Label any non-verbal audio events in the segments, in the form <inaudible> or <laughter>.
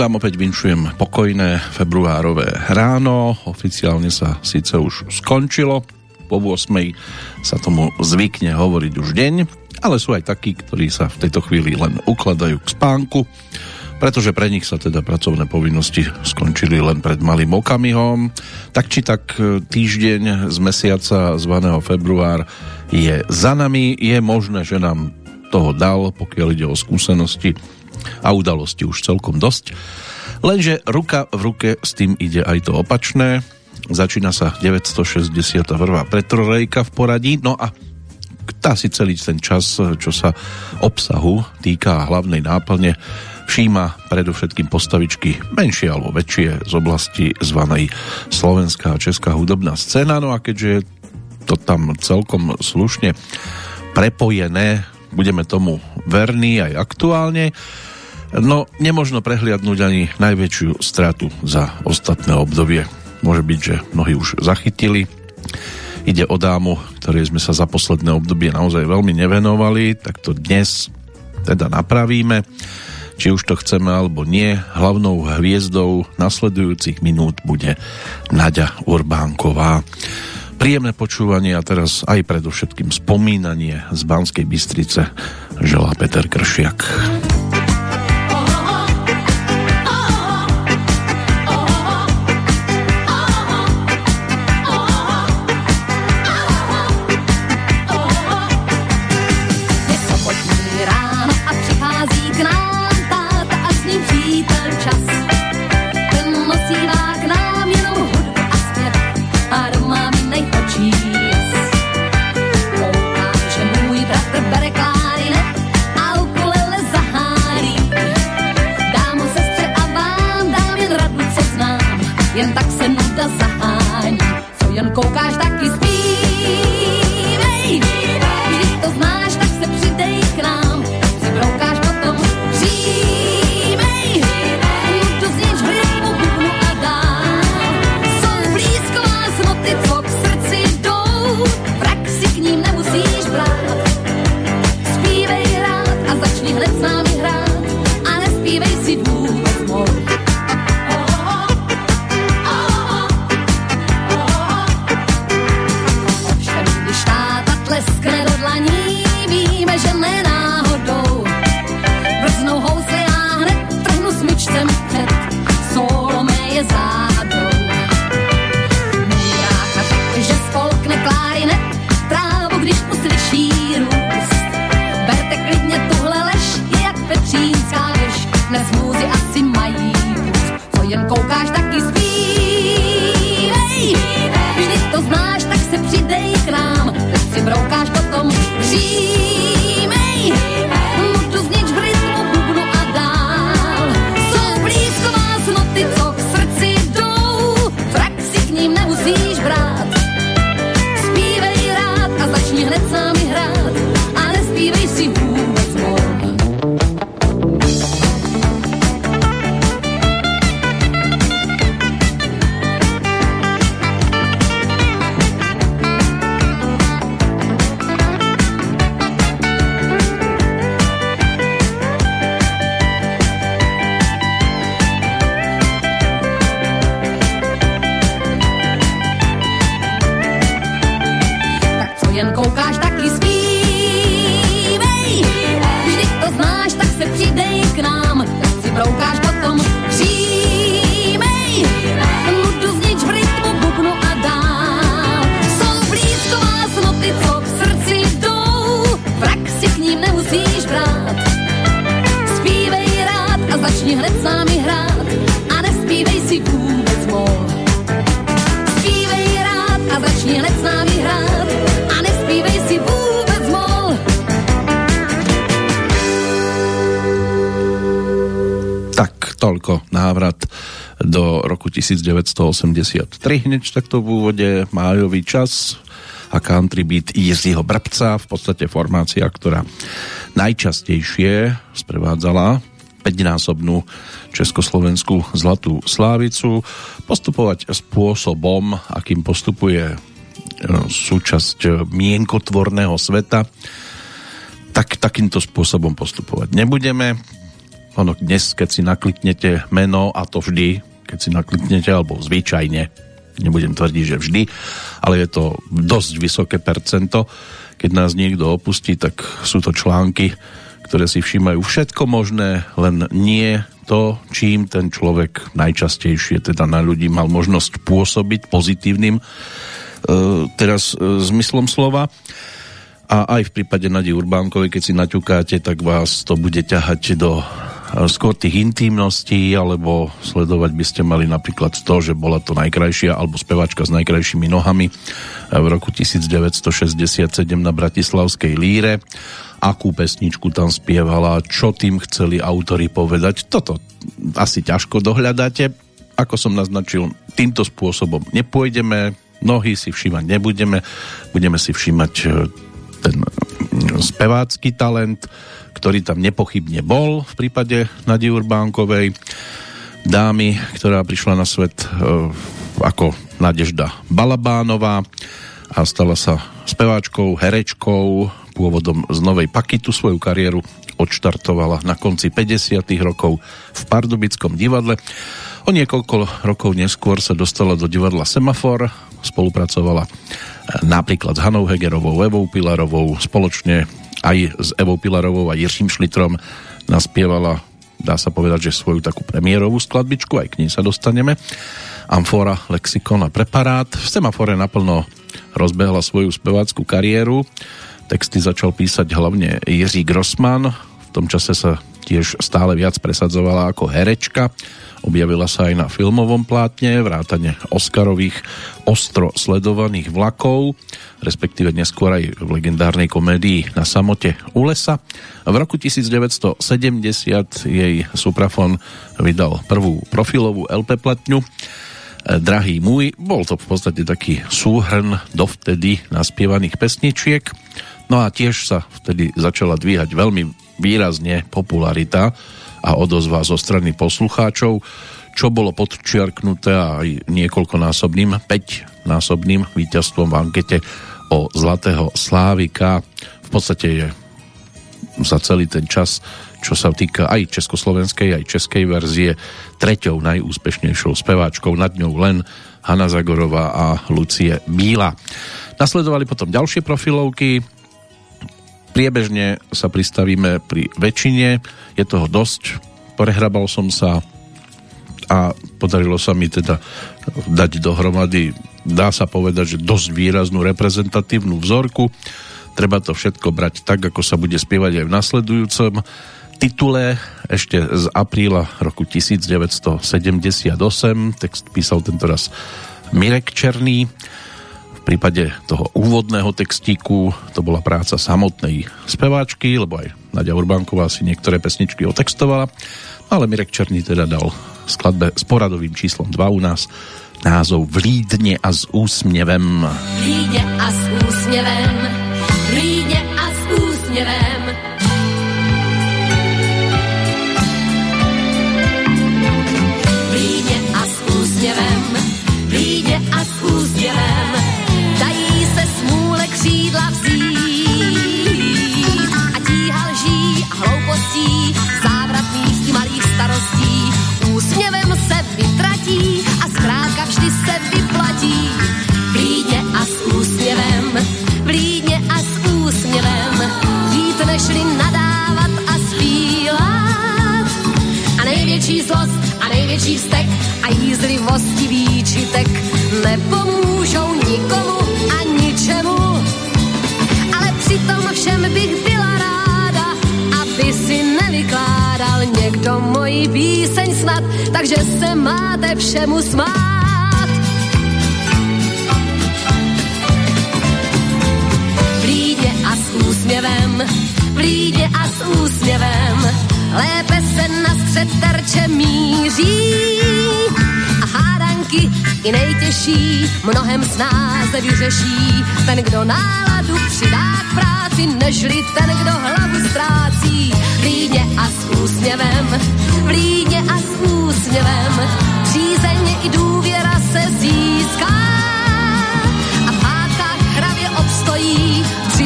Vám opäť vinšujem pokojné februárové ráno. Oficiálne sa síce už skončilo. Po 8. sa tomu zvykne hovoriť už deň, ale sú aj takí, ktorí sa v tejto chvíli len ukladajú k spánku, pretože pre nich sa teda pracovné povinnosti skončili len pred malým okamihom. Tak či tak e, týždeň z mesiaca zvaného február je za nami. Je možné, že nám toho dal, pokiaľ ide o skúsenosti a udalosti už celkom dosť. Lenže ruka v ruke s tým ide aj to opačné. Začína sa 961. pretrorejka v poradí, no a tá si celý ten čas, čo sa obsahu týka hlavnej náplne, všíma predovšetkým postavičky menšie alebo väčšie z oblasti zvanej slovenská a česká hudobná scéna. No a keďže je to tam celkom slušne prepojené, budeme tomu verní aj aktuálne, No, nemožno prehliadnúť ani najväčšiu stratu za ostatné obdobie. Môže byť, že mnohí už zachytili. Ide o dámu, ktorej sme sa za posledné obdobie naozaj veľmi nevenovali, tak to dnes teda napravíme. Či už to chceme alebo nie, hlavnou hviezdou nasledujúcich minút bude Nadia Urbánková. Príjemné počúvanie a teraz aj predovšetkým spomínanie z Banskej Bystrice želá Peter Kršiak. 1983, hneď takto v úvode. Májový čas a country beat Jiřího Brabca, v podstate formácia, ktorá najčastejšie sprevádzala 5-násobnú československú zlatú slávicu, postupovať spôsobom, akým postupuje e, súčasť mienkotvorného sveta, tak takýmto spôsobom postupovať nebudeme. Ono dnes, keď si nakliknete meno, a to vždy, keď si nakliknete, alebo zvyčajne, nebudem tvrdiť, že vždy, ale je to dosť vysoké percento, keď nás niekto opustí, tak sú to články, ktoré si všímajú všetko možné, len nie to, čím ten človek najčastejšie teda na ľudí mal možnosť pôsobiť pozitívnym e, teraz e, zmyslom slova. A aj v prípade Nadi Urbánkovej, keď si naťukáte, tak vás to bude ťahať do skôr tých intimností, alebo sledovať by ste mali napríklad to, že bola to najkrajšia, alebo spevačka s najkrajšími nohami v roku 1967 na Bratislavskej líre akú pesničku tam spievala, čo tým chceli autory povedať. Toto asi ťažko dohľadáte. Ako som naznačil, týmto spôsobom nepôjdeme, nohy si všímať nebudeme, budeme si všímať e, ten spevácky talent, ktorý tam nepochybne bol v prípade Nadi Urbánkovej, dámy, ktorá prišla na svet e, ako Nadežda Balabánová a stala sa speváčkou, herečkou, pôvodom z Novej Pakitu svoju kariéru odštartovala na konci 50. rokov v Pardubickom divadle. O niekoľko rokov neskôr sa dostala do divadla Semafor, spolupracovala eh, napríklad s Hanou Hegerovou, Evou Pilarovou, spoločne aj s Evou Pilarovou a Jiřím Šlitrom naspievala, dá sa povedať, že svoju takú premiérovú skladbičku, aj k nej sa dostaneme. Amfora, Lexikon a Preparát. V Semafore naplno rozbehla svoju spevácku kariéru Texty začal písať hlavne Jiří Grossman. V tom čase sa tiež stále viac presadzovala ako herečka. Objavila sa aj na filmovom plátne, vrátane Oscarových ostro sledovaných vlakov, respektíve neskôr aj v legendárnej komédii Na samote u lesa. V roku 1970 jej Suprafon vydal prvú profilovú LP platňu Drahý môj, bol to v podstate taký súhrn dovtedy naspievaných pesničiek. No a tiež sa vtedy začala dvíhať veľmi výrazne popularita a odozva zo strany poslucháčov, čo bolo podčiarknuté aj niekoľkonásobným, 5-násobným víťazstvom v ankete o Zlatého Slávika. V podstate je za celý ten čas, čo sa týka aj československej, aj českej verzie, treťou najúspešnejšou speváčkou, nad ňou len Hanna Zagorová a Lucie Bíla. Nasledovali potom ďalšie profilovky, Priebežne sa pristavíme pri väčšine, je toho dosť, prehrabal som sa a podarilo sa mi teda dať dohromady, dá sa povedať, že dosť výraznú reprezentatívnu vzorku. Treba to všetko brať tak, ako sa bude spievať aj v nasledujúcom titule ešte z apríla roku 1978. Text písal tentoraz Mirek Černý v prípade toho úvodného textíku to bola práca samotnej speváčky, lebo aj Nadia Urbánková si niektoré pesničky otextovala, ale Mirek Černý teda dal skladbe s poradovým číslom 2 u nás. Názov Vlídne a s úsmevem. Vlídne a s úsmevem, vlídne a s úsmevem, Vlídne a s úsmevem, nešli nadávat a spílat. A největší zlost a největší vztek a jízlivosti výčitek nepomůžou nikomu a ničemu přitom všem bych byla ráda, aby si nevykládal někdo moji píseň snad, takže se máte všemu smát. Úsměvem, vlídně a s úsměvem, lépe se na střed terče míří. A hádanky i nejtěžší mnohem snáze vyřeší. Ten, kdo náladu přidá k práci, nežli ten, kdo hlavu ztrácí. Vlídně a s úsměvem, vlídně a s úsměvem, přízeň i důvěra se získá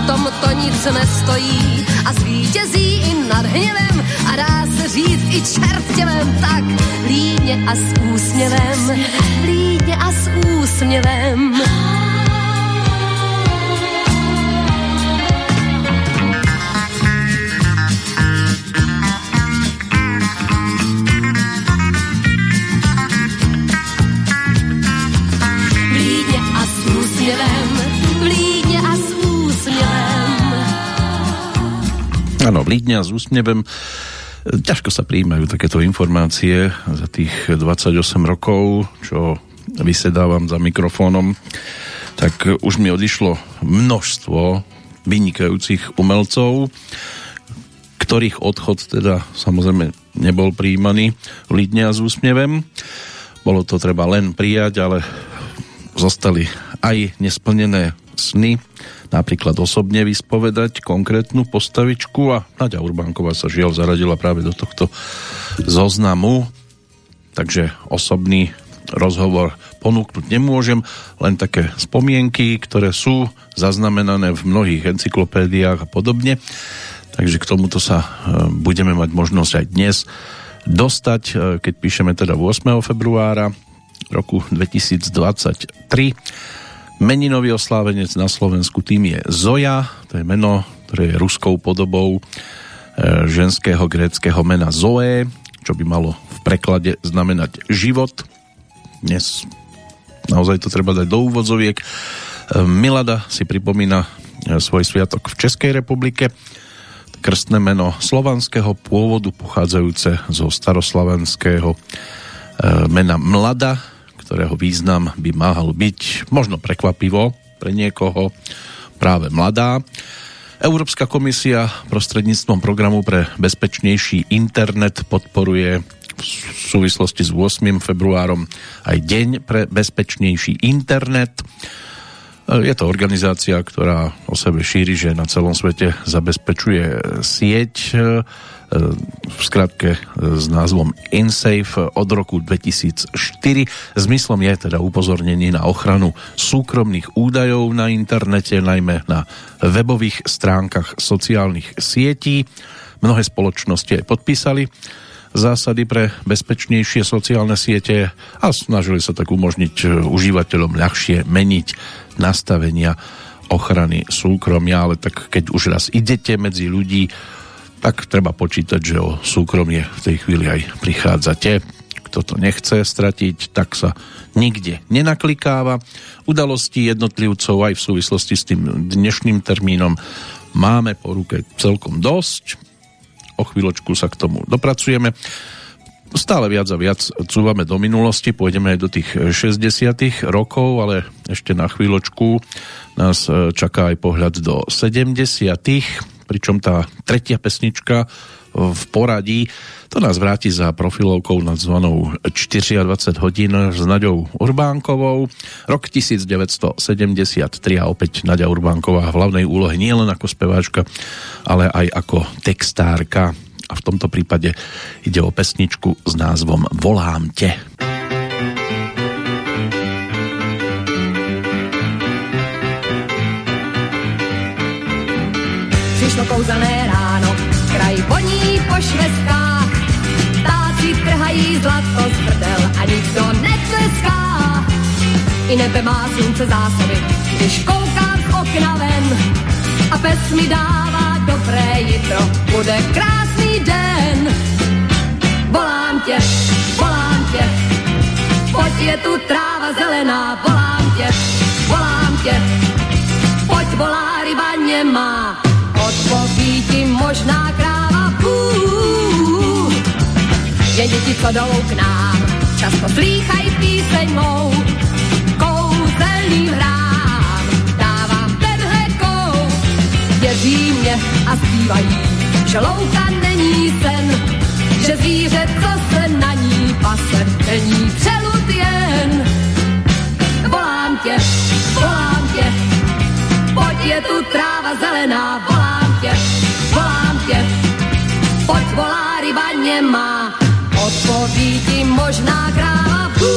přitom to nic nestojí a zvítězí i nad hněvem a dá se říct i čertěvem, tak líně a s úsměvem, líně a s úsměvem. Áno, v s úsmevem ťažko sa prijímajú takéto informácie za tých 28 rokov, čo vysedávam za mikrofónom, tak už mi odišlo množstvo vynikajúcich umelcov, ktorých odchod teda samozrejme nebol prijímaný v s úsmevem. Bolo to treba len prijať, ale zostali aj nesplnené sny, napríklad osobne vyspovedať konkrétnu postavičku a Nadia Urbánková sa žiaľ zaradila práve do tohto zoznamu, takže osobný rozhovor ponúknuť nemôžem, len také spomienky, ktoré sú zaznamenané v mnohých encyklopédiách a podobne. Takže k tomuto sa e, budeme mať možnosť aj dnes dostať, e, keď píšeme teda 8. februára roku 2023 Meninový oslávenec na Slovensku tým je Zoja, to je meno, ktoré je ruskou podobou e, ženského gréckého mena Zoe, čo by malo v preklade znamenať život. Dnes naozaj to treba dať do úvodzoviek. E, Milada si pripomína e, svoj sviatok v Českej republike. Krstné meno slovanského pôvodu pochádzajúce zo staroslavenského mena Mlada, ktorého význam by mal byť možno prekvapivo pre niekoho práve mladá. Európska komisia prostredníctvom programu pre bezpečnejší internet podporuje v súvislosti s 8. februárom aj Deň pre bezpečnejší internet. Je to organizácia, ktorá o sebe šíri, že na celom svete zabezpečuje sieť v skratke e, s názvom InSafe od roku 2004. Zmyslom je teda upozornenie na ochranu súkromných údajov na internete, najmä na webových stránkach sociálnych sietí. Mnohé spoločnosti aj podpísali zásady pre bezpečnejšie sociálne siete a snažili sa tak umožniť e, užívateľom ľahšie meniť nastavenia ochrany súkromia, ale tak keď už raz idete medzi ľudí, tak treba počítať, že o súkromie v tej chvíli aj prichádzate. Kto to nechce stratiť, tak sa nikde nenaklikáva. Udalostí jednotlivcov aj v súvislosti s tým dnešným termínom máme po ruke celkom dosť. O chvíľočku sa k tomu dopracujeme. Stále viac a viac cúvame do minulosti, pôjdeme aj do tých 60 rokov, ale ešte na chvíľočku nás čaká aj pohľad do 70 pričom tá tretia pesnička v poradí to nás vráti za profilovkou nazvanou 24 hodín s Naďou Urbánkovou. Rok 1973 a opäť Naďa Urbánková v hlavnej úlohe nielen ako speváčka, ale aj ako textárka. A v tomto prípade ide o pesničku s názvom Volám te. Přišlo kouzelné ráno, kraj voní po švestkách, ptáci trhají zlato z prdel a nikdo netleská. I nebe má slunce zásoby, když koukám z okna ven a pes mi dává dobré jitro, bude krásný den. Volám tě, volám tě, pojď je tu tráva zelená, volám tě, volám tě, pojď volá ryba nemá odpoví ti možná kráva pů. Je děti, co jdou k nám, často slýchaj píseň mou, kouzelným hrám, dávám tenhle kou. Věří mě a zpívají, že louka není sen, že zvíře, co se na ní pase, není přelud jen. Volám tě, volám tě, pojď je tu tráva zelená, volám ryba nemá. Odpoví ti možná kráva bú.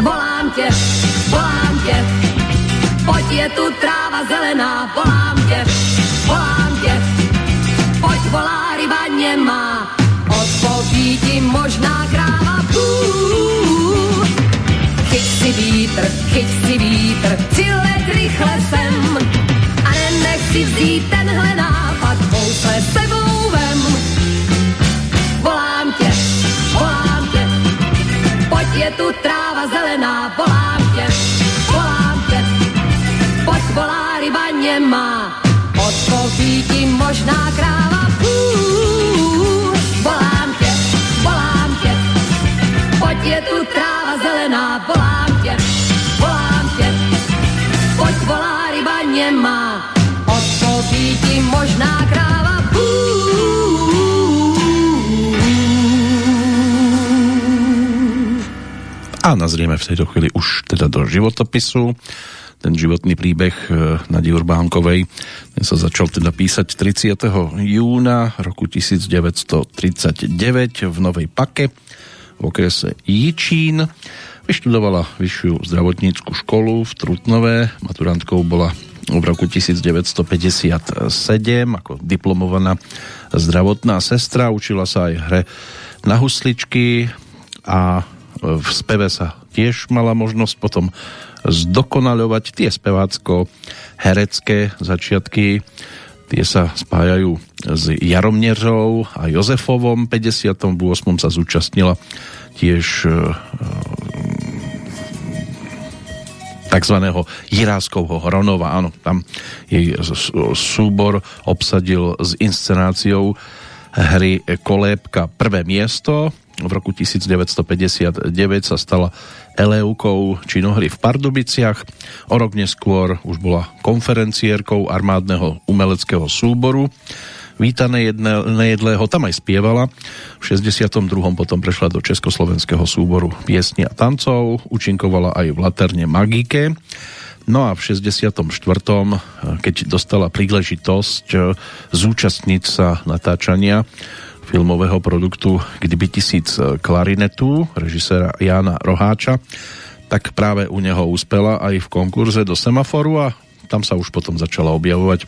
Volám tě, volám tě, pojď je tu tráva zelená, volám tě, volám tě, pojď volá ryba nemá. Odpoví ti možná chyť si vítr, přilet rychle sem, a nenech si vzít tenhle nápad, kousle sebou vem. Volám tě, volám tě, pojď je tu tráva zelená, volám tě, volám tě, pojď volá ryba nemá, odpoví ti možná kráva, možná kráva, Bú. A nazrieme v tejto chvíli už teda do životopisu. Ten životný príbeh e, Nadi Urbánkovej ten sa začal teda písať 30. júna roku 1939 v Novej Pake v okrese Jičín. Vyštudovala vyššiu zdravotníckú školu v Trutnové. Maturantkou bola v roku 1957 ako diplomovaná zdravotná sestra. Učila sa aj hre na husličky a v speve sa tiež mala možnosť potom zdokonaľovať tie spevácko herecké začiatky tie sa spájajú s Jaromneřou a Jozefovom 58. sa zúčastnila tiež takzvaného Jiráskovho Hronova. Áno, tam jej súbor obsadil s inscenáciou hry Kolébka prvé miesto v roku 1959 sa stala Eleukou činohry v Pardubiciach. O rok neskôr už bola konferenciérkou armádneho umeleckého súboru. Vítané nejedlého tam aj spievala. V 62. potom prešla do Československého súboru piesni a tancov. Učinkovala aj v Laterne Magike. No a v 64. keď dostala príležitosť zúčastniť sa natáčania filmového produktu Kdyby tisíc klarinetu režiséra Jána Roháča, tak práve u neho uspela aj v konkurze do semaforu a tam sa už potom začala objavovať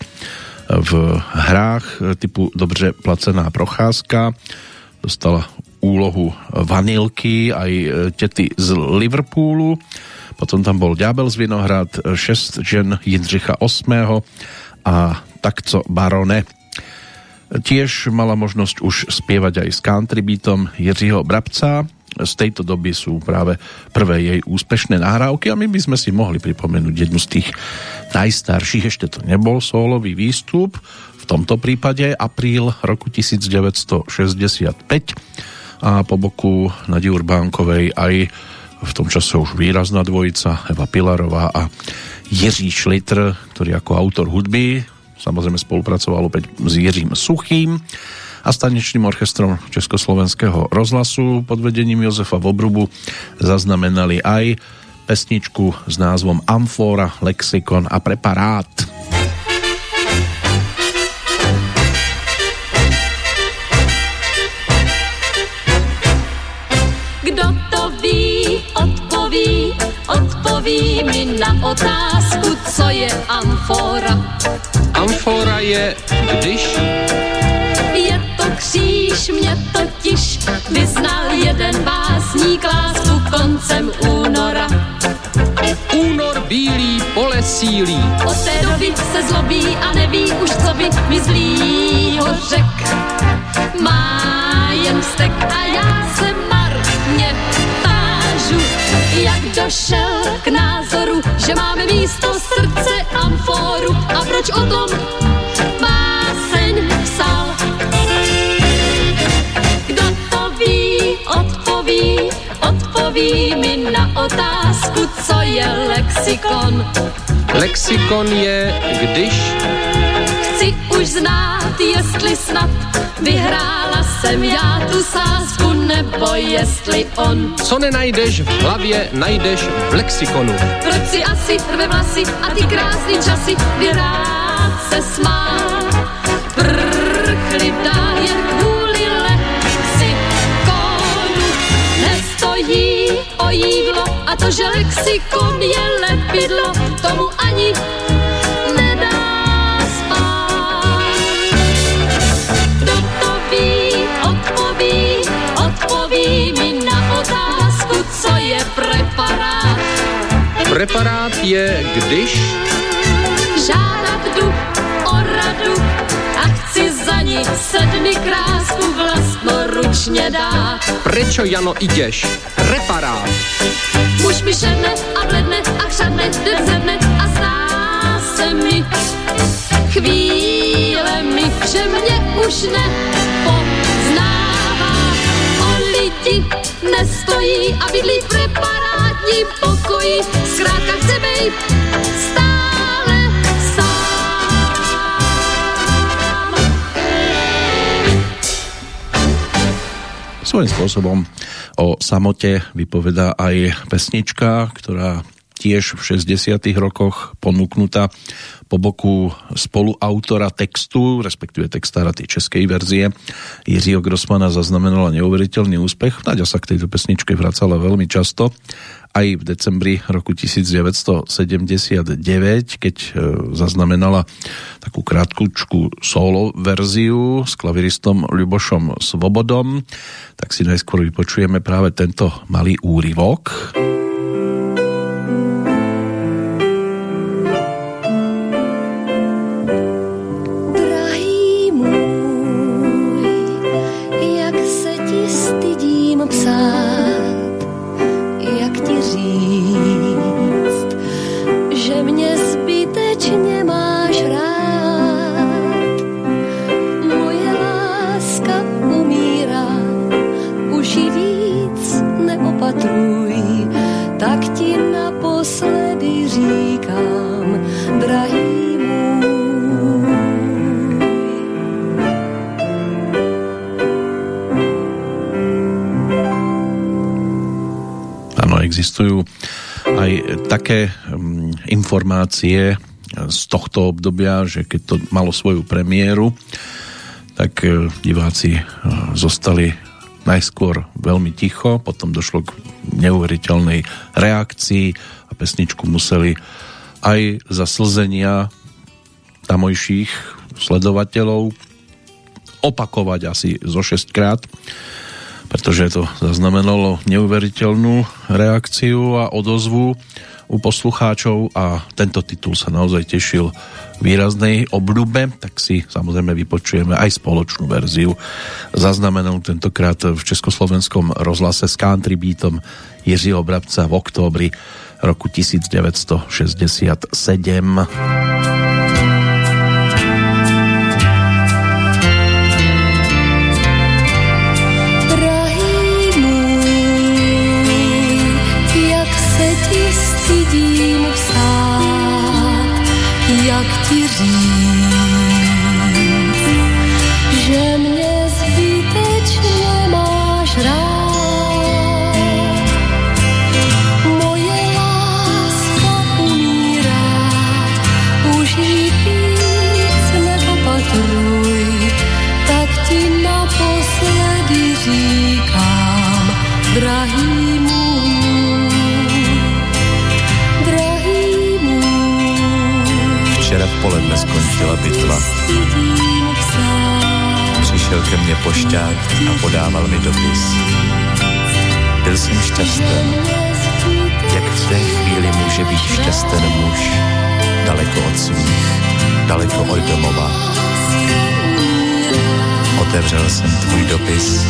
v hrách typu dobře placená procházka. Dostala úlohu vanilky aj tety z Liverpoolu. Potom tam bol Ďábel z Vinohrad, 6 žen Jindřicha VIII a takco Barone. Tiež mala možnosť už spievať aj s country beatom Jiřího Brabca. Z tejto doby sú práve prvé jej úspešné nahrávky a my by sme si mohli pripomenúť jednu z tých najstarších, ešte to nebol solový výstup, v tomto prípade apríl roku 1965 a po boku Nadi Urbánkovej aj v tom čase už výrazná dvojica Eva Pilarová a Jiří Šlitr, ktorý ako autor hudby samozrejme spolupracoval opäť s Jiřím Suchým a stanečným orchestrom Československého rozhlasu pod vedením Jozefa Vobrubu zaznamenali aj pesničku s názvom Amfora, Lexikon a Preparát. Kdo to ví, odpoví, odpoví mi na otázku, co je amfora. Amfora je, když kříž, mě totiž vyznal jeden básník lásku koncem února. únor bílý pole sílí. Od té doby se zlobí a neví už, co by mi zlýho řek. Má jen vztek a já se marně tážu, jak došel k názoru, že máme místo srdce amforu a proč o tom odpoví mi na otázku, co je lexikon. Lexikon je, když Chci už znát, jestli snad vyhrála jsem já tu sázku, nebo jestli on. co nenajdeš v hlavě, najdeš v lexikonu. Proč si asi rve vlasy a ty krásný časy vyrád se smá. Prchli jídlo a to, že lexikom je lepidlo, tomu ani nedá spát. Kdo to ví, odpoví, odpoví mi na otázku, co je preparát. Preparát je, když... Žádat jdu o radu, ní sedmi krásku vlastnoručně dát. Prečo, Jano, ideš? Reparát. Muž mi šedne a bledne a chřadne, den zedne a zdá se mi chvílemi, že mě už nepoznává. O lidi nestojí a bydlí v preparátním pokoji. Zkrátka chce být Svojím spôsobom o samote vypovedá aj pesnička, ktorá tiež v 60 rokoch ponúknutá po boku spoluautora textu, respektíve textára tej českej verzie Jiřího Grossmana zaznamenala neuveriteľný úspech. Naďa sa k tejto pesničke vracala veľmi často aj v decembri roku 1979, keď e, zaznamenala takú krátkučku solo verziu s klaviristom Ľubošom Svobodom, tak si najskôr vypočujeme práve tento malý úryvok. Naposledy říkám, drahý. Áno, existujú aj také mm, informácie z tohto obdobia, že keď to malo svoju premiéru, tak e, diváci e, zostali najskôr veľmi ticho, potom došlo k neuveriteľnej reakcii pesničku museli aj za slzenia tamojších sledovateľov opakovať asi zo 6 krát, pretože to zaznamenalo neuveriteľnú reakciu a odozvu u poslucháčov a tento titul sa naozaj tešil výraznej obľúbe, tak si samozrejme vypočujeme aj spoločnú verziu zaznamenanú tentokrát v československom rozhlase s country beatom Jiřího Brabca v októbri roku 1967. skončila bitva. Přišel ke mně pošťák a podával mi dopis. Byl jsem šťasten. Jak v té chvíli může být šťasten muž? Daleko od svých, daleko od domova. Otevřel jsem tvůj dopis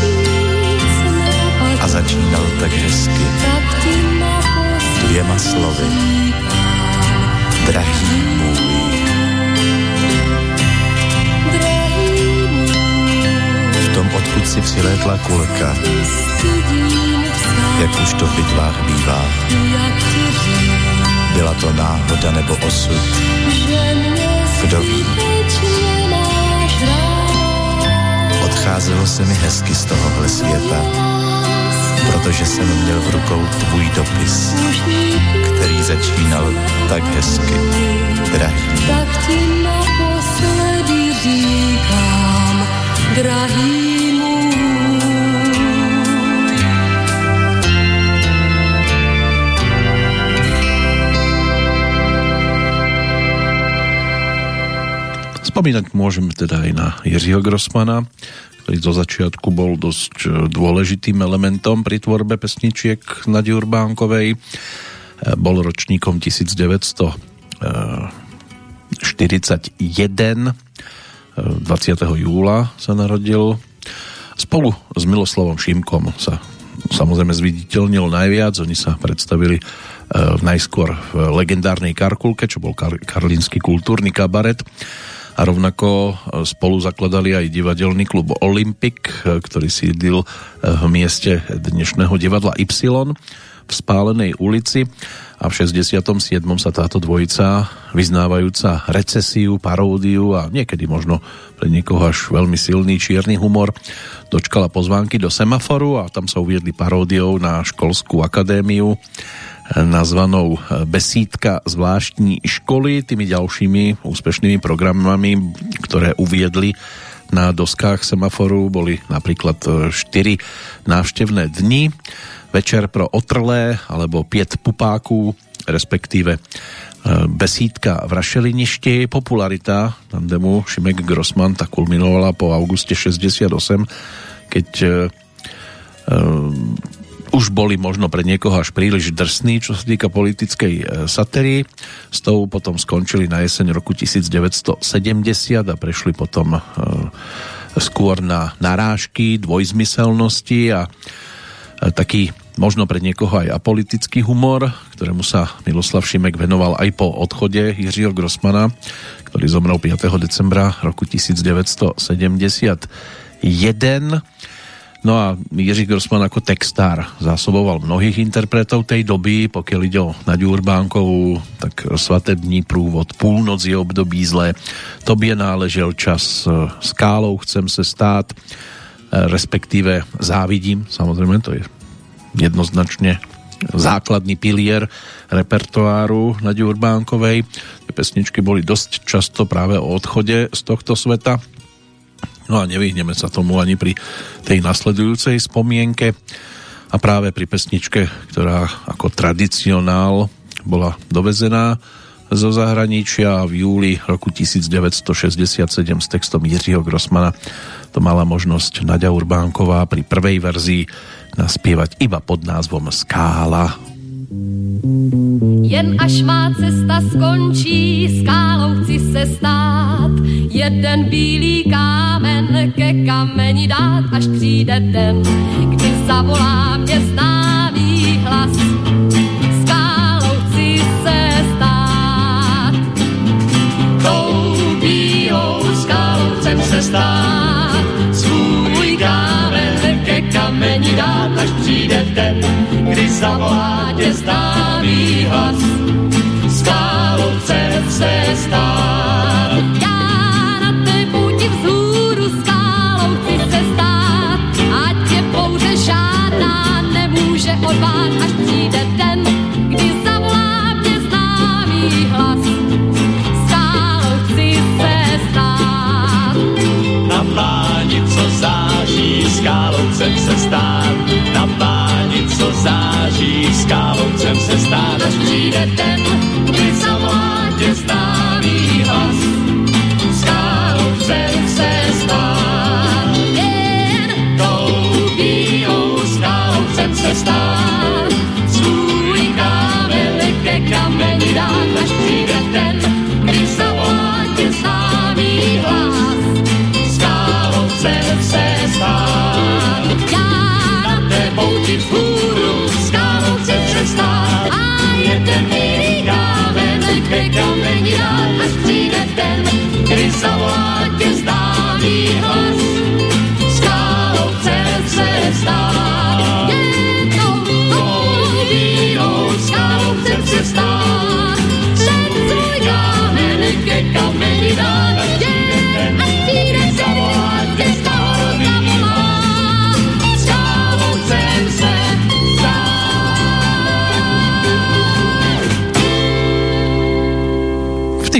a začínal tak hezky dvěma slovy. Drahý odkud si přilétla kulka, jak už to v bitvách bývá. Byla to náhoda nebo osud, Kdo ví? odcházelo se mi hezky z tohohle světa, protože jsem měl v rukou tvůj dopis, který začínal tak hezky. Drahý, tak ti naposledy říkám, drahý Spomínať môžeme teda aj na Jiřího Grossmana, ktorý zo začiatku bol dosť e, dôležitým elementom pri tvorbe pesničiek Nadi Urbánkovej. bol ročníkom 1941, 20. júla sa narodil. Spolu s Miloslavom Šimkom sa samozrejme zviditeľnil najviac. Oni sa predstavili najskôr v legendárnej Karkulke, čo bol kar- karlínsky kultúrny kabaret a rovnako spolu zakladali aj divadelný klub Olympic, ktorý sídlil v mieste dnešného divadla Y v Spálenej ulici a v 67. sa táto dvojica vyznávajúca recesiu, paródiu a niekedy možno pre niekoho až veľmi silný čierny humor dočkala pozvánky do semaforu a tam sa uviedli paródiou na školskú akadémiu nazvanou Besídka zvláštní školy, tými ďalšími úspešnými programami, ktoré uviedli na doskách semaforu, boli napríklad 4 návštevné dni, večer pro otrlé alebo piet pupáků, respektíve e, besídka v Rašeliništi, popularita tandemu Šimek Grossman tak kulminovala po auguste 68, keď e, e, už boli možno pre niekoho až príliš drsní, čo sa týka politickej e, satíry. S tou potom skončili na jeseň roku 1970 a prešli potom e, skôr na narážky, dvojzmyselnosti a e, taký možno pre niekoho aj apolitický humor, ktorému sa Miloslav Šimek venoval aj po odchode Jiřího Grossmana, ktorý zomrel 5. decembra roku 1971. No a Jiří Grossman ako textár zásoboval mnohých interpretov tej doby, pokiaľ ide o Naďu Urbánkovú, tak Svatební průvod, Půlnoc je období zlé, Tobě náležel čas, Skálou chcem se stát, respektíve Závidím, samozrejme to je jednoznačne základný pilier repertoáru Nadi Urbánkovej. Tie pesničky boli dosť často práve o odchode z tohto sveta No a nevyhneme sa tomu ani pri tej nasledujúcej spomienke a práve pri pesničke, ktorá ako tradicionál bola dovezená zo zahraničia v júli roku 1967 s textom Jiřího Grossmana to mala možnosť Nadia Urbánková pri prvej verzii naspievať iba pod názvom Skála. Jen až má cesta skončí, skálou chci se stát, jeden bílý kámen ke kameni dát, až přijde den, kdy zavolá mě známý hlas. Skálou chci se stát. Tou bílou skálou chcem se stát, ke kameni dát, až přijde den, kdy zavolá tě známý hlas. Skálou chcem se stát. Já na té pouti vzhůru skálou chci se stát, ať je bouře žádná nemůže odvát, až přijde Až přijde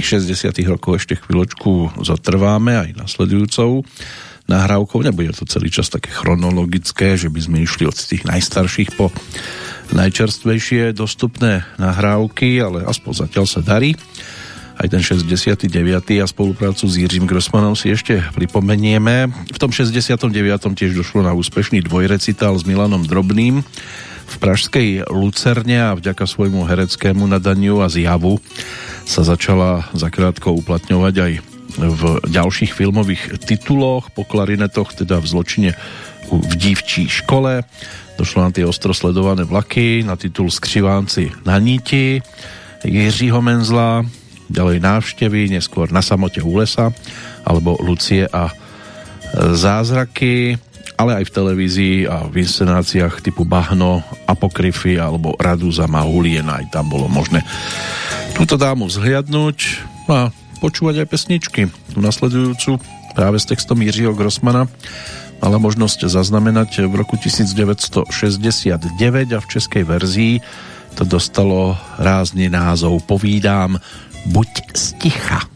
tých 60 rokoch ešte chvíľočku zatrváme aj nasledujúcou nahrávkou. Nebude to celý čas také chronologické, že by sme išli od tých najstarších po najčerstvejšie dostupné nahrávky, ale aspoň zatiaľ sa darí. Aj ten 69. a spoluprácu s Jiřím Grossmanom si ešte pripomenieme. V tom 69. tiež došlo na úspešný dvojrecital s Milanom Drobným v pražskej Lucerne a vďaka svojmu hereckému nadaniu a zjavu sa začala zakrátko uplatňovať aj v ďalších filmových tituloch, po klarinetoch, teda v zločine v dívčí škole. Došlo na tie ostro sledované vlaky, na titul Skřivánci na níti, Jiřího Menzla, ďalej návštevy, neskôr na samote u lesa, alebo Lucie a zázraky, ale aj v televízii a v inscenáciách typu Bahno, Apokryfy alebo Radu za Mahulien, aj tam bolo možné túto dámu zhliadnúť a počúvať aj pesničky. Tu nasledujúcu práve s textom Jiřího Grossmana mala možnosť zaznamenať v roku 1969 a v českej verzii to dostalo rázny názov Povídám Buď sticha.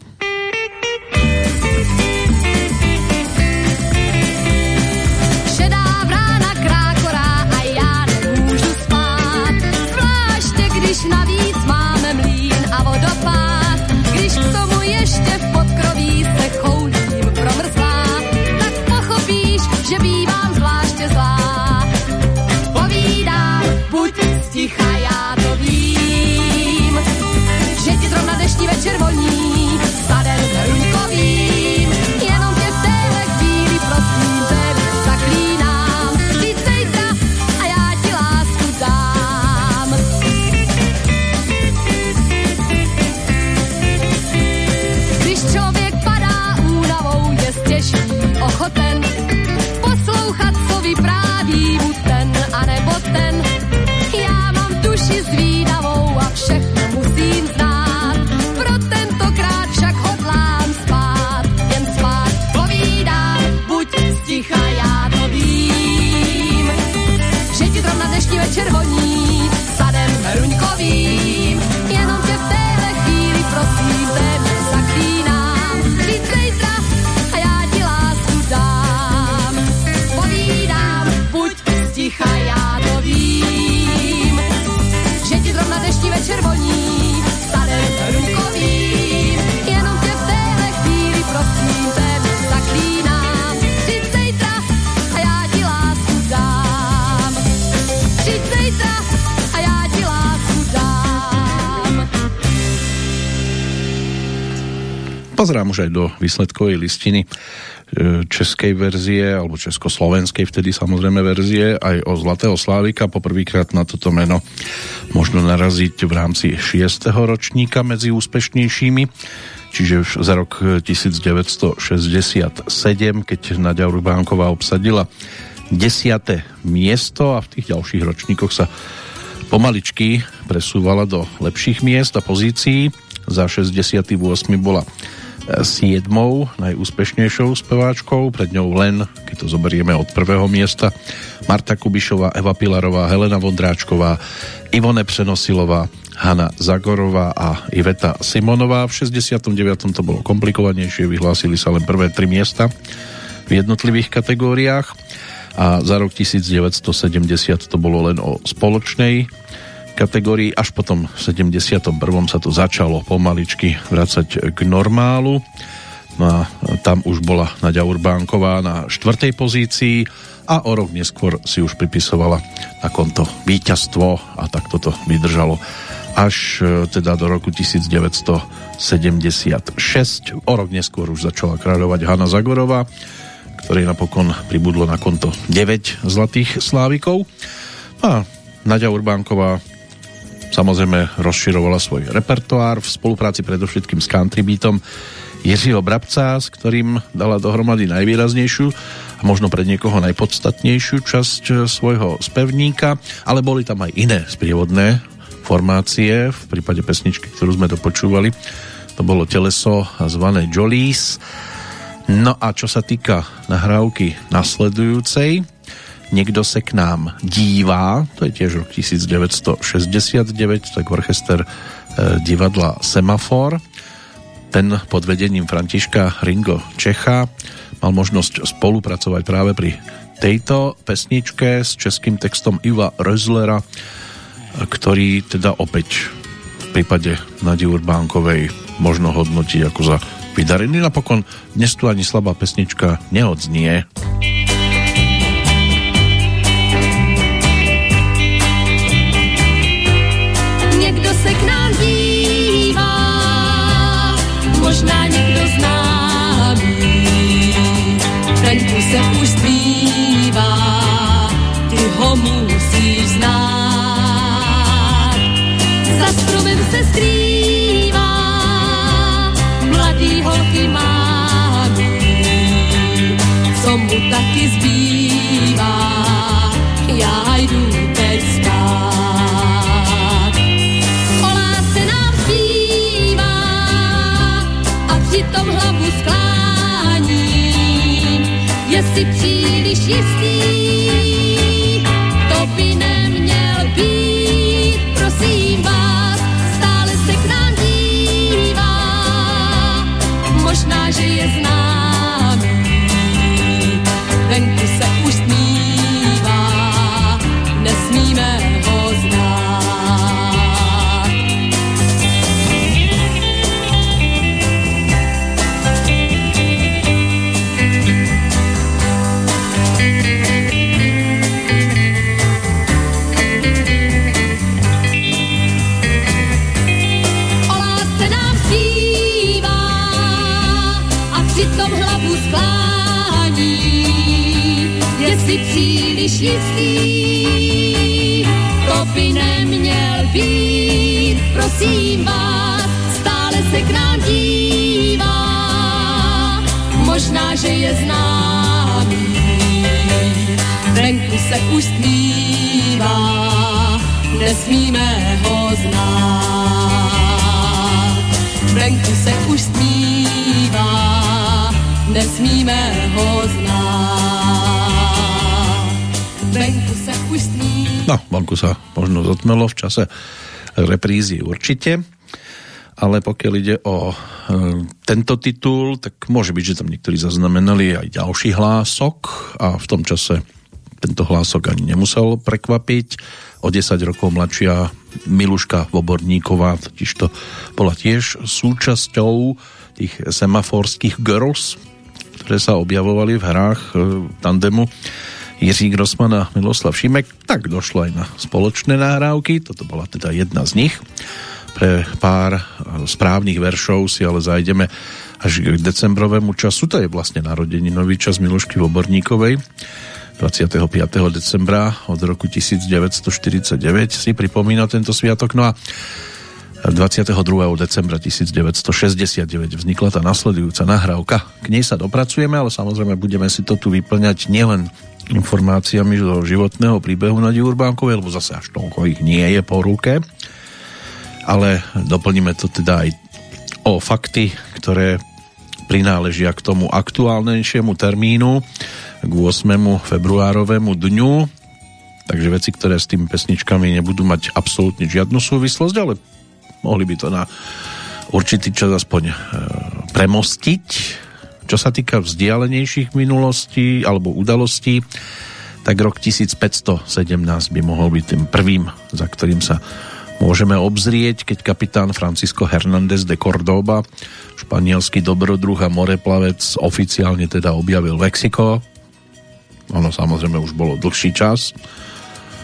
Pozerám už aj do výsledkovej listiny e, českej verzie, alebo československej vtedy samozrejme verzie, aj o Zlatého Slávika. Poprvýkrát na toto meno možno naraziť v rámci 6. ročníka medzi úspešnejšími, čiže za rok 1967, keď Nadia Urbánková obsadila 10. miesto a v tých ďalších ročníkoch sa pomaličky presúvala do lepších miest a pozícií. Za 68. bola 7. najúspešnejšou speváčkou, pred ňou len, keď to zoberieme od prvého miesta, Marta Kubišová, Eva Pilarová, Helena Vondráčková, Ivone Přenosilová, Hanna Zagorová a Iveta Simonová. V 69. to bolo komplikovanejšie, vyhlásili sa len prvé tri miesta v jednotlivých kategóriách a za rok 1970 to bolo len o spoločnej kategórií. Až potom v 71. sa to začalo pomaličky vracať k normálu. No a tam už bola Nadia Urbánková na štvrtej pozícii a o rok neskôr si už pripisovala na konto víťazstvo a tak toto vydržalo až e, teda do roku 1976. O rok neskôr už začala kráľovať Hanna Zagorová, ktorej napokon pribudlo na konto 9 zlatých slávikov. A Nadia Urbánková Samozrejme rozširovala svoj repertoár v spolupráci predovšetkým s country beatom Jiřího Brabca, s ktorým dala dohromady najvýraznejšiu a možno pre niekoho najpodstatnejšiu časť eh, svojho spevníka, ale boli tam aj iné sprievodné formácie, v prípade pesničky, ktorú sme dopočúvali. To bolo teleso zvané Jolies. No a čo sa týka nahrávky nasledujúcej, Niekto se k nám dívá, to je tiež rok 1969, tak orchester e, divadla Semafor. Ten pod vedením Františka Ringo Čecha mal možnosť spolupracovať práve pri tejto pesničke s českým textom Iva Rözlera, ktorý teda opäť v prípade Nadi Urbánkovej možno hodnotiť ako za vydarený. Napokon dnes tu ani slabá pesnička neodznie. Se už zpívá, ty ho musíš znát. Za stromem se skrývá, mladý holky mámí, co mu taky zbývá, příliš příliš jistý, to by neměl být. Prosím vás, stále se k nám dívá, možná, že je známý. Venku se už stmívá, nesmíme ho znát. Venku se už stmívá, nesmíme ho znát. No, vonku sa možno zotmelo v čase reprízy určite, ale pokiaľ ide o e, tento titul, tak môže byť, že tam niektorí zaznamenali aj ďalší hlások a v tom čase tento hlások ani nemusel prekvapiť. O 10 rokov mladšia Miluška Voborníková totiž to bola tiež súčasťou tých semaforských girls, ktoré sa objavovali v hrách e, tandemu Jiří Grossman a Miloslav Šimek, tak došlo aj na spoločné nahrávky, toto bola teda jedna z nich. Pre pár správnych veršov si ale zajdeme až k decembrovému času, to je vlastne narodeninový čas Milošky Voborníkovej. 25. decembra od roku 1949 si pripomína tento sviatok, no a 22. decembra 1969 vznikla tá nasledujúca nahrávka. K nej sa dopracujeme, ale samozrejme budeme si to tu vyplňať nielen informáciami zo životného príbehu Nadi Urbánkovej, lebo zase až toľko ich nie je po ruke, ale doplníme to teda aj o fakty, ktoré prináležia k tomu aktuálnejšiemu termínu, k 8. februárovému dňu, takže veci, ktoré s tými pesničkami nebudú mať absolútne žiadnu súvislosť, ale mohli by to na určitý čas aspoň e, premostiť. Čo sa týka vzdialenejších minulostí alebo udalostí, tak rok 1517 by mohol byť tým prvým, za ktorým sa môžeme obzrieť, keď kapitán Francisco Hernández de Cordoba, španielský dobrodruh a moreplavec, oficiálne teda objavil Mexiko. Ono samozrejme už bolo dlhší čas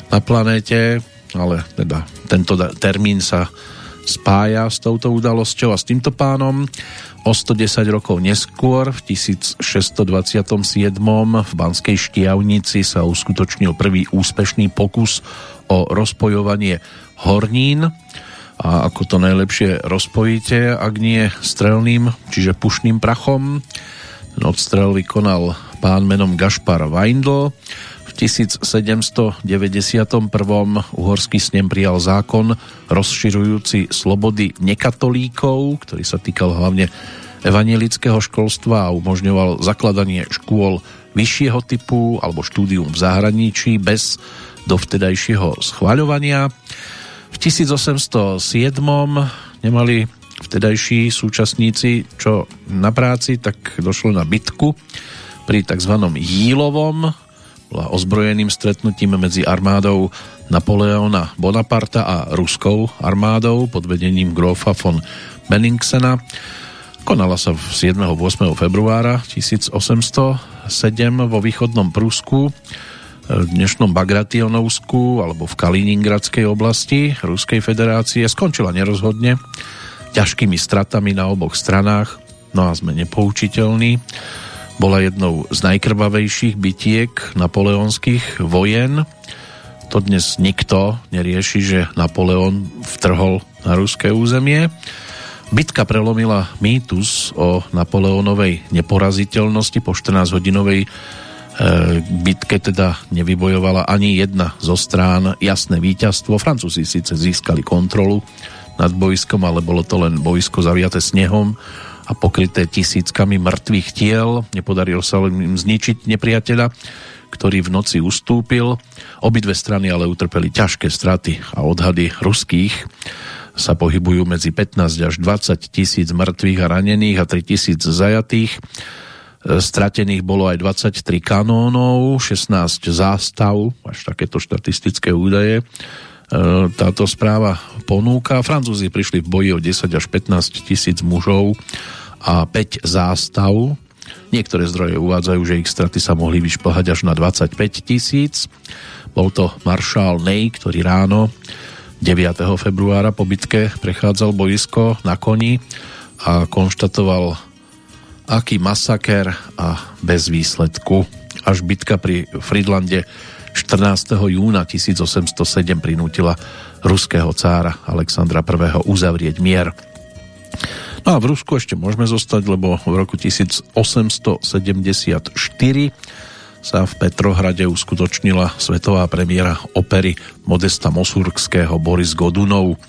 na planéte, ale teda tento termín sa spája s touto udalosťou a s týmto pánom. O 110 rokov neskôr, v 1627. v Banskej Štiavnici sa uskutočnil prvý úspešný pokus o rozpojovanie hornín a ako to najlepšie rozpojíte, ak nie strelným, čiže pušným prachom. Ten odstrel vykonal pán menom Gašpar Weindl. V 1791. uhorský snem prijal zákon rozširujúci slobody nekatolíkov, ktorý sa týkal hlavne evangelického školstva a umožňoval zakladanie škôl vyššieho typu alebo štúdium v zahraničí bez dovtedajšieho schváľovania. V 1807 nemali vtedajší súčasníci čo na práci, tak došlo na bitku pri tzv. Jílovom, bola ozbrojeným stretnutím medzi armádou Napoleona Bonaparta a ruskou armádou pod vedením grófa von Benningsena. Konala sa v 7. 8. februára 1807 vo východnom Prusku, v dnešnom Bagrationovsku alebo v Kaliningradskej oblasti Ruskej federácie. Skončila nerozhodne ťažkými stratami na oboch stranách, no a sme nepoučiteľní. Bola jednou z najkrvavejších bitiek napoleonských vojen. To dnes nikto nerieši, že Napoleon vtrhol na ruské územie. Bitka prelomila mýtus o Napoleónovej neporaziteľnosti. Po 14-hodinovej e, bitke teda nevybojovala ani jedna zo strán jasné víťazstvo. Francúzi síce získali kontrolu nad bojskom, ale bolo to len bojsko zaviaté snehom a pokryté tisíckami mŕtvych tiel. Nepodarilo sa len im zničiť nepriateľa, ktorý v noci ustúpil. Obidve strany ale utrpeli ťažké straty a odhady ruských sa pohybujú medzi 15 až 20 tisíc mŕtvych a ranených a 3 tisíc zajatých. Stratených bolo aj 23 kanónov, 16 zástav, až takéto štatistické údaje. E, táto správa ponúka. Francúzi prišli v boji o 10 až 15 tisíc mužov a 5 zástav. Niektoré zdroje uvádzajú, že ich straty sa mohli vyšplhať až na 25 tisíc. Bol to maršál Ney, ktorý ráno 9. februára po bitke prechádzal boisko na koni a konštatoval aký masaker a bez výsledku. Až bitka pri Fridlande 14. júna 1807 prinútila ruského cára Alexandra I. uzavrieť mier. No a v Rusku ešte môžeme zostať, lebo v roku 1874 sa v Petrohrade uskutočnila svetová premiéra opery Modesta Mosurského Boris Godunov.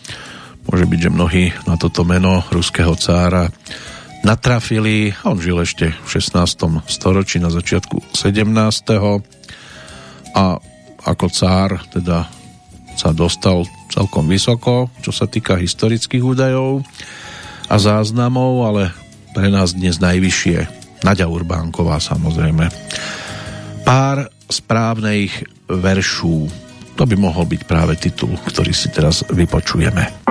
Môže byť, že mnohí na toto meno ruského cára natrafili. On žil ešte v 16. storočí na začiatku 17. A ako cár teda sa dostal celkom vysoko, čo sa týka historických údajov a záznamov, ale pre nás dnes najvyššie Nadia Urbánková samozrejme pár správnych veršů. To by mohol byť práve titul, ktorý si teraz vypočujeme.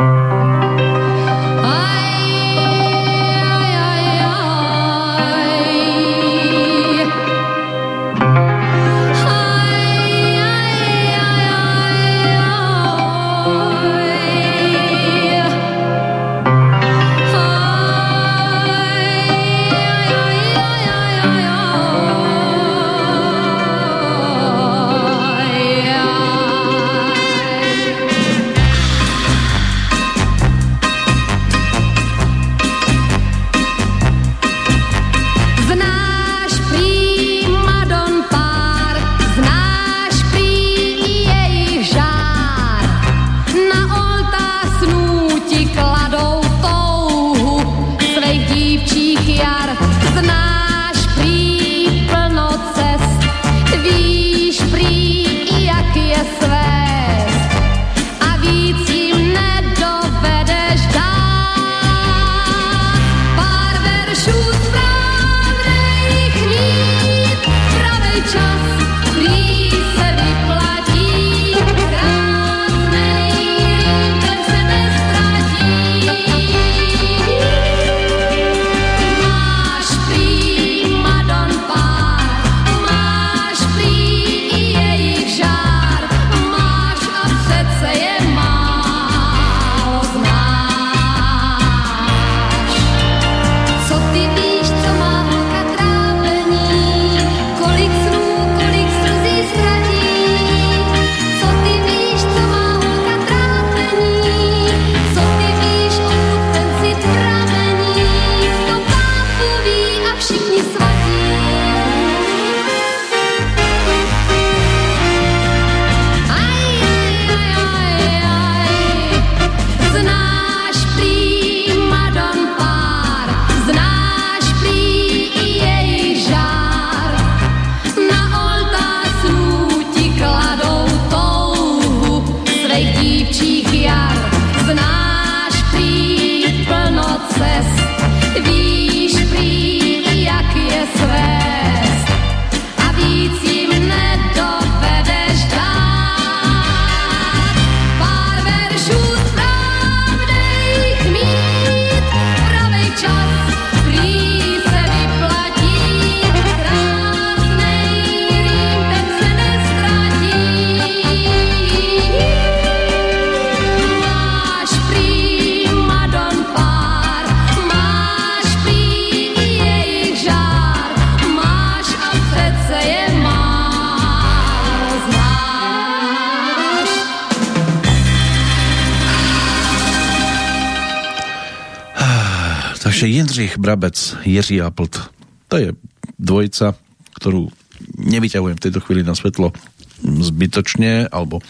Brabec, Jiří Aplt, to je dvojica, ktorú nevyťahujem v tejto chvíli na svetlo zbytočne, alebo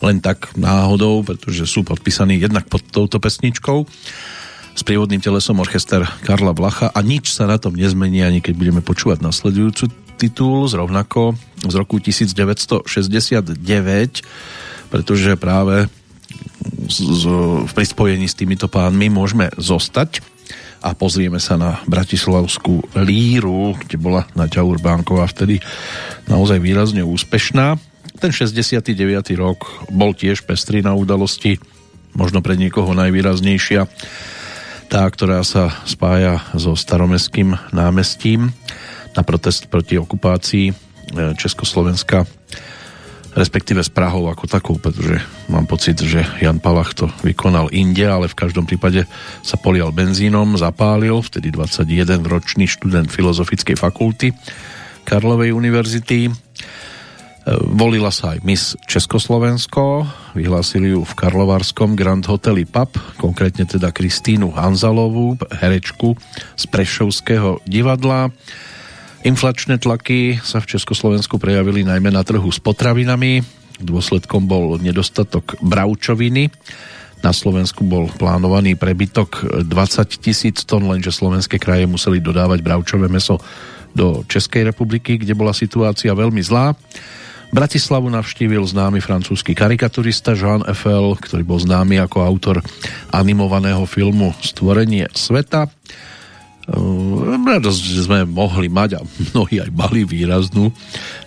len tak náhodou, pretože sú podpísaní jednak pod touto pesničkou. S prívodným telesom orchester Karla Vlacha a nič sa na tom nezmení, ani keď budeme počúvať nasledujúcu titul z z roku 1969, pretože práve z, z, v prispojení s týmito pánmi môžeme zostať a pozrieme sa na Bratislavskú líru, kde bola Naďa Urbánková vtedy naozaj výrazne úspešná. Ten 69. rok bol tiež pestrý na udalosti, možno pre niekoho najvýraznejšia tá, ktorá sa spája so staromestským námestím na protest proti okupácii e, Československa respektíve s Prahou ako takou, pretože mám pocit, že Jan Palach to vykonal inde, ale v každom prípade sa polial benzínom, zapálil, vtedy 21 ročný študent Filozofickej fakulty Karlovej univerzity. E, volila sa aj Miss Československo, vyhlásili ju v Karlovarskom Grand Hoteli Pub, konkrétne teda Kristínu Hanzalovú, herečku z Prešovského divadla. Inflačné tlaky sa v Československu prejavili najmä na trhu s potravinami. Dôsledkom bol nedostatok bravčoviny. Na Slovensku bol plánovaný prebytok 20 tisíc tón, lenže slovenské kraje museli dodávať bravčové meso do Českej republiky, kde bola situácia veľmi zlá. Bratislavu navštívil známy francúzsky karikaturista Jean Eiffel, ktorý bol známy ako autor animovaného filmu Stvorenie sveta. Ehm, radosť sme mohli mať a mnohí aj mali výraznú.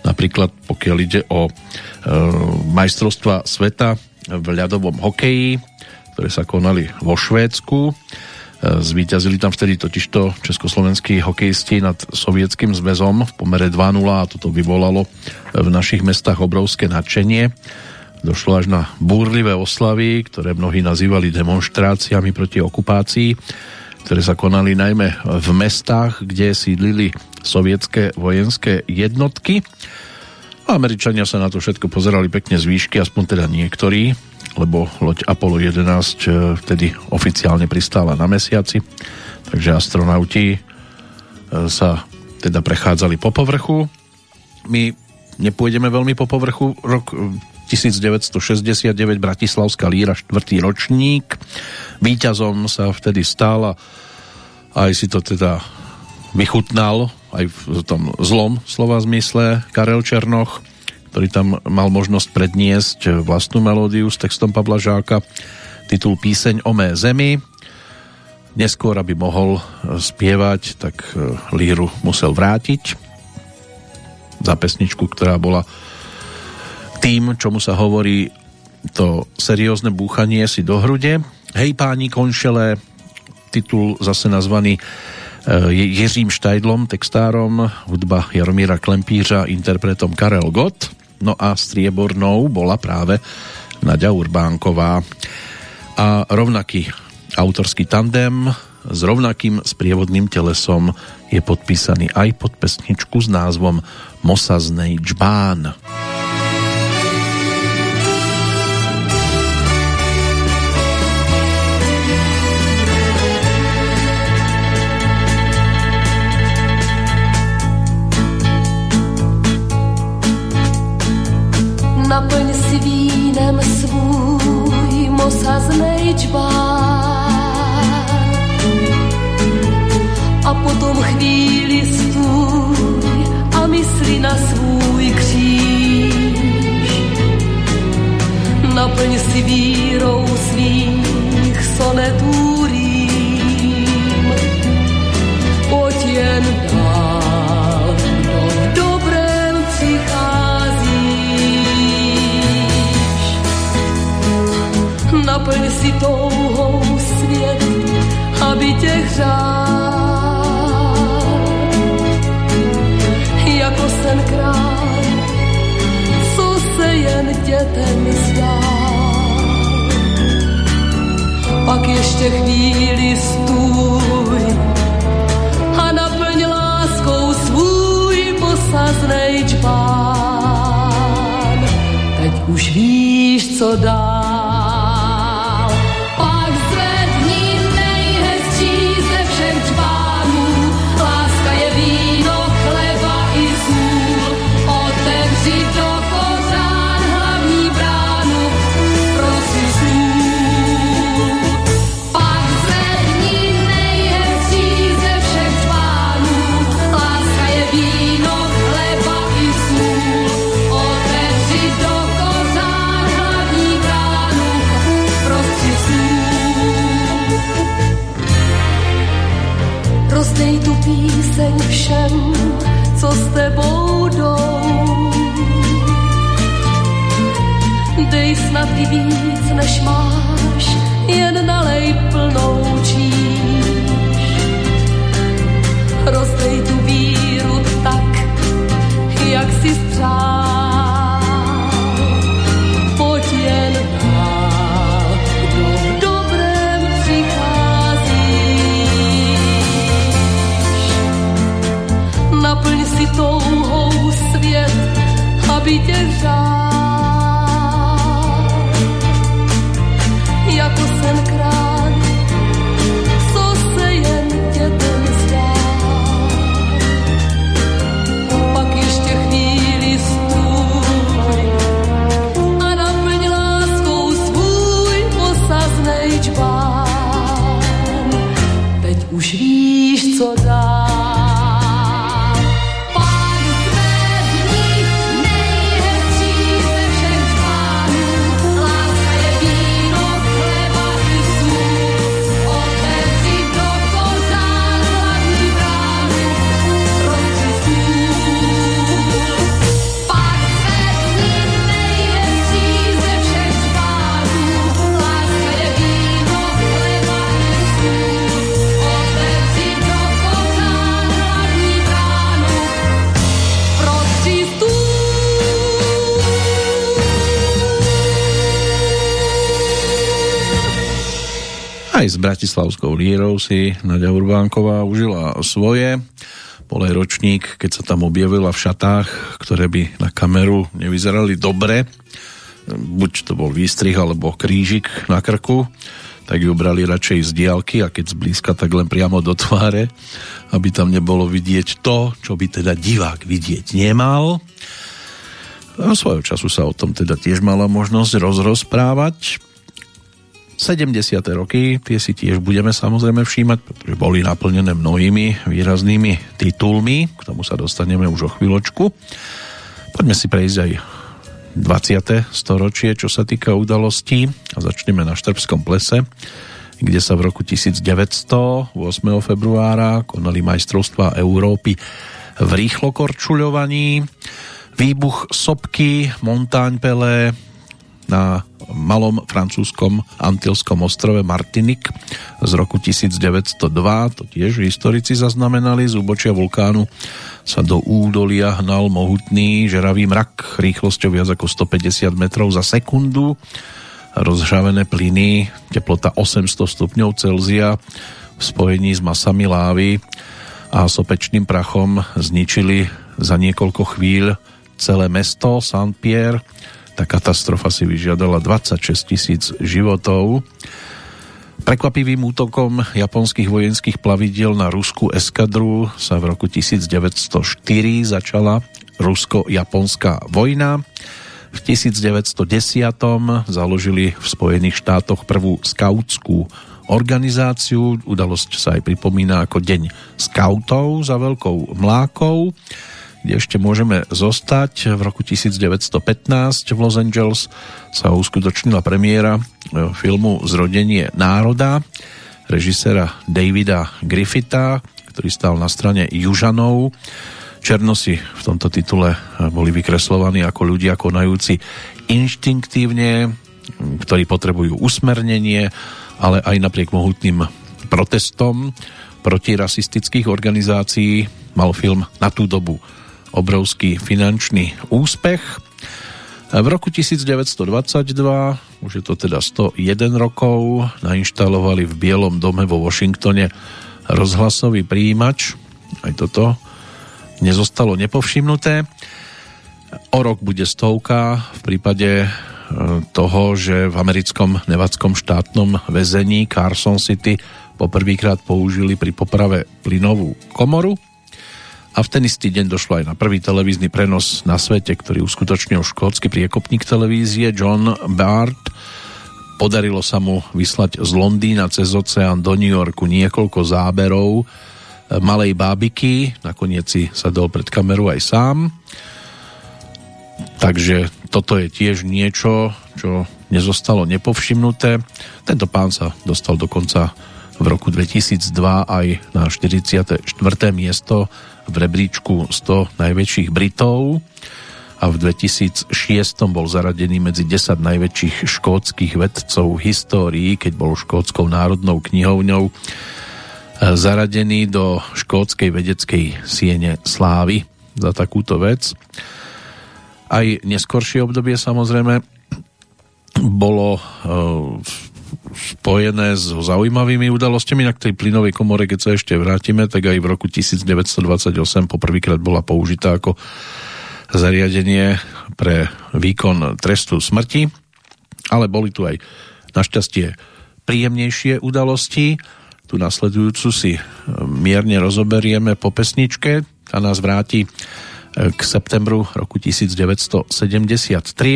Napríklad pokiaľ ide o ehm, majstrovstva sveta v ľadovom hokeji, ktoré sa konali vo Švédsku. Ehm, zvíťazili tam vtedy totižto československí hokejisti nad sovietským zväzom v pomere 2-0 a toto vyvolalo v našich mestách obrovské nadšenie. Došlo až na búrlivé oslavy, ktoré mnohí nazývali demonstráciami proti okupácii ktoré sa konali najmä v mestách, kde sídlili sovietské vojenské jednotky. Američania sa na to všetko pozerali pekne z výšky, aspoň teda niektorí, lebo loď Apollo 11 eh, vtedy oficiálne pristála na mesiaci, takže astronauti eh, sa teda prechádzali po povrchu. My nepôjdeme veľmi po povrchu. Rok 1969 eh, Bratislavská líra, štvrtý ročník. Výťazom sa vtedy stál a aj si to teda vychutnal aj v tom zlom slova zmysle Karel Černoch, ktorý tam mal možnosť predniesť vlastnú melódiu s textom Pavla Žáka, titul Píseň o mé zemi. Neskôr, aby mohol spievať, tak e, líru musel vrátiť za pesničku, ktorá bola tým, čomu sa hovorí to seriózne búchanie si do hrude. Hej páni konšele, titul zase nazvaný e, Jiřím Štajdlom, textárom, hudba Jaromíra Klempířa, interpretom Karel Gott, no a striebornou bola práve Nadia Urbánková. A rovnaký autorský tandem s rovnakým sprievodným telesom je podpísaný aj pod pesničku s názvom Mosaznej džbán. Mosaznej džbán svůj mosaznej čbán a potom chvíli stůj a mysli na svůj kříž. Naplň si vírou svých sonetů rým, pojď jen dál. Naplň si touhou svět, aby tě hřál. Jako sen král, co se jen dětem zdá. Pak ještě chvíli stůj a naplň láskou svůj posaznej čpán. Teď už víš, co dá. Píseň všem, co s tebou jdou. Dej snad i víc, než máš, jen nalej plnou číš. Rozdej tu víru Bratislavskou lírou si Nadia Urbánková užila svoje. Bol aj ročník, keď sa tam objavila v šatách, ktoré by na kameru nevyzerali dobre. Buď to bol výstrih, alebo krížik na krku. Tak ju brali radšej z diálky a keď zblízka, tak len priamo do tváre, aby tam nebolo vidieť to, čo by teda divák vidieť nemal. A svojho času sa o tom teda tiež mala možnosť rozrozprávať. 70. roky, tie si tiež budeme samozrejme všímať, pretože boli naplnené mnohými výraznými titulmi, k tomu sa dostaneme už o chvíľočku. Poďme si prejsť aj 20. storočie, čo sa týka udalostí a začneme na Štrbskom plese, kde sa v roku 1900, 8. februára, konali majstrovstvá Európy v rýchlokorčuľovaní. Výbuch sopky Montagne Pelé na malom francúzskom antilskom ostrove Martinik z roku 1902, to tiež historici zaznamenali, z úbočia vulkánu sa do údolia hnal mohutný žeravý mrak rýchlosťou viac ako 150 metrov za sekundu. Rozžavené plyny, teplota 800 stupňov Celzia v spojení s masami lávy a sopečným prachom zničili za niekoľko chvíľ celé mesto Saint-Pierre tá katastrofa si vyžiadala 26 tisíc životov. Prekvapivým útokom japonských vojenských plavidiel na ruskú eskadru sa v roku 1904 začala rusko-japonská vojna. V 1910 založili v Spojených štátoch prvú skautskú organizáciu. Udalosť sa aj pripomína ako Deň skautov za veľkou mlákou kde ešte môžeme zostať. V roku 1915 v Los Angeles sa uskutočnila premiéra e, filmu Zrodenie národa režisera Davida Griffitha, ktorý stál na strane Južanov. Černosi v tomto titule boli vykreslovaní ako ľudia konajúci inštinktívne, ktorí potrebujú usmernenie, ale aj napriek mohutným protestom protirasistických organizácií mal film na tú dobu obrovský finančný úspech. V roku 1922, už je to teda 101 rokov, nainštalovali v Bielom dome vo Washingtone rozhlasový príjimač. Aj toto nezostalo nepovšimnuté. O rok bude stovka v prípade e, toho, že v americkom nevackom štátnom väzení Carson City poprvýkrát použili pri poprave plynovú komoru a v ten istý deň došlo aj na prvý televízny prenos na svete, ktorý uskutočnil škótsky priekopník televízie John Bart. Podarilo sa mu vyslať z Londýna cez oceán do New Yorku niekoľko záberov e, malej bábiky, nakoniec si sadol pred kameru aj sám. Takže toto je tiež niečo, čo nezostalo nepovšimnuté. Tento pán sa dostal dokonca v roku 2002 aj na 44. miesto v rebríčku 100 najväčších Britov a v 2006 bol zaradený medzi 10 najväčších škótskych vedcov v histórii, keď bol škótskou národnou knihovňou e, zaradený do škótskej vedeckej siene slávy za takúto vec. Aj neskoršie obdobie samozrejme bolo e, spojené s zaujímavými udalosťami, na tej plynovej komore, keď sa ešte vrátime, tak aj v roku 1928 poprvýkrát bola použitá ako zariadenie pre výkon trestu smrti, ale boli tu aj našťastie príjemnejšie udalosti. Tu nasledujúcu si mierne rozoberieme po pesničke, tá nás vráti k septembru roku 1973.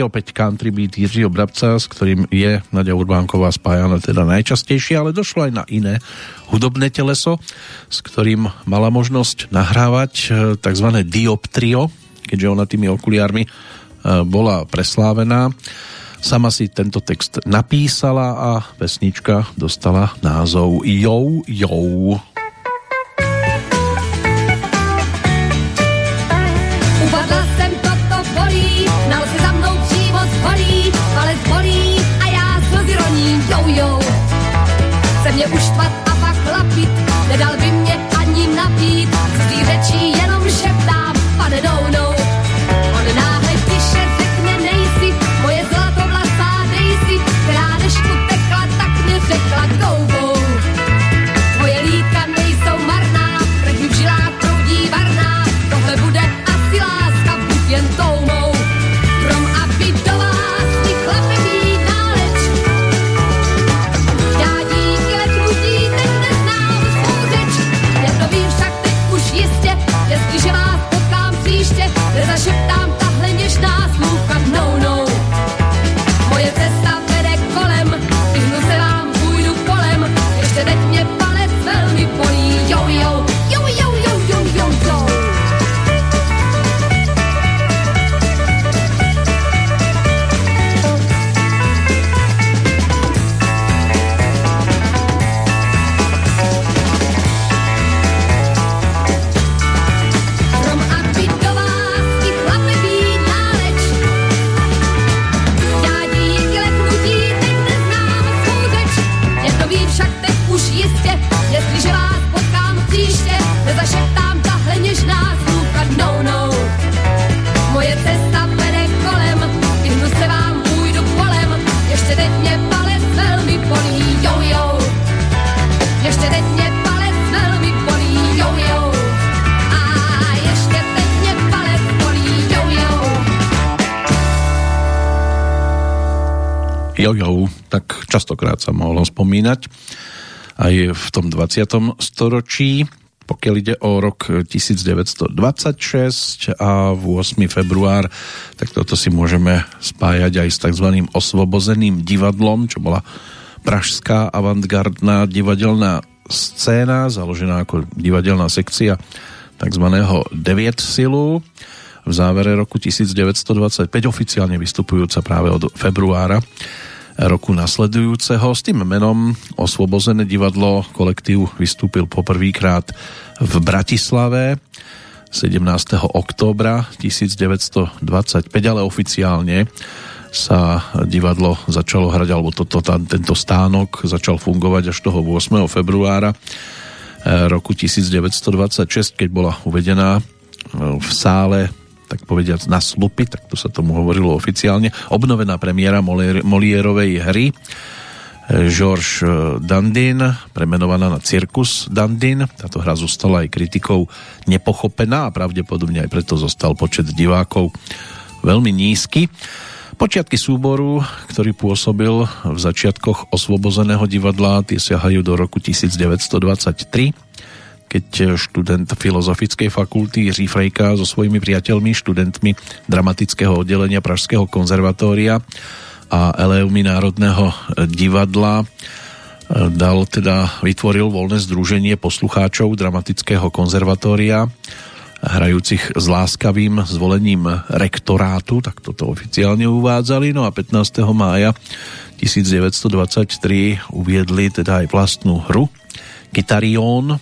Opäť country beat Jiřího Brabca, s ktorým je Nadia Urbánková spájana teda najčastejšie, ale došlo aj na iné hudobné teleso, s ktorým mala možnosť nahrávať e, tzv. dioptrio, keďže ona tými okuliármi e, bola preslávená. Sama si tento text napísala a pesnička dostala názov Jou, jou. Mě uštvat a pak chlapit, nedal by mě Jojo, tak častokrát sa mohlo spomínať aj v tom 20. storočí, pokiaľ ide o rok 1926 a v 8. február, tak toto si môžeme spájať aj s tzv. osvobozeným divadlom, čo bola pražská avantgardná divadelná scéna, založená ako divadelná sekcia tzv. 9 silu v závere roku 1925 oficiálne vystupujúca práve od februára roku nasledujúceho. S tým menom Osvobozené divadlo kolektív vystúpil poprvýkrát v Bratislave 17. októbra 1925, ale oficiálne sa divadlo začalo hrať, alebo toto, tento stánok začal fungovať až toho 8. februára eh, roku 1926, keď bola uvedená eh, v sále tak povediac na slupy, tak to sa tomu hovorilo oficiálne, obnovená premiéra Molierovej hry George Dandin, premenovaná na Cirkus Dandin. Táto hra zostala aj kritikou nepochopená a pravdepodobne aj preto zostal počet divákov veľmi nízky. Počiatky súboru, ktorý pôsobil v začiatkoch osvobozeného divadla, tie siahajú do roku 1923 keď študent Filozofickej fakulty Jiří Frejka so svojimi priateľmi, študentmi dramatického oddelenia Pražského konzervatória a Eleumy Národného divadla dal teda, vytvoril voľné združenie poslucháčov dramatického konzervatória hrajúcich s láskavým zvolením rektorátu, tak toto oficiálne uvádzali. No a 15. mája 1923 uviedli teda aj vlastnú hru Gitarion,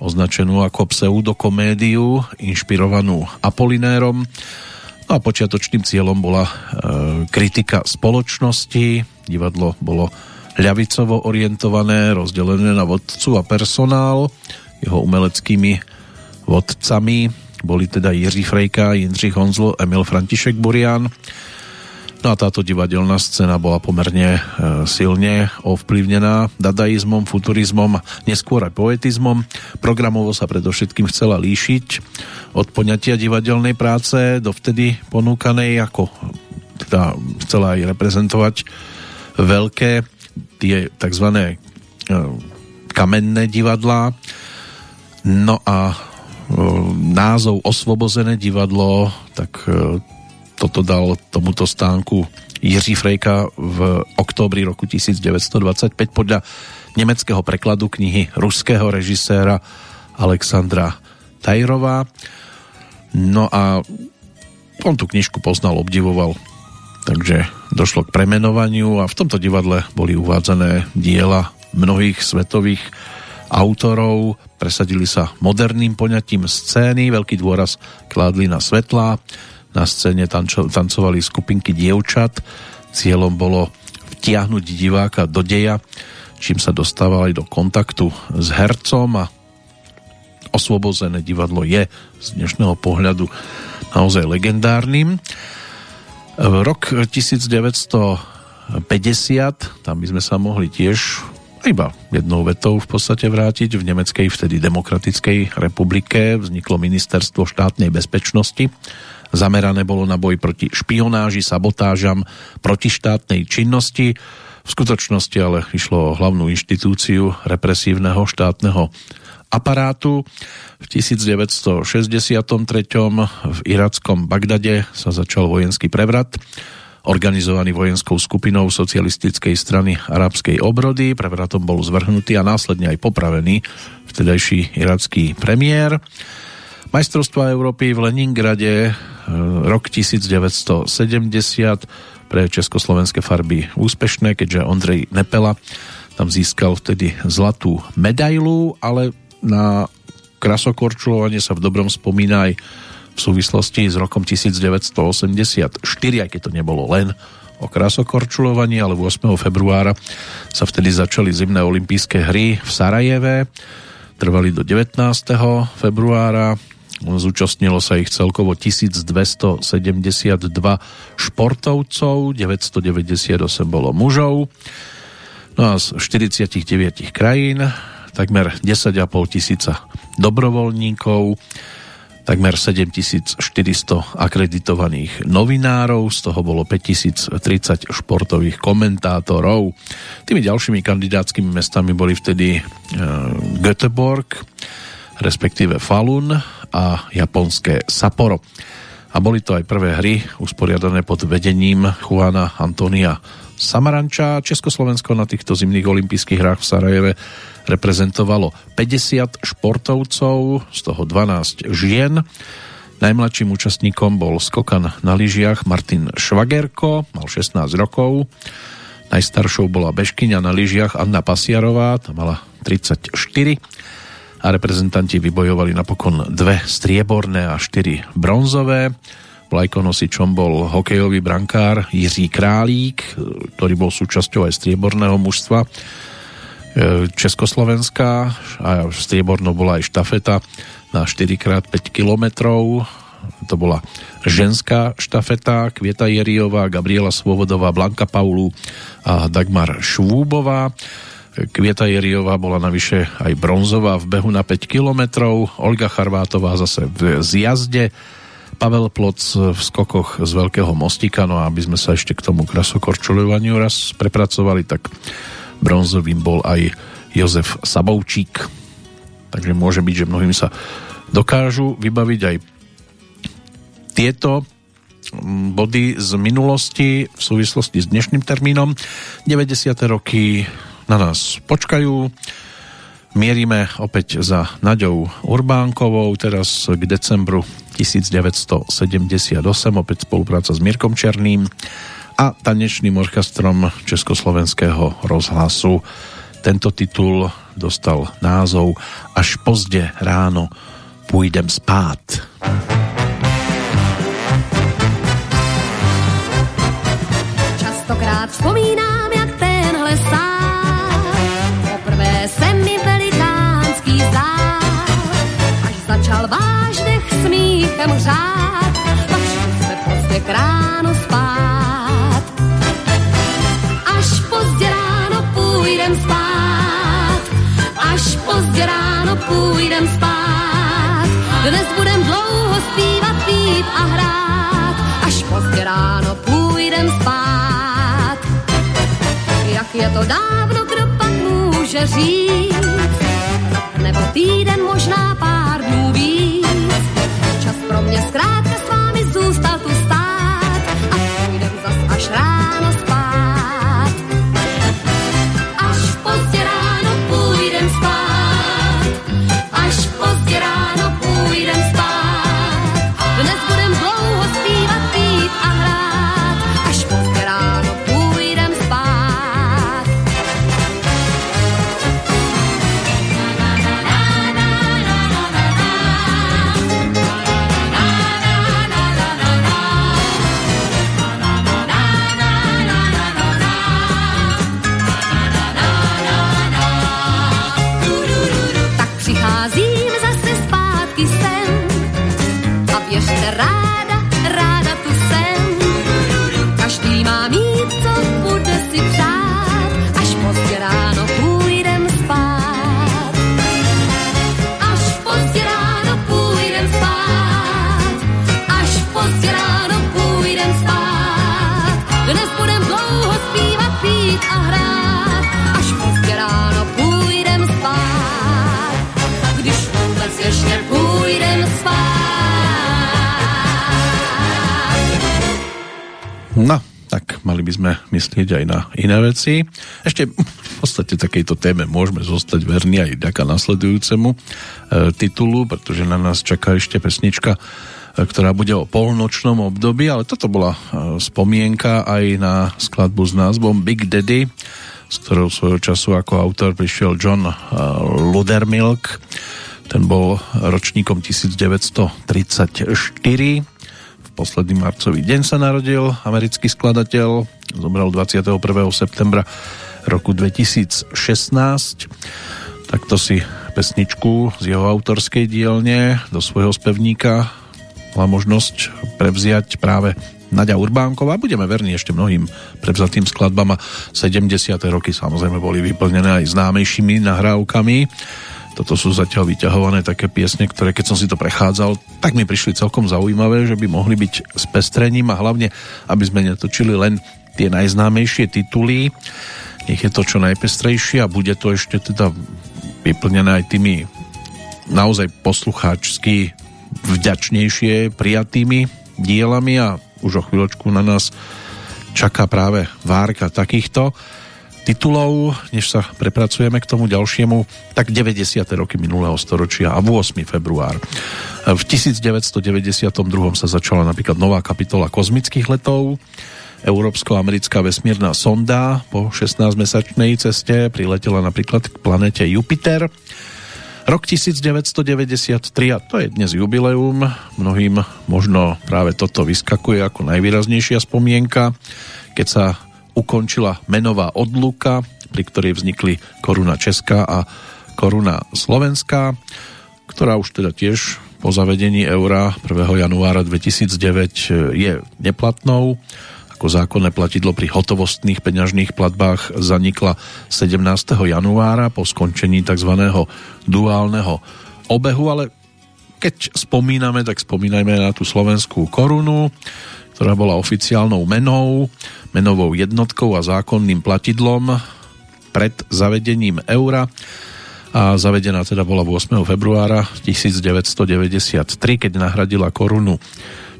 označenú ako pseudokomédiu, inšpirovanú Apolinérom. No a počiatočným cieľom bola e, kritika spoločnosti. Divadlo bolo ľavicovo orientované, rozdelené na vodcu a personál. Jeho umeleckými vodcami boli teda Jiří Frejka, Jindřich Honzl, Emil František Burian. No a táto divadelná scéna bola pomerne e, silne ovplyvnená dadaizmom, futurizmom, neskôr aj poetizmom. Programovo sa predovšetkým chcela líšiť od poňatia divadelnej práce, dovtedy ponúkanej, ako teda chcela aj reprezentovať veľké tie tzv. E, kamenné divadlá. No a e, názov Osvobozené divadlo, tak toto dal tomuto stánku Jiří Frejka v októbri roku 1925 podľa nemeckého prekladu knihy ruského režiséra Alexandra Tajrová. No a on tú knižku poznal, obdivoval, takže došlo k premenovaniu a v tomto divadle boli uvádzané diela mnohých svetových autorov, presadili sa moderným poňatím scény, veľký dôraz kládli na svetlá, na scéne tančo, tancovali skupinky dievčat. Cieľom bolo vtiahnuť diváka do deja, čím sa dostávali do kontaktu s hercom a osvobozené divadlo je z dnešného pohľadu naozaj legendárnym. Rok 1950, tam by sme sa mohli tiež iba jednou vetou v podstate vrátiť. V Nemeckej vtedy demokratickej republike vzniklo ministerstvo štátnej bezpečnosti Zamerané bolo na boj proti špionáži, sabotážam, protištátnej činnosti. V skutočnosti ale išlo o hlavnú inštitúciu represívneho štátneho aparátu. V 1963. v irackom Bagdade sa začal vojenský prevrat organizovaný vojenskou skupinou socialistickej strany arabskej obrody. Prevratom bol zvrhnutý a následne aj popravený vtedajší iracký premiér. Majstrovstva Európy v Leningrade rok 1970 pre československé farby úspešné, keďže Ondrej Nepela tam získal vtedy zlatú medailu, ale na krasokorčulovanie sa v dobrom spomína aj v súvislosti s rokom 1984, aj keď to nebolo len o krasokorčulovaní, ale 8. februára sa vtedy začali zimné olympijské hry v Sarajeve. Trvali do 19. februára Zúčastnilo sa ich celkovo 1272 športovcov, 998 bolo mužov. No a z 49 krajín takmer 10,5 tisíca dobrovoľníkov, takmer 7400 akreditovaných novinárov, z toho bolo 5030 športových komentátorov. Tými ďalšími kandidátskymi mestami boli vtedy uh, Göteborg, respektíve Falun, a japonské Sapporo. A boli to aj prvé hry usporiadané pod vedením Juana Antonia Samaranča. Československo na týchto zimných olympijských hrách v Sarajeve reprezentovalo 50 športovcov, z toho 12 žien. Najmladším účastníkom bol skokan na lyžiach Martin Švagerko, mal 16 rokov. Najstaršou bola bežkyňa na lyžiach Anna Pasiarová, tá mala 34 a reprezentanti vybojovali napokon dve strieborné a štyri bronzové. Vlajkonosičom bol hokejový brankár Jiří Králík, ktorý bol súčasťou aj strieborného mužstva e, Československa a striebornou bola aj štafeta na 4x5 kilometrov. To bola ženská štafeta, Kvieta Jeriová, Gabriela Svovodová, Blanka Paulu a Dagmar Švúbová. Kvieta Jeriová bola navyše aj bronzová v behu na 5 kilometrov, Olga Charvátová zase v zjazde, Pavel Ploc v skokoch z Veľkého mostika, no a aby sme sa ešte k tomu krasokorčuľovaniu raz prepracovali, tak bronzovým bol aj Jozef Saboučík. Takže môže byť, že mnohým sa dokážu vybaviť aj tieto mm, body z minulosti v súvislosti s dnešným termínom. 90. roky na nás počkajú. Mierime opäť za Naďou Urbánkovou, teraz k decembru 1978, opäť spolupráca s Mirkom Černým a tanečným orchestrom Československého rozhlasu. Tento titul dostal názov Až pozde ráno půjdem spát. Častokrát vzpomínám, smíchem řád, až se pozdě k spát. Až pozdě ráno půjdem spát, až pozdě ráno půjdem spát. Dnes budem dlouho zpívat, pít a hrát, až pozdě ráno půjdem spát. Jak je to dávno, kdo pak může říct, nebo týden, možná pár dnů víc. Čas pro mě. Zkrátka s vámi zůstal tu stát No, tak mali by sme myslieť aj na iné veci. Ešte v podstate takejto téme môžeme zostať verní aj ďaká nasledujúcemu e, titulu, pretože na nás čaká ešte pesnička, e, ktorá bude o polnočnom období, ale toto bola e, spomienka aj na skladbu s názvom Big Daddy, s ktorou svojho času ako autor prišiel John e, Ludermilk. Ten bol ročníkom 1934 posledný marcový deň sa narodil americký skladateľ, zomrel 21. septembra roku 2016. Takto si pesničku z jeho autorskej dielne do svojho spevníka mala možnosť prevziať práve Nadia Urbánková. Budeme verní ešte mnohým prevzatým skladbám a 70. roky samozrejme boli vyplnené aj známejšími nahrávkami toto sú zatiaľ vyťahované také piesne, ktoré keď som si to prechádzal, tak mi prišli celkom zaujímavé, že by mohli byť s pestrením a hlavne, aby sme netočili len tie najznámejšie tituly. Nech je to čo najpestrejšie a bude to ešte teda vyplnené aj tými naozaj poslucháčsky vďačnejšie prijatými dielami a už o chvíľočku na nás čaká práve várka takýchto titulov, než sa prepracujeme k tomu ďalšiemu, tak 90. roky minulého storočia a 8. február. V 1992. sa začala napríklad nová kapitola kozmických letov. Európsko-americká vesmírna sonda po 16-mesačnej ceste priletela napríklad k planete Jupiter. Rok 1993, a to je dnes jubileum, mnohým možno práve toto vyskakuje ako najvýraznejšia spomienka, keď sa ukončila menová odluka, pri ktorej vznikli koruna Česká a koruna Slovenská, ktorá už teda tiež po zavedení eura 1. januára 2009 je neplatnou. Ako zákonné platidlo pri hotovostných peňažných platbách zanikla 17. januára po skončení tzv. duálneho obehu, ale keď spomíname, tak spomínajme na tú slovenskú korunu, ktorá bola oficiálnou menou menovou jednotkou a zákonným platidlom pred zavedením eura a zavedená teda bola 8. februára 1993, keď nahradila korunu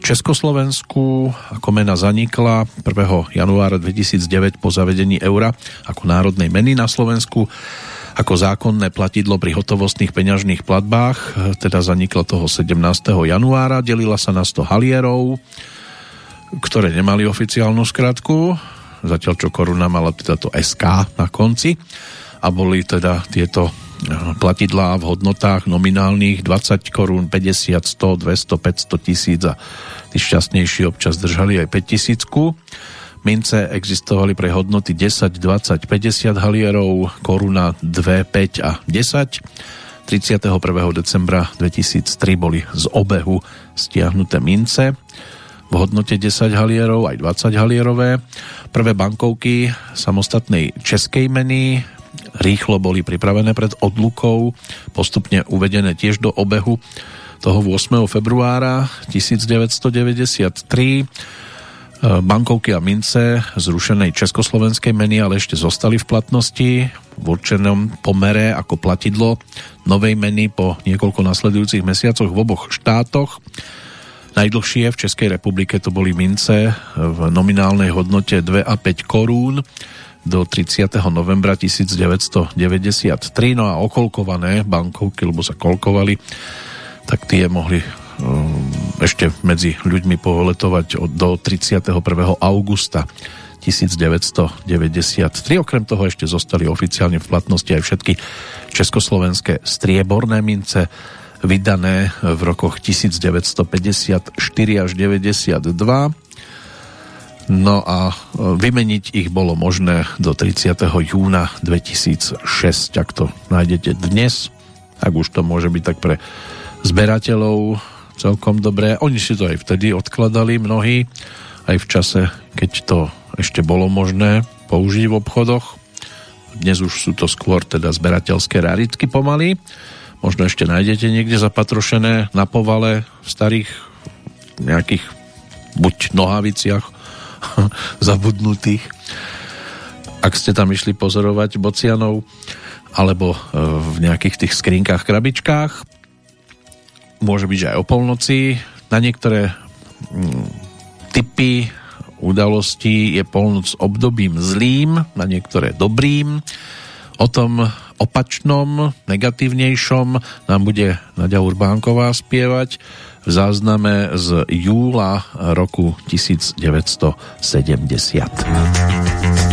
Československu ako mena zanikla 1. januára 2009 po zavedení eura ako národnej meny na Slovensku ako zákonné platidlo pri hotovostných peňažných platbách, teda zanikla toho 17. januára, delila sa na 100 halierov, ktoré nemali oficiálnu skratku, zatiaľ čo koruna mala teda to SK na konci a boli teda tieto eh, platidlá v hodnotách nominálnych 20 korún, 50, 100, 200, 500 tisíc a tí šťastnejší občas držali aj 5 tisícku. Mince existovali pre hodnoty 10, 20, 50 halierov, koruna 2, 5 a 10. 31. decembra 2003 boli z obehu stiahnuté mince v hodnote 10 halierov, aj 20 halierové. Prvé bankovky samostatnej českej meny rýchlo boli pripravené pred odlukou, postupne uvedené tiež do obehu toho 8. februára 1993. Bankovky a mince zrušenej československej meny ale ešte zostali v platnosti v určenom pomere ako platidlo novej meny po niekoľko nasledujúcich mesiacoch v oboch štátoch. Najdlhšie v Českej republike to boli mince v nominálnej hodnote 2 a 5 korún do 30. novembra 1993. No a okolkované bankovky, lebo sa kolkovali, tak tie mohli um, ešte medzi ľuďmi poletovať do 31. augusta 1993. Okrem toho ešte zostali oficiálne v platnosti aj všetky československé strieborné mince, vydané v rokoch 1954 až 92. No a e, vymeniť ich bolo možné do 30. júna 2006, ak to nájdete dnes, ak už to môže byť tak pre zberateľov celkom dobré. Oni si to aj vtedy odkladali mnohí, aj v čase, keď to ešte bolo možné použiť v obchodoch. Dnes už sú to skôr teda zberateľské raritky pomaly možno ešte nájdete niekde zapatrošené na povale v starých nejakých buď nohaviciach <laughs> zabudnutých. Ak ste tam išli pozorovať bocianov alebo e, v nejakých tých skrinkách, krabičkách, môže byť, že aj o polnoci. Na niektoré mm, typy udalostí je polnoc obdobím zlým, na niektoré dobrým. O tom opačnom, negatívnejšom nám bude Nadia Urbánková spievať v zázname z júla roku 1970.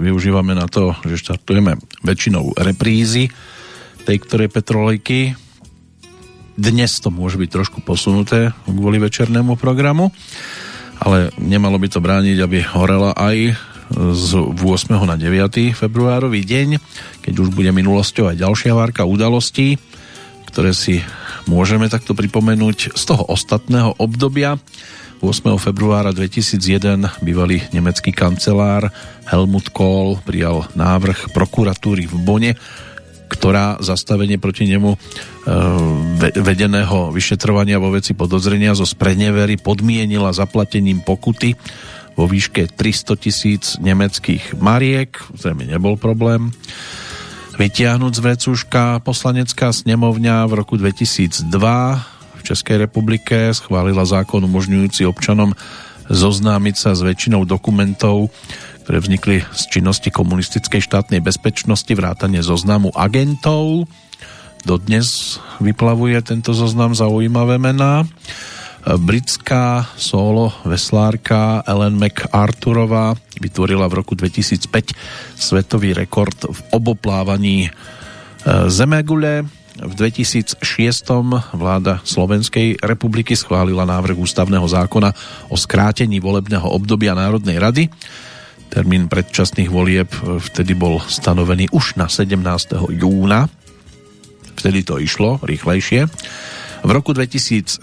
využívame na to, že štartujeme väčšinou reprízy tej ktorej petrolejky. dnes to môže byť trošku posunuté kvôli večernému programu, ale nemalo by to brániť, aby horela aj z 8. na 9. februárový deň, keď už bude minulosťou aj ďalšia várka udalostí, ktoré si môžeme takto pripomenúť z toho ostatného obdobia. 8. februára 2001 bývalý nemecký kancelár Helmut Kohl prijal návrh prokuratúry v Bone, ktorá zastavenie proti nemu e, vedeného vyšetrovania vo veci podozrenia zo sprenevery podmienila zaplatením pokuty vo výške 300 tisíc nemeckých mariek, zrejme nebol problém. Vytiahnuť z vrecúška poslanecká snemovňa v roku 2002 v Českej republike schválila zákon umožňujúci občanom zoznámiť sa s väčšinou dokumentov, ktoré vznikli z činnosti komunistickej štátnej bezpečnosti, vrátane zoznamu agentov. Dodnes vyplavuje tento zoznam zaujímavé mená. Britská solo veslárka Ellen MacArthurová vytvorila v roku 2005 svetový rekord v oboplávaní e, zemegule. V 2006 vláda Slovenskej republiky schválila návrh ústavného zákona o skrátení volebného obdobia Národnej rady. Termín predčasných volieb e, vtedy bol stanovený už na 17. júna. Vtedy to išlo rýchlejšie. V roku 2007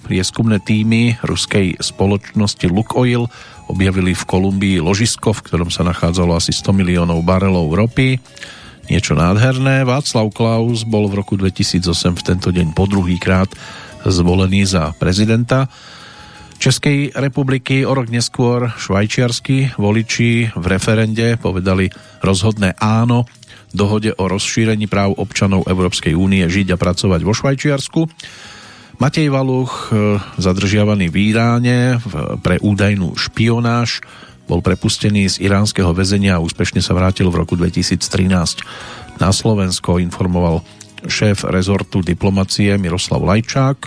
prieskumné týmy ruskej spoločnosti Lukoil objavili v Kolumbii ložisko, v ktorom sa nachádzalo asi 100 miliónov barelov ropy. Niečo nádherné. Václav Klaus bol v roku 2008 v tento deň po druhý krát zvolený za prezidenta Českej republiky. O rok neskôr švajčiarskí voliči v referende povedali rozhodné áno dohode o rozšírení práv občanov Európskej únie žiť a pracovať vo Švajčiarsku. Matej Valuch, e, zadržiavaný v Iráne pre údajnú špionáž, bol prepustený z iránskeho väzenia a úspešne sa vrátil v roku 2013 na Slovensko, informoval šéf rezortu diplomacie Miroslav Lajčák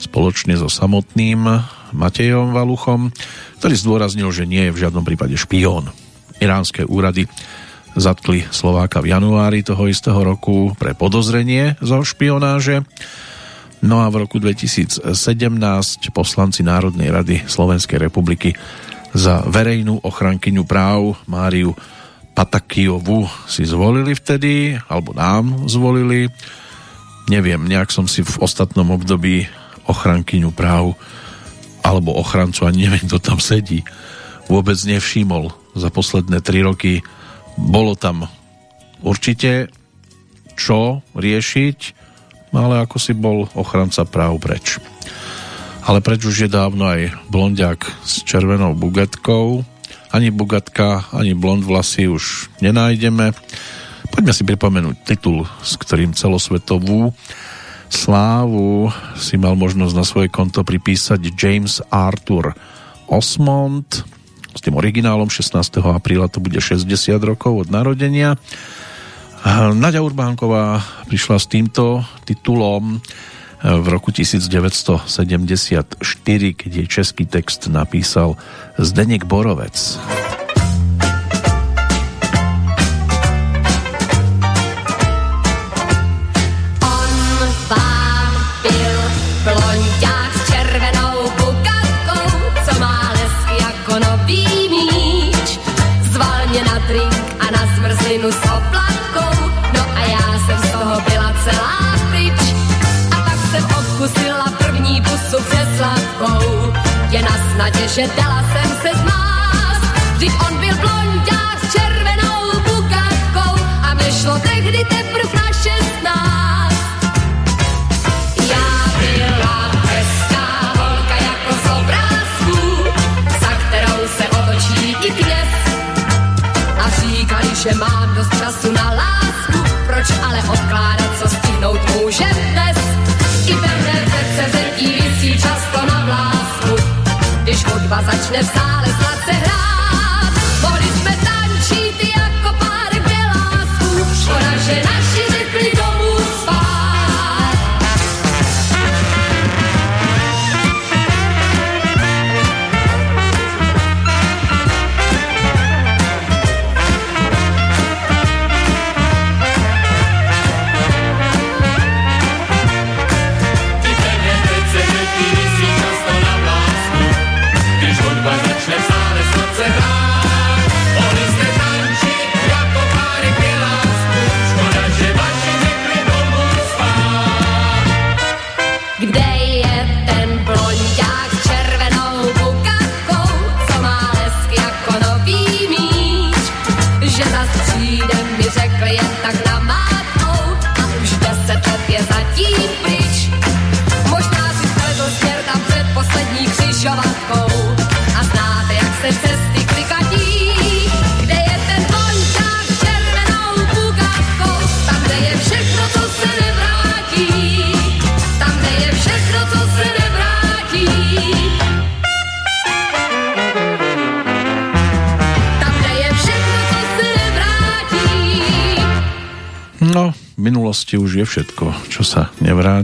spoločne so samotným Matejom Valuchom, ktorý zdôraznil, že nie je v žiadnom prípade špión. Iránske úrady zatkli Slováka v januári toho istého roku pre podozrenie zo špionáže. No a v roku 2017 poslanci Národnej rady Slovenskej republiky za verejnú ochrankyňu práv Máriu Patakijovu si zvolili vtedy, alebo nám zvolili. Neviem, nejak som si v ostatnom období ochrankyňu práv alebo ochrancu, ani neviem, kto tam sedí, vôbec nevšimol za posledné tri roky bolo tam určite čo riešiť, ale ako si bol ochranca práv preč. Ale preč už je dávno aj blondiak s červenou bugetkou. Ani bugatka, ani blond vlasy už nenájdeme. Poďme si pripomenúť titul, s ktorým celosvetovú slávu si mal možnosť na svoje konto pripísať James Arthur Osmond, s tým originálom 16. apríla to bude 60 rokov od narodenia. Nadia Urbánková prišla s týmto titulom v roku 1974, keď jej český text napísal Zdeněk Borovec. Že dala jsem se zmást. Vždyť on byl blondák s červenou bukatkou a mě šlo tehdy teprv na šestnáct. Já byla hezká holka jako z obrázků, za kterou se otočí i kněz. A říkali, že mám dost času na lásku, proč ale odkládat, co stihnout můžem dnes. Hudba začne v sále sladce hrát. Mohli jsme tančit jako pár bělásků, škoda, že naši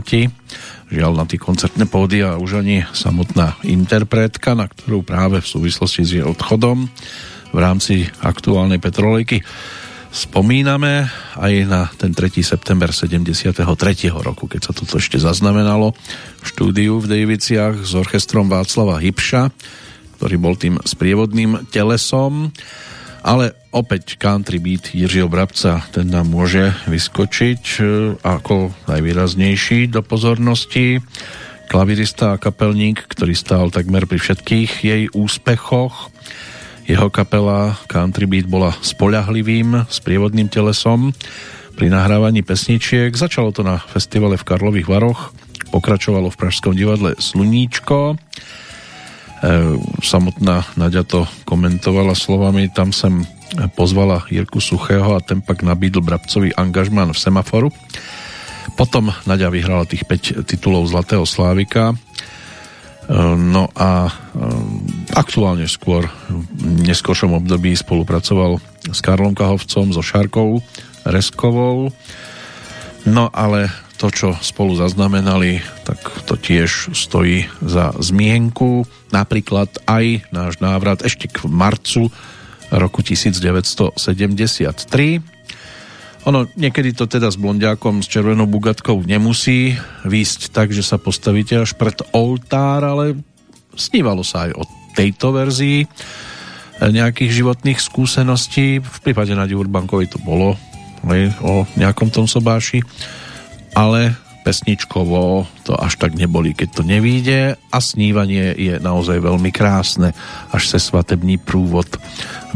nevráti. Žiaľ na tie koncertné pódia už ani samotná interpretka, na ktorú práve v súvislosti s jej odchodom v rámci aktuálnej petrolejky spomíname aj na ten 3. september 73. roku, keď sa toto ešte zaznamenalo v štúdiu v Dejviciach s orchestrom Václava Hybša, ktorý bol tým sprievodným telesom ale opäť country beat Jiřího Brabca, ten nám môže vyskočiť e, ako najvýraznejší do pozornosti. Klavirista a kapelník, ktorý stál takmer pri všetkých jej úspechoch. Jeho kapela Country Beat bola spoľahlivým sprievodným telesom pri nahrávaní pesničiek. Začalo to na festivale v Karlových Varoch, pokračovalo v Pražskom divadle Sluníčko samotná Nadia to komentovala slovami, tam sem pozvala Jirku Suchého a ten pak nabídl Brabcovi angažman v Semaforu. Potom Nadia vyhrala tých 5 titulov Zlatého Slávika. E, no a e, aktuálne skôr v neskôršom období spolupracoval s Karlom Kahovcom, so Šárkou Reskovou. No ale to, čo spolu zaznamenali, tak to tiež stojí za zmienku. Napríklad aj náš návrat ešte k marcu roku 1973. Ono, niekedy to teda s blondiákom s červenou bugatkou nemusí výsť tak, že sa postavíte až pred oltár, ale snívalo sa aj o tejto verzii nejakých životných skúseností. V prípade Nadi Urbankovej to bolo o nejakom tom sobáši ale pesničkovo to až tak neboli, keď to nevíde a snívanie je naozaj veľmi krásne, až se svatební prúvod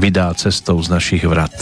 vydá cestou z našich vrat.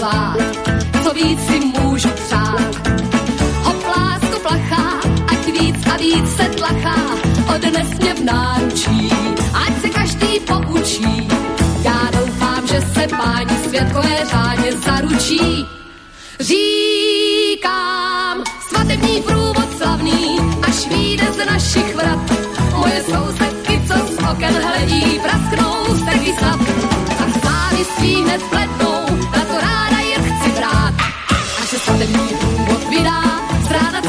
milá, co víc si můžu přát. Hop, lásko plachá, ať víc a víc se tlachá, odnes mě v náručí, ať se každý poučí. Já doufám, že se páni světkové řádně zaručí. Říkám, svatební průvod slavný, až vyjde z našich vrat. Moje sousedky, co z oken hledí, prasknou se i snad. A závistí hned plet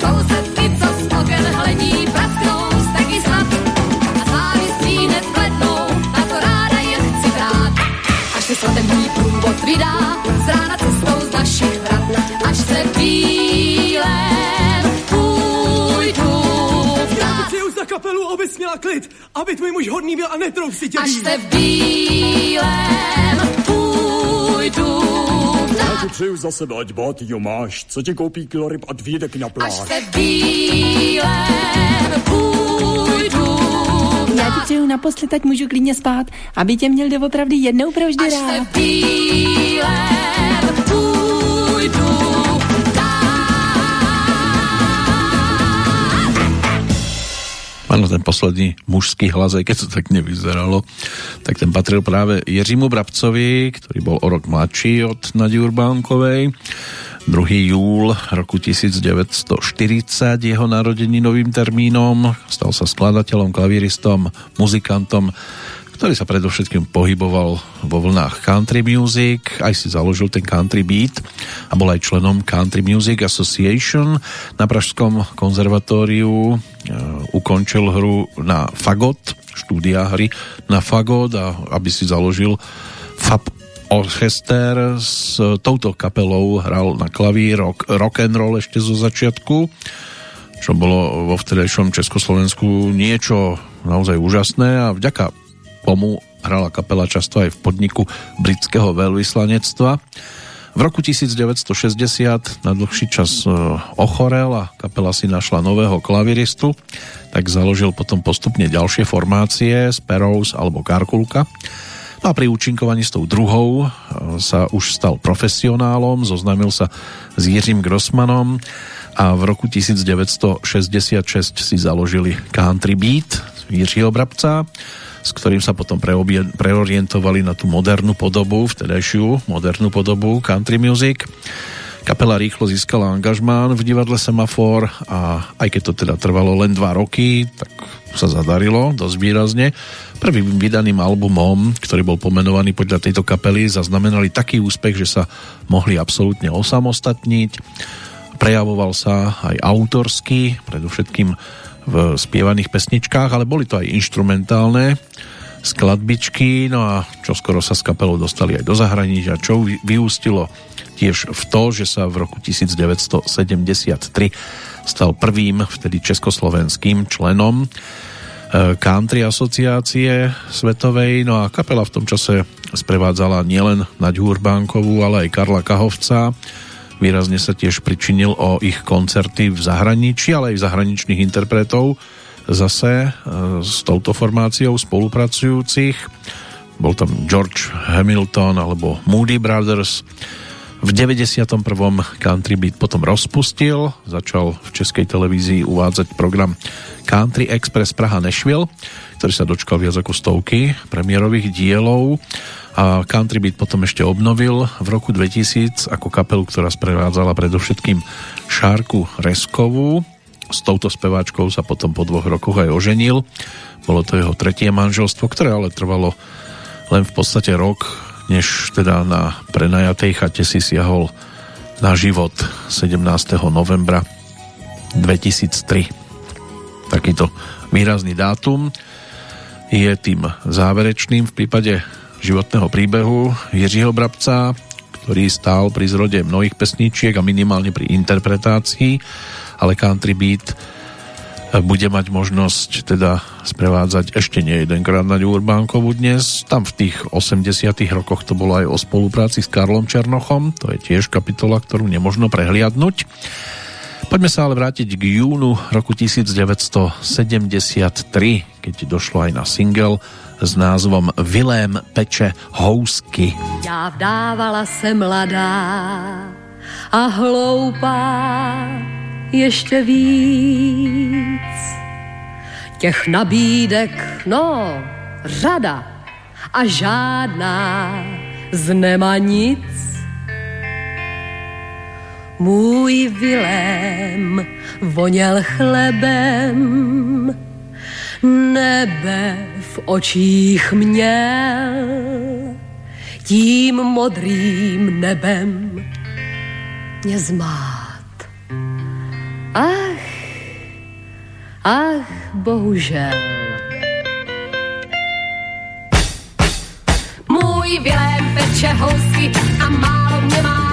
Sousedky, co z oken hledí, prasknou steky snad. A na to ráda je chci brát. Až se svatební průvod vydá, z rána cestou z našich vrat. Až se bílém půjdu za kapelu, aby směla klid, aby tvůj muž hodný byl a netrouf si tě Až se v bílém půjdu Já ti přeju za sebe, ať bohatýho máš, co ti koupí kilo ryb a dvídek na pláž. Až se v bílém půjdu Já ti přeju naposled, ať můžu klidně spát, aby tě měl doopravdy jednou provždy Až rád. se v bílém půjdu Áno, ten posledný mužský hlas, aj keď to tak nevyzeralo, tak ten patril práve Jiřímu Brabcovi, ktorý bol o rok mladší od Nadi Urbánkovej. 2. júl roku 1940 jeho novým termínom. Stal sa skladateľom, klavíristom, muzikantom, ktorý sa predovšetkým pohyboval vo vlnách country music, aj si založil ten country beat a bol aj členom Country Music Association. Na Pražskom konzervatóriu e, ukončil hru na fagot, štúdia hry na fagot a aby si založil Fab Orchester s touto kapelou hral na klavír rock, rock and roll ešte zo začiatku čo bolo vo vtedajšom Československu niečo naozaj úžasné a vďaka tomu hrala kapela často aj v podniku britského veľvyslanectva. V roku 1960 na dlhší čas e, ochorel a kapela si našla nového klaviristu, tak založil potom postupne ďalšie formácie, Sparrows alebo Karkulka. No a pri účinkovaní s tou druhou e, sa už stal profesionálom, zoznámil sa s Jiřím Grossmanom a v roku 1966 si založili Country Beat Jiřího Brabca, s ktorým sa potom preorientovali na tú modernú podobu, vtedajšiu modernú podobu country music. Kapela rýchlo získala angažmán v divadle Semafor a aj keď to teda trvalo len dva roky, tak sa zadarilo dosť výrazne. Prvým vydaným albumom, ktorý bol pomenovaný podľa tejto kapely, zaznamenali taký úspech, že sa mohli absolútne osamostatniť prejavoval sa aj autorsky, predovšetkým v spievaných pesničkách, ale boli to aj instrumentálne skladbičky, no a čo skoro sa s kapelou dostali aj do zahraničia, čo vyústilo tiež v to, že sa v roku 1973 stal prvým vtedy československým členom eh, country asociácie svetovej, no a kapela v tom čase sprevádzala nielen Naď Hurbánkovú, ale aj Karla Kahovca, Výrazne sa tiež pričinil o ich koncerty v zahraničí, ale aj zahraničných interpretov zase e, s touto formáciou spolupracujúcich. Bol tam George Hamilton alebo Moody Brothers. V 91. Country Beat potom rozpustil, začal v českej televízii uvádzať program Country Express Praha Nashville, ktorý sa dočkal viac ako stovky premiérových dielov a Country Beat potom ešte obnovil v roku 2000 ako kapelu, ktorá sprevádzala predovšetkým Šárku Reskovú. S touto speváčkou sa potom po dvoch rokoch aj oženil. Bolo to jeho tretie manželstvo, ktoré ale trvalo len v podstate rok, než teda na prenajatej chate si siahol na život 17. novembra 2003. Takýto výrazný dátum je tým záverečným v prípade životného príbehu Jiřího Brabca, ktorý stál pri zrode mnohých pesničiek a minimálne pri interpretácii, ale Country Beat bude mať možnosť teda sprevádzať ešte nie jedenkrát na Urbánkovu dnes. Tam v tých 80 rokoch to bolo aj o spolupráci s Karlom Černochom, to je tiež kapitola, ktorú nemožno prehliadnúť. Poďme sa ale vrátiť k júnu roku 1973, keď došlo aj na single s názvom Vilém peče housky. Já vdávala se mladá a hloupá ještě víc. Těch nabídek, no, řada a žádná z nema nic. Můj Vilém voněl chlebem, nebe v očích měl, tím modrým nebem mě zmát. Ach, ach, bohužel. Můj Vilém peče housky a málo mě má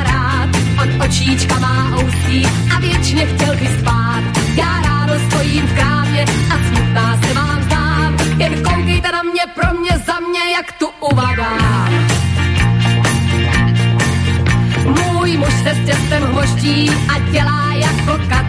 Od očíčka má housky a věčně chtěl by spát. Já ráno stojím v krámě a smutná se vám zdám. Jen koukejte na mě, pro mě, za mě, jak tu uvadám. Můj muž se s těstem hmoští a dělá jako kat.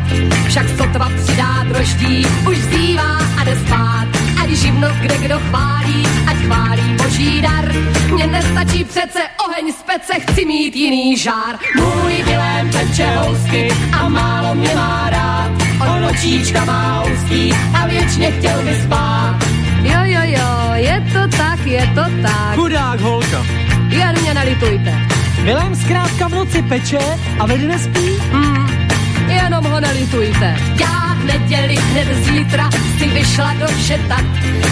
Však sotva přidá droždí, už zývá a jde spát. Živnost kde kdo chválí, ať chválí boží dar. Mně nestačí přece oheň z pece, chci mít jiný žár. Můj Vilém peče housky a málo mě má rád. Od nočíčka má ústí a věčně chtěl by spát. Jo, jo, jo, je to tak, je to tak. Chudák holka. Jen mě nelitujte. Vilém zkrátka v noci peče a ve dne spí. Hmm. Jen jenom ho nelitujte. Já v neděli hned zítra si vyšla do žetat,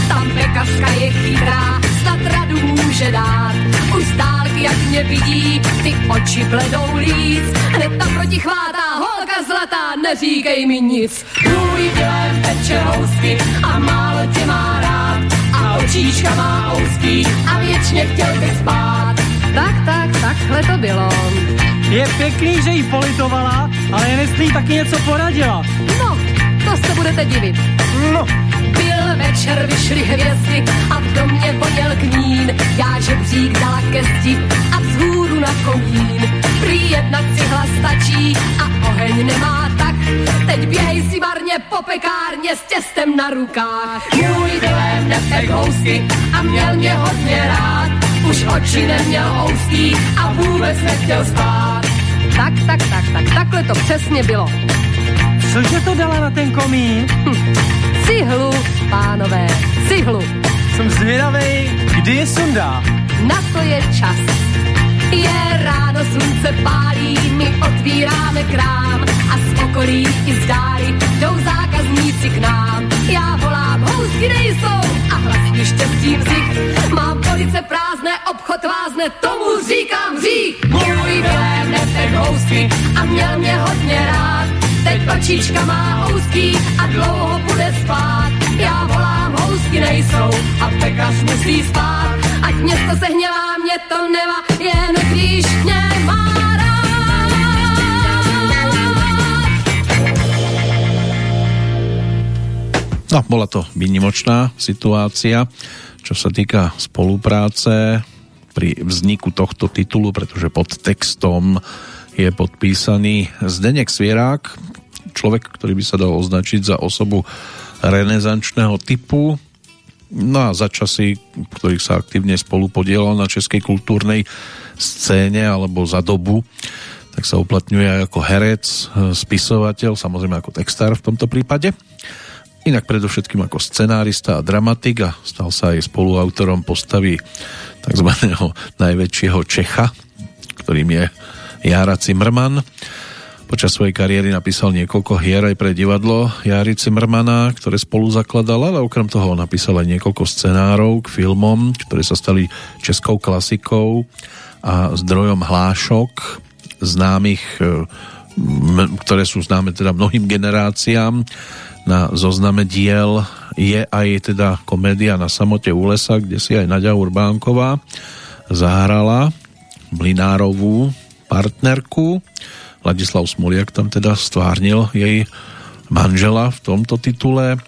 tam pekařka je chytrá, snad radu může dát. Už z dálky, jak mě vidí, ty oči bledou líc, hned tam proti chvátá, holka zlatá, neříkej mi nic. Můj bělém peče housky a málo tě má rád, a očíška má ouský a věčně chtěl by spát. Tak, tak, takhle to bylo. Je pěkný, že jí politovala, ale jen jestli jí taky něco poradila. No, to se budete divit. No, Byl večer, vyšly hvězdy a v domě voněl knín. Já žebřík dala ke zdi a vzhůru na komín. Prý jedna cihla stačí a oheň nemá tak. Teď běhej si marně po pekárně s těstem na rukách. Můj bylem nepek housky a měl mě hodně rád. Už oči neměl ouský a vůbec nechtěl spát. Tak, tak, tak, tak, takhle to přesně bylo. cože to dala na ten komín? Cihlu, pánové, cihlu. Jsem zvědavej, kdy je sundá. Na to je čas. Je ráno, slunce pálí, my otvíráme krám a z okolí i z dáry jdou zákazníci k nám. Já volám, housky nejsou a hlas mi štěstí vzich. Mám police prázdné, obchod vázne, tomu říkám hřích. Můj bylém nefek housky a měl mě hodně rád. Teď očička má housky a dlouho bude spát. Já volám, housky nejsou a pekař musí spát. Ať město se hněvá, mě to nevá, jen když mě má No, bola to výnimočná situácia, čo sa týka spolupráce pri vzniku tohto titulu, pretože pod textom je podpísaný Zdenek Svierák, človek, ktorý by sa dal označiť za osobu renesančného typu, no a za časy, ktorých sa aktívne spolu podielal na českej kultúrnej scéne alebo za dobu, tak sa uplatňuje aj ako herec, spisovateľ, samozrejme ako textár v tomto prípade. Inak predovšetkým ako scenárista a dramatik a stal sa aj spoluautorom postavy tzv. najväčšieho Čecha, ktorým je Jara Cimrman. Počas svojej kariéry napísal niekoľko hier aj pre divadlo Jary Cimrmana, ktoré spolu zakladal, ale okrem toho napísal aj niekoľko scenárov k filmom, ktoré sa stali českou klasikou a zdrojom hlášok známych, ktoré sú známe teda mnohým generáciám na zozname diel je aj teda komédia na samote u lesa, kde si aj Nadia Urbánková zahrala Mlinárovú partnerku. Ladislav Smoliak tam teda stvárnil jej manžela v tomto titule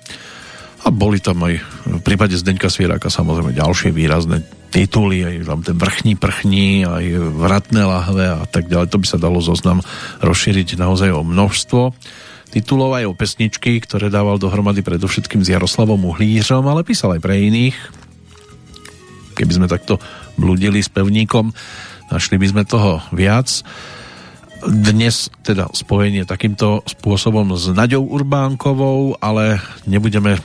a boli tam aj v prípade Zdeňka Svieráka samozrejme ďalšie výrazné tituly, aj tam ten vrchní prchní, aj vratné lahve a tak ďalej. To by sa dalo zoznam rozšíriť naozaj o množstvo titulov aj o pesničky, ktoré dával dohromady predovšetkým s Jaroslavom Uhlířom, ale písal aj pre iných. Keby sme takto bludili s pevníkom, našli by sme toho viac. Dnes teda spojenie takýmto spôsobom s Naďou Urbánkovou, ale nebudeme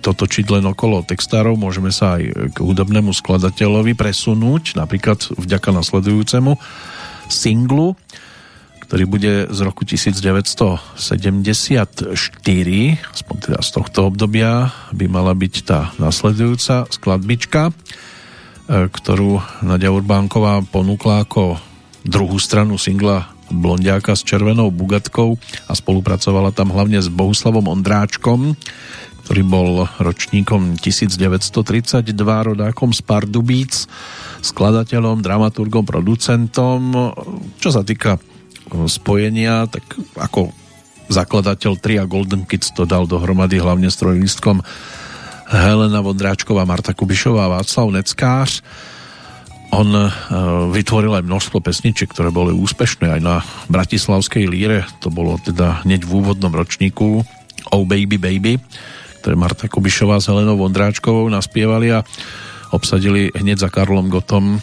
to točiť len okolo textárov, môžeme sa aj k hudobnému skladateľovi presunúť, napríklad vďaka nasledujúcemu singlu, ktorý bude z roku 1974, aspoň teda z tohto obdobia by mala byť tá nasledujúca skladbička, e, ktorú Nadia Urbánková ponúkla ako druhú stranu singla Blondiáka s červenou bugatkou a spolupracovala tam hlavne s Bohuslavom Ondráčkom, ktorý bol ročníkom 1932, rodákom z Pardubíc, skladateľom, dramaturgom, producentom. Čo sa týka spojenia, tak ako zakladateľ Tria Golden Kids to dal dohromady hlavne s trojlistkom Helena Vondráčková, Marta Kubišová a Václav Neckář. On e, vytvoril aj množstvo pesničiek, ktoré boli úspešné aj na Bratislavskej líre. To bolo teda hneď v úvodnom ročníku Oh Baby Baby, ktoré Marta Kubišová s Helenou Vondráčkovou naspievali a obsadili hneď za Karlom Gotom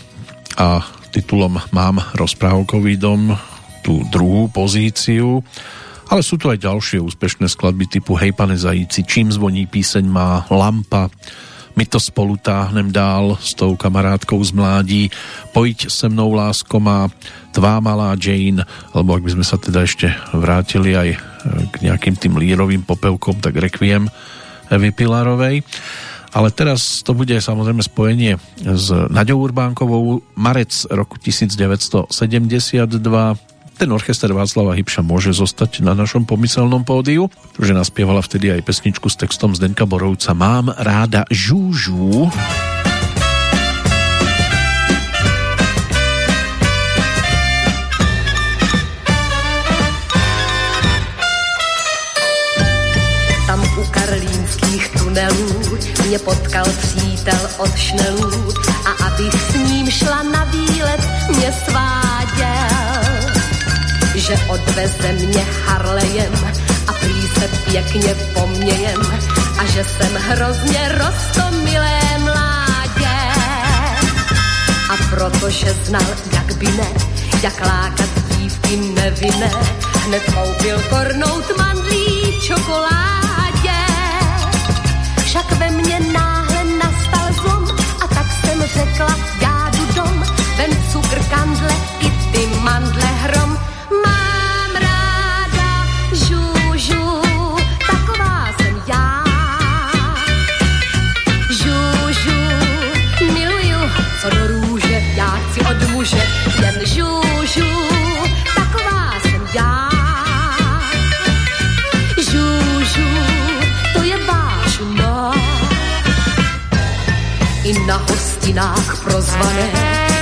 a titulom Mám rozprávkový dom tú druhú pozíciu. Ale sú tu aj ďalšie úspešné skladby typu Hej pane zajíci, Čím zvoní píseň má Lampa, My to spolu táhnem dál s tou kamarátkou z mládí, Pojď se mnou lásko má Tvá malá Jane, alebo ak by sme sa teda ešte vrátili aj k nejakým tým lírovým popevkom, tak Requiem Evy Pilarovej. Ale teraz to bude samozrejme spojenie s Naďou Urbánkovou. Marec roku 1972. Ten orchester Václava Hybša môže zostať na našom pomyselnom pódiu, pretože naspievala vtedy aj pesničku s textom Zdenka Borovca Mám ráda žúžu. Tam u karlínských tunelů mě potkal přítel od šnelů a abych s ním šla na výlet, mě sváděl, že odveze mě Harlejem a prý se pěkně pomějem a že jsem hrozně rostomilé mládě. A protože znal, jak by ne, jak lákat dívky nevinné, hned koupil kornout mandlí čokoládě. Však ve mně náhle nastal zlom a tak jsem řekla, já jdu dom, ven cukr kandle hostinách prozvané,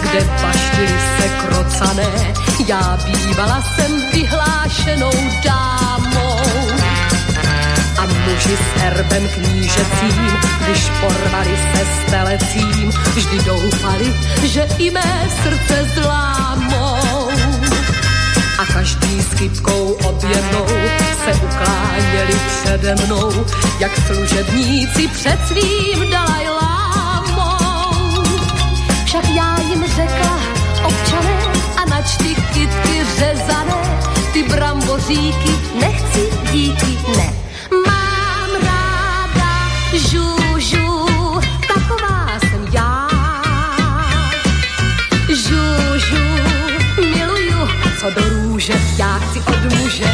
kde baštily se krocané, já bývala jsem vyhlášenou dámou. A muži s herbem knížecím, když porvali se s telecím, vždy doufali, že i mé srdce zlámou. A každý s kytkou objednou se ukláněli přede mnou, jak služebníci před svým Dalajlámou. Já jim řekla, občané, a nač ty kytky řezané, ty bramboříky nechci, díky, ne. Mám ráda žužu, taková jsem já. Žužu, miluju, co do růže, já chci od muže,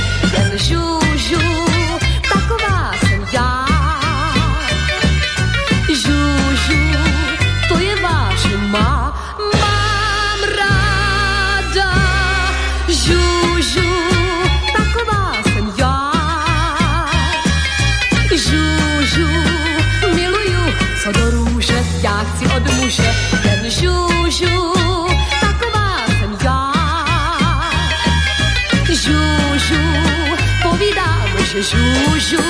žužu,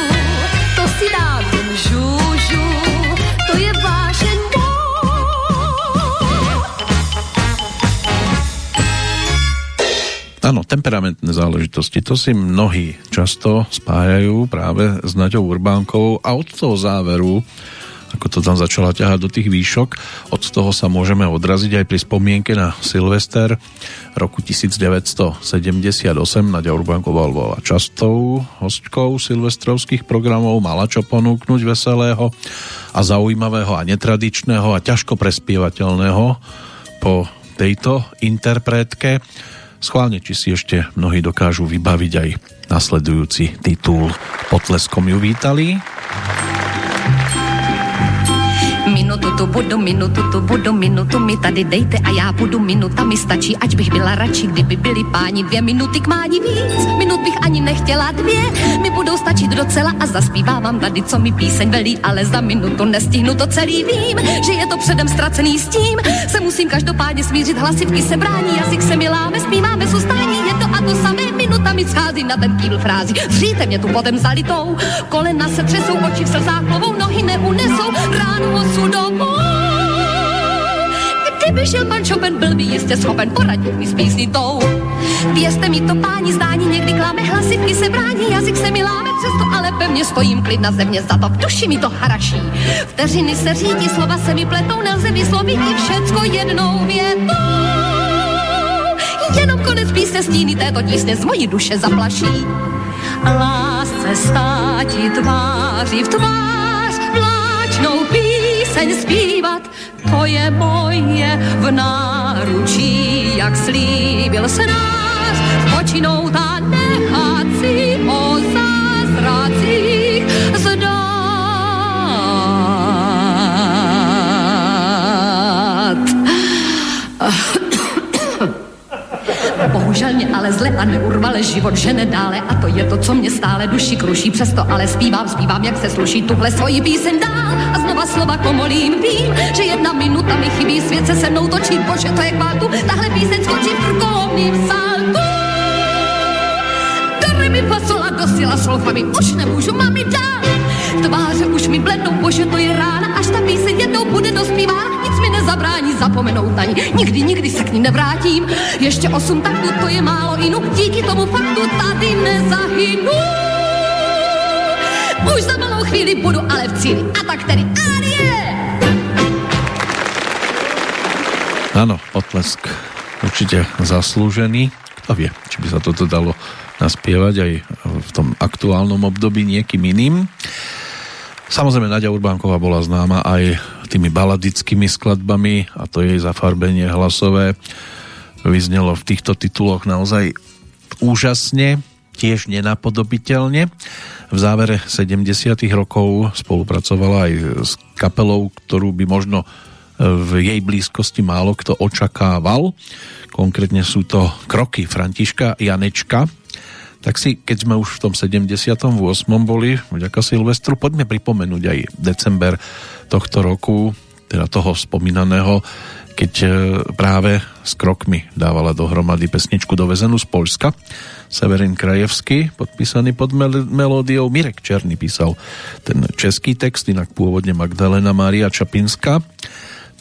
to si dám jen žužu, to je vážen Áno, temperamentné záležitosti, to si mnohí často spájajú práve s Naďou Urbánkovou a od toho záveru, ako to tam začala ťahať do tých výšok, od toho sa môžeme odraziť aj pri spomienke na Silvester roku 1978. Naďa Urbánková bola častou hostkou silvestrovských programov, mala čo ponúknuť veselého a zaujímavého a netradičného a ťažko prespievateľného po tejto interpretke. Schválne, či si ešte mnohí dokážu vybaviť aj nasledujúci titul. Potleskom ju vítali. Minutu tu budu, minutu tu budu, minutu mi tady dejte a já budu, minuta mi stačí, ať bych byla radši, kdyby byli páni dvě minuty k mání víc. Minut bych ani nechtěla dvě, mi budou stačit docela a zaspívám vám tady, co mi píseň velí, ale za minutu nestihnu to celý vím, že je to předem ztracený s tím, se musím každopádně smířit, hlasivky se brání, jazyk se mi láme, zpíváme s ustání, to samé, minuta mi schází na ten kýl frází. Zříte mě tu potom zalitou, kolena se třesou, oči v slzách plovou, nohy neunesou, ránu osudovou. Kdyby žil pan Chopin, byl by jistě schopen poradit mi s písnitou. Věřte mi to, páni, zdání někdy kláme, hlasivky se brání, jazyk se mi láme, přesto ale pevně stojím klid na země, za to v duši mi to haraší. Vteřiny se řídí, slova se mi pletou, nelze vyslovit i všecko jednou větou. Jenom konec písně stíny této tísně z mojí duše zaplaší. Lásce státi tváří v tvář, vláčnou píseň zpívat, to je moje v náručí, jak slíbil snář, počinout a nechat si ho bohužel mě ale zle a neurvale život žene dále a to je to, co mě stále duši kruší, přesto ale zpívám, zpívám, jak se sluší tuhle svoji píseň dál a znova slova komolím, vím, že jedna minuta mi chybí, svět se se mnou točí, bože, to je kvátu, tahle píseň skočí v krkolomným saltu. Do mi fasola, do sila solfami, už nemůžu mami dál. Tváře už mi blednou, bože, to je rána, až ta píseň jednou bude dospívána, nic mi nezabrání zapomenout ani. Nikdy, nikdy se k ní nevrátím. Ještě osm taktů, to je málo inu, díky tomu faktu tady nezahynu. Už za malou chvíli budu ale v cíli, a tak tedy Arie! Áno, potlesk určite zaslúžený. Kto vie, či by sa toto dalo naspievať aj v tom aktuálnom období niekým iným. Samozrejme, Nadia Urbánková bola známa aj tými baladickými skladbami a to jej zafarbenie hlasové vyznelo v týchto tituloch naozaj úžasne, tiež nenapodobiteľne. V závere 70. rokov spolupracovala aj s kapelou, ktorú by možno v jej blízkosti málo kto očakával. Konkrétne sú to kroky Františka Janečka, tak si, keď sme už v tom 78. boli, vďaka Silvestru, poďme pripomenúť aj december tohto roku, teda toho spomínaného, keď e, práve s krokmi dávala dohromady pesničku dovezenú z Polska. Severin Krajevský, podpísaný pod mel- melódiou. Mirek Černý písal ten český text, inak pôvodne Magdalena Mária Čapinská.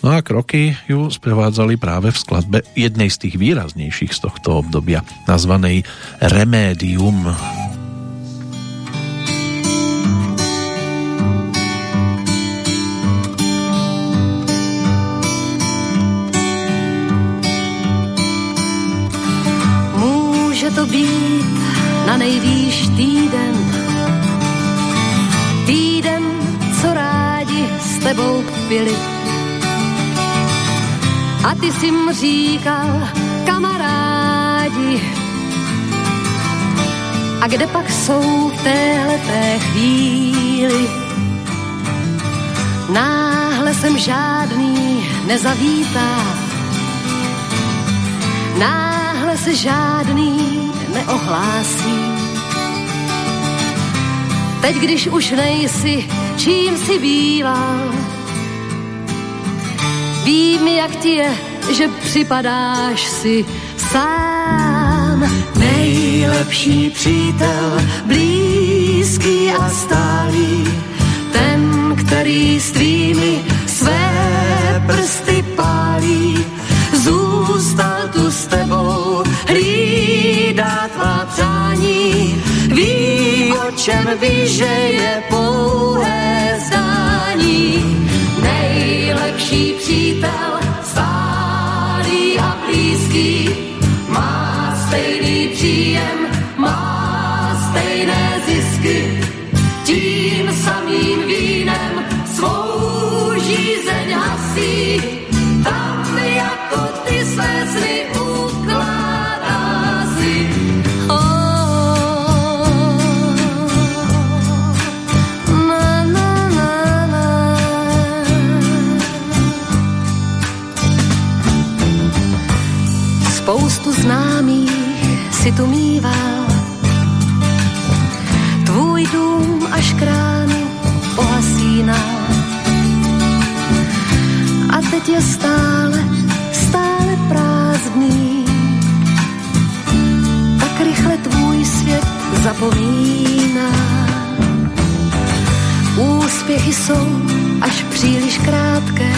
No a kroky ju sprevádzali práve v skladbe jednej z tých výraznejších z tohto obdobia, nazvanej Remédium. Může to být na nejvýš týden, týden, co rádi s tebou pili a ty si mu říkal, kamarádi, a kde pak jsou v téhleté chvíli? Náhle jsem žádný nezavítá, náhle se žádný neohlásí. Teď, když už nejsi, čím si býval, Vím, jak ti je, že připadáš si sám. Nejlepší přítel, blízký a stálý, ten, který s své prsty pálí, zůstal tu s tebou, hlídá tvá přání, ví, o čem ví, že je pouhé zdání nejlepší přítel, stálý si tu tvůj dům až kránu pohasínal. A teď je stále, stále prázdný. Tak rychle tvůj svět zapomíná. Úspěchy jsou až příliš krátké.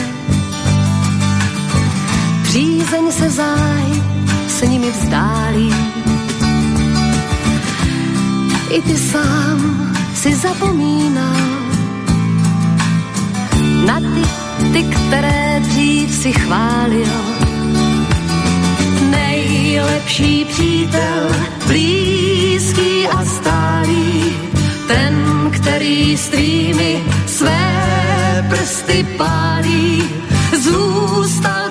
Přízeň se záj s nimi vzdálí. I ty sám si zapomínal. Na ty, ty, které dřív si chválil. Nejlepší přítel, blízký a stálý, ten, který strýmy své prsty pálí, zůstal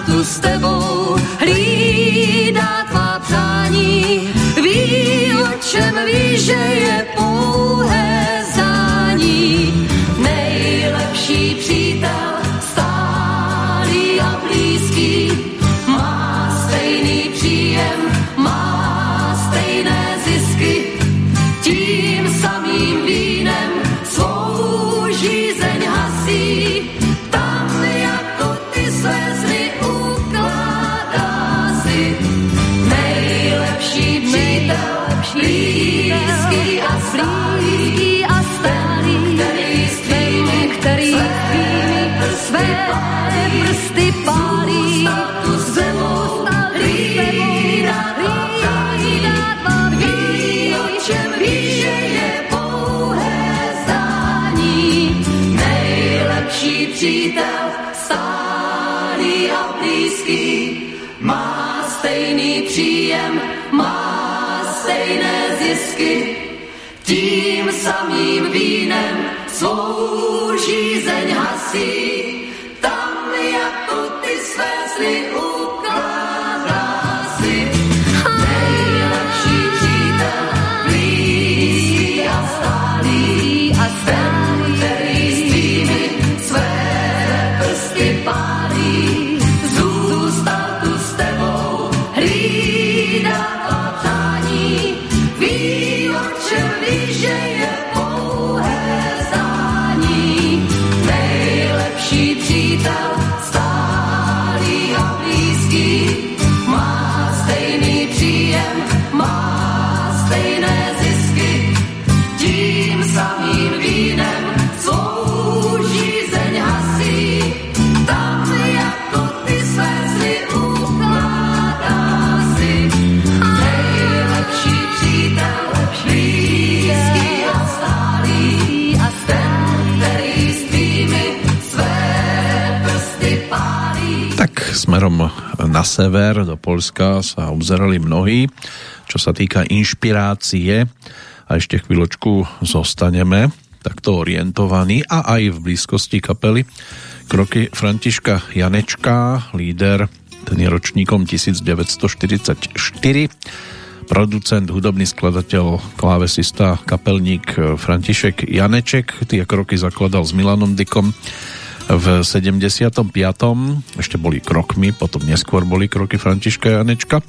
na sever do Polska sa obzerali mnohí, čo sa týka inšpirácie a ešte chvíľočku zostaneme takto orientovaní a aj v blízkosti kapely kroky Františka Janečka, líder, ten je ročníkom 1944 producent, hudobný skladateľ, klávesista, kapelník František Janeček. Tie kroky zakladal s Milanom Dykom v 75. Ešte boli krokmi, potom neskôr boli kroky Františka Janečka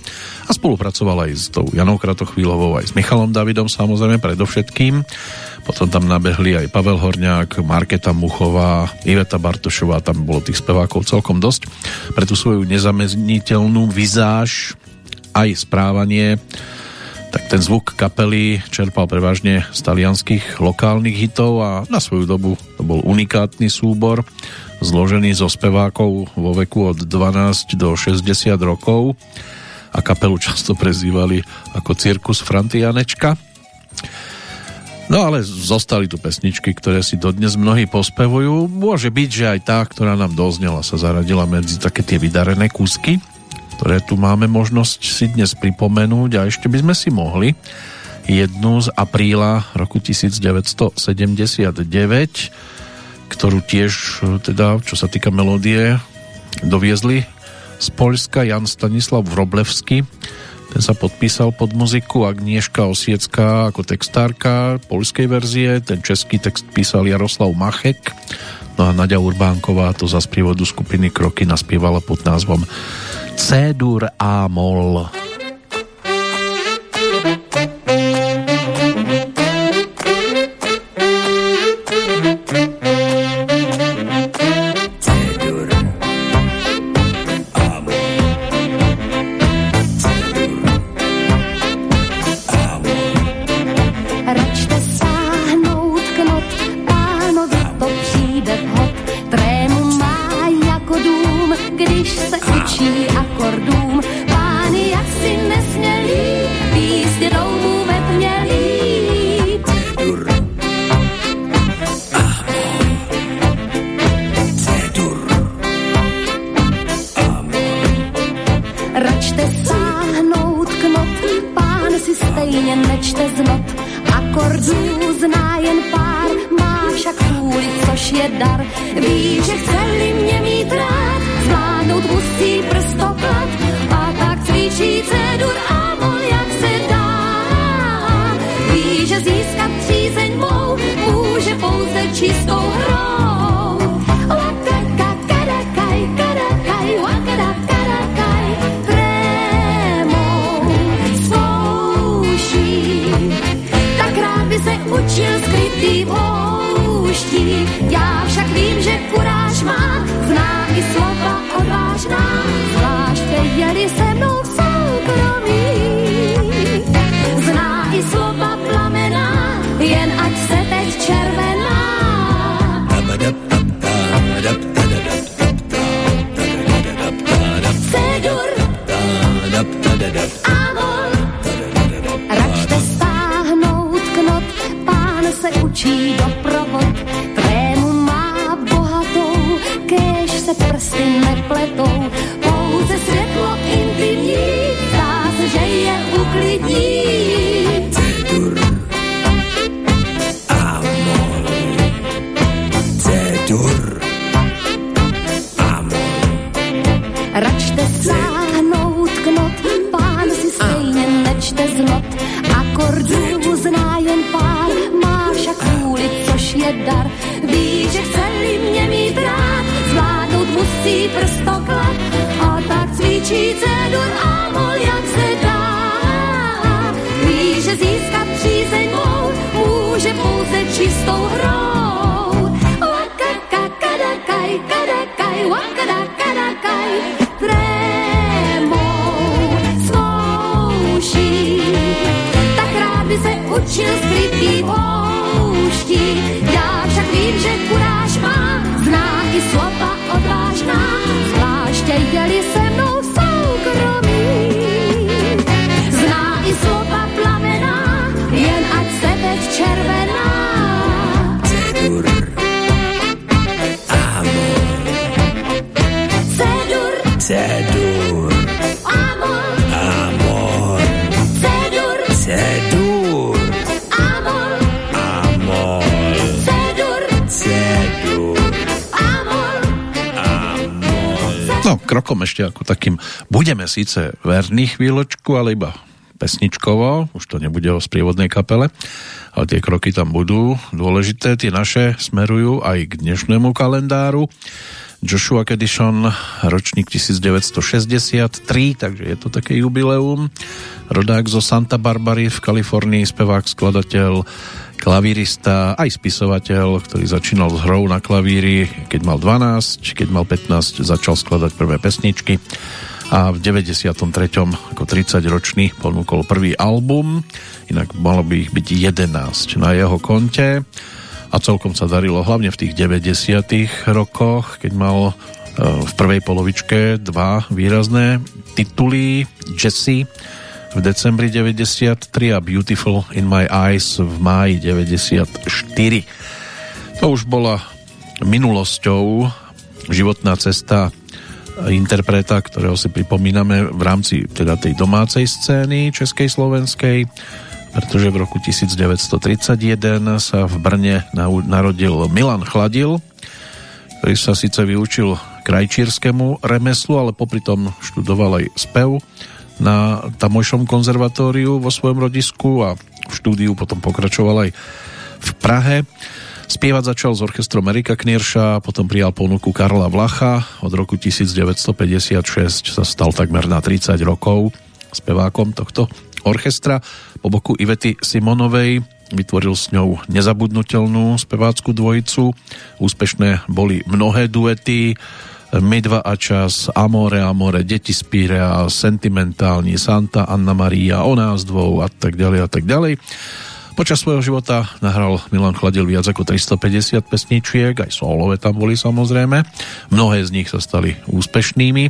a spolupracoval aj s tou Janou Kratochvílovou, aj s Michalom Davidom samozrejme predovšetkým. Potom tam nabehli aj Pavel Horňák, Marketa Muchová, Iveta Bartošová, tam bolo tých spevákov celkom dosť. Pre tú svoju nezamezniteľnú vizáž aj správanie, tak ten zvuk kapely čerpal prevažne z talianských lokálnych hitov a na svoju dobu to bol unikátny súbor, zložený zo spevákov vo veku od 12 do 60 rokov a kapelu často prezývali ako Cirkus Frantianečka. No ale zostali tu pesničky, ktoré si dodnes mnohí pospevujú. Môže byť, že aj tá, ktorá nám doznela, sa zaradila medzi také tie vydarené kúsky, ktoré tu máme možnosť si dnes pripomenúť a ešte by sme si mohli. Jednu z apríla roku 1979, ktorú tiež teda, čo sa týka melódie, doviezli z Polska Jan Stanislav Vroblevsky. Ten sa podpísal pod muziku Agnieszka Osiecká ako textárka polskej verzie, ten český text písal Jaroslav Machek, no a Nadia Urbánková to za sprievodu skupiny Kroky naspievala pod názvom C-dur a mol. Je dar. Ví, že chce-li prstoklad. A tak cvičí cedur a mol, jak se dá. Ví, že získat přízeň mou může pouze čistou hrou. Wakakakadakaj, kadakaj, wakadakadakaj, trémou svouší. Tak rád by se učil skrytý pouští. Já však vím, že kuráž má, zná i slova y krokom ešte ako takým. Budeme síce verní chvíľočku, ale iba pesničkovo, už to nebude o sprievodnej kapele, ale tie kroky tam budú dôležité, tie naše smerujú aj k dnešnému kalendáru. Joshua Kedishon, ročník 1963, takže je to také jubileum. Rodák zo Santa Barbary v Kalifornii, spevák, skladateľ, klavírista, aj spisovateľ, ktorý začínal s hrou na klavíri, keď mal 12, keď mal 15, začal skladať prvé pesničky a v 93. ako 30 ročný ponúkol prvý album, inak malo by ich byť 11 na jeho konte a celkom sa darilo hlavne v tých 90 rokoch, keď mal e, v prvej polovičke dva výrazné tituly Jesse v decembri 93 a Beautiful in my eyes v máji 94. To už bola minulosťou životná cesta interpreta, ktorého si pripomíname v rámci teda tej domácej scény českej slovenskej pretože v roku 1931 sa v Brne narodil Milan Chladil, ktorý sa síce vyučil krajčírskému remeslu, ale popri tom študoval aj spev na tamojšom konzervatóriu vo svojom rodisku a v štúdiu potom pokračoval aj v Prahe. Spievať začal s orchestrom Erika Knirša, potom prijal ponuku Karla Vlacha. Od roku 1956 sa stal takmer na 30 rokov spevákom tohto orchestra. Po boku Ivety Simonovej vytvoril s ňou nezabudnutelnú spevácku dvojicu. Úspešné boli mnohé duety, My dva a čas, Amore, Amore, Deti Spírea, Sentimentálni, Santa, Anna Maria, O nás dvou a tak ďalej a tak ďalej. Počas svojho života nahral Milan Chladil viac ako 350 pesničiek, aj solové tam boli samozrejme. Mnohé z nich sa stali úspešnými.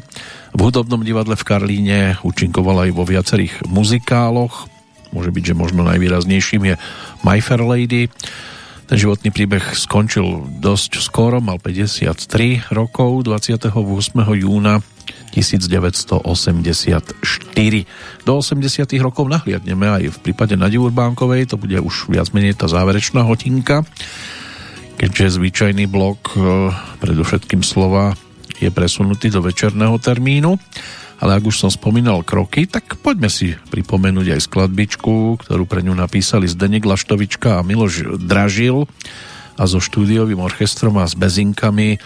V hudobnom divadle v Karlíne účinkoval aj vo viacerých muzikáloch, môže byť, že možno najvýraznejším je My Fair Lady. Ten životný príbeh skončil dosť skoro, mal 53 rokov, 28. júna 1984. Do 80. rokov nahliadneme aj v prípade Nadi Urbánkovej, to bude už viac menej tá záverečná hotinka, keďže zvyčajný blok, e, predovšetkým slova, je presunutý do večerného termínu ale ak už som spomínal kroky, tak poďme si pripomenúť aj skladbičku, ktorú pre ňu napísali Zdenek Laštovička a Miloš Dražil a so štúdiovým orchestrom a s bezinkami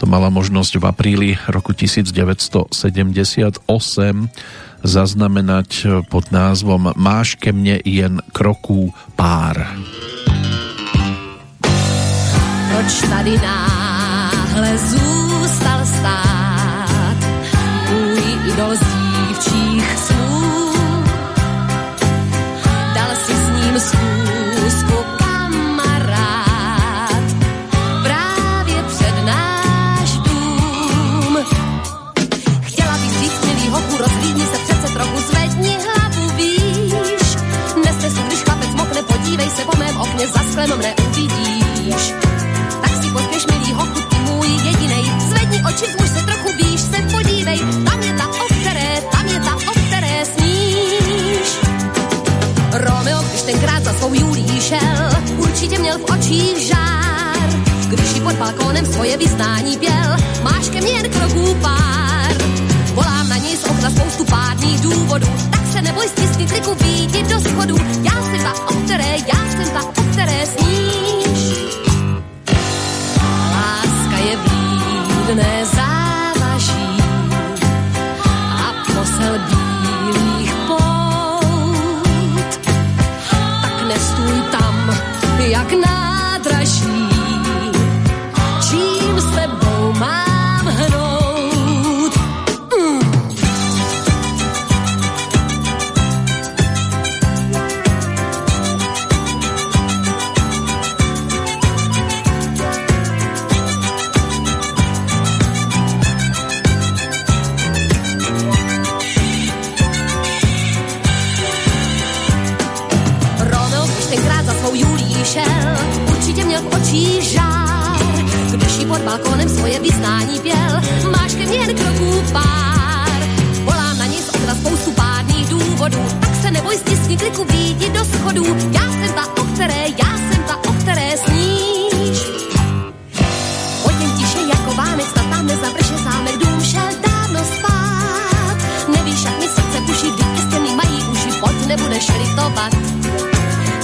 to mala možnosť v apríli roku 1978 zaznamenať pod názvom Máš ke mne jen kroků pár. Proč tady náhle zůstal okně, za sklem mne uvidíš. Tak si pospěš, milý hochu, ty můj jedinej, zvedni oči, zmuž se trochu, víš, se podívej, tam je ta Romeo, když tenkrát za svou Julí šel, určitě měl v očích žár. Když ji pod balkónem svoje vyznání pěl, máš ke mně jen kroků pár. Volám na něj z okna spoustu pádných důvodů, tak se neboj stisni kliku výjdi do schodu. Já jsem ta, o které, já jsem ta, o které sníš. Láska je blídné očích žár. Když jí pod balkónem svoje vyznání pěl, máš ke mně jen kroků pár. Volám na ní z spoustu pádných důvodů, tak se neboj stisni kliku výjdi do schodů. Já jsem ta, o které, já jsem ta, o které sníš. Hodím tiše jako vánek, snad tam nezavrše zámek, dům šel dávno spát. Nevíš, jak mi srdce buší, kdy ke stěny mají uši, pod nebudeš litovat.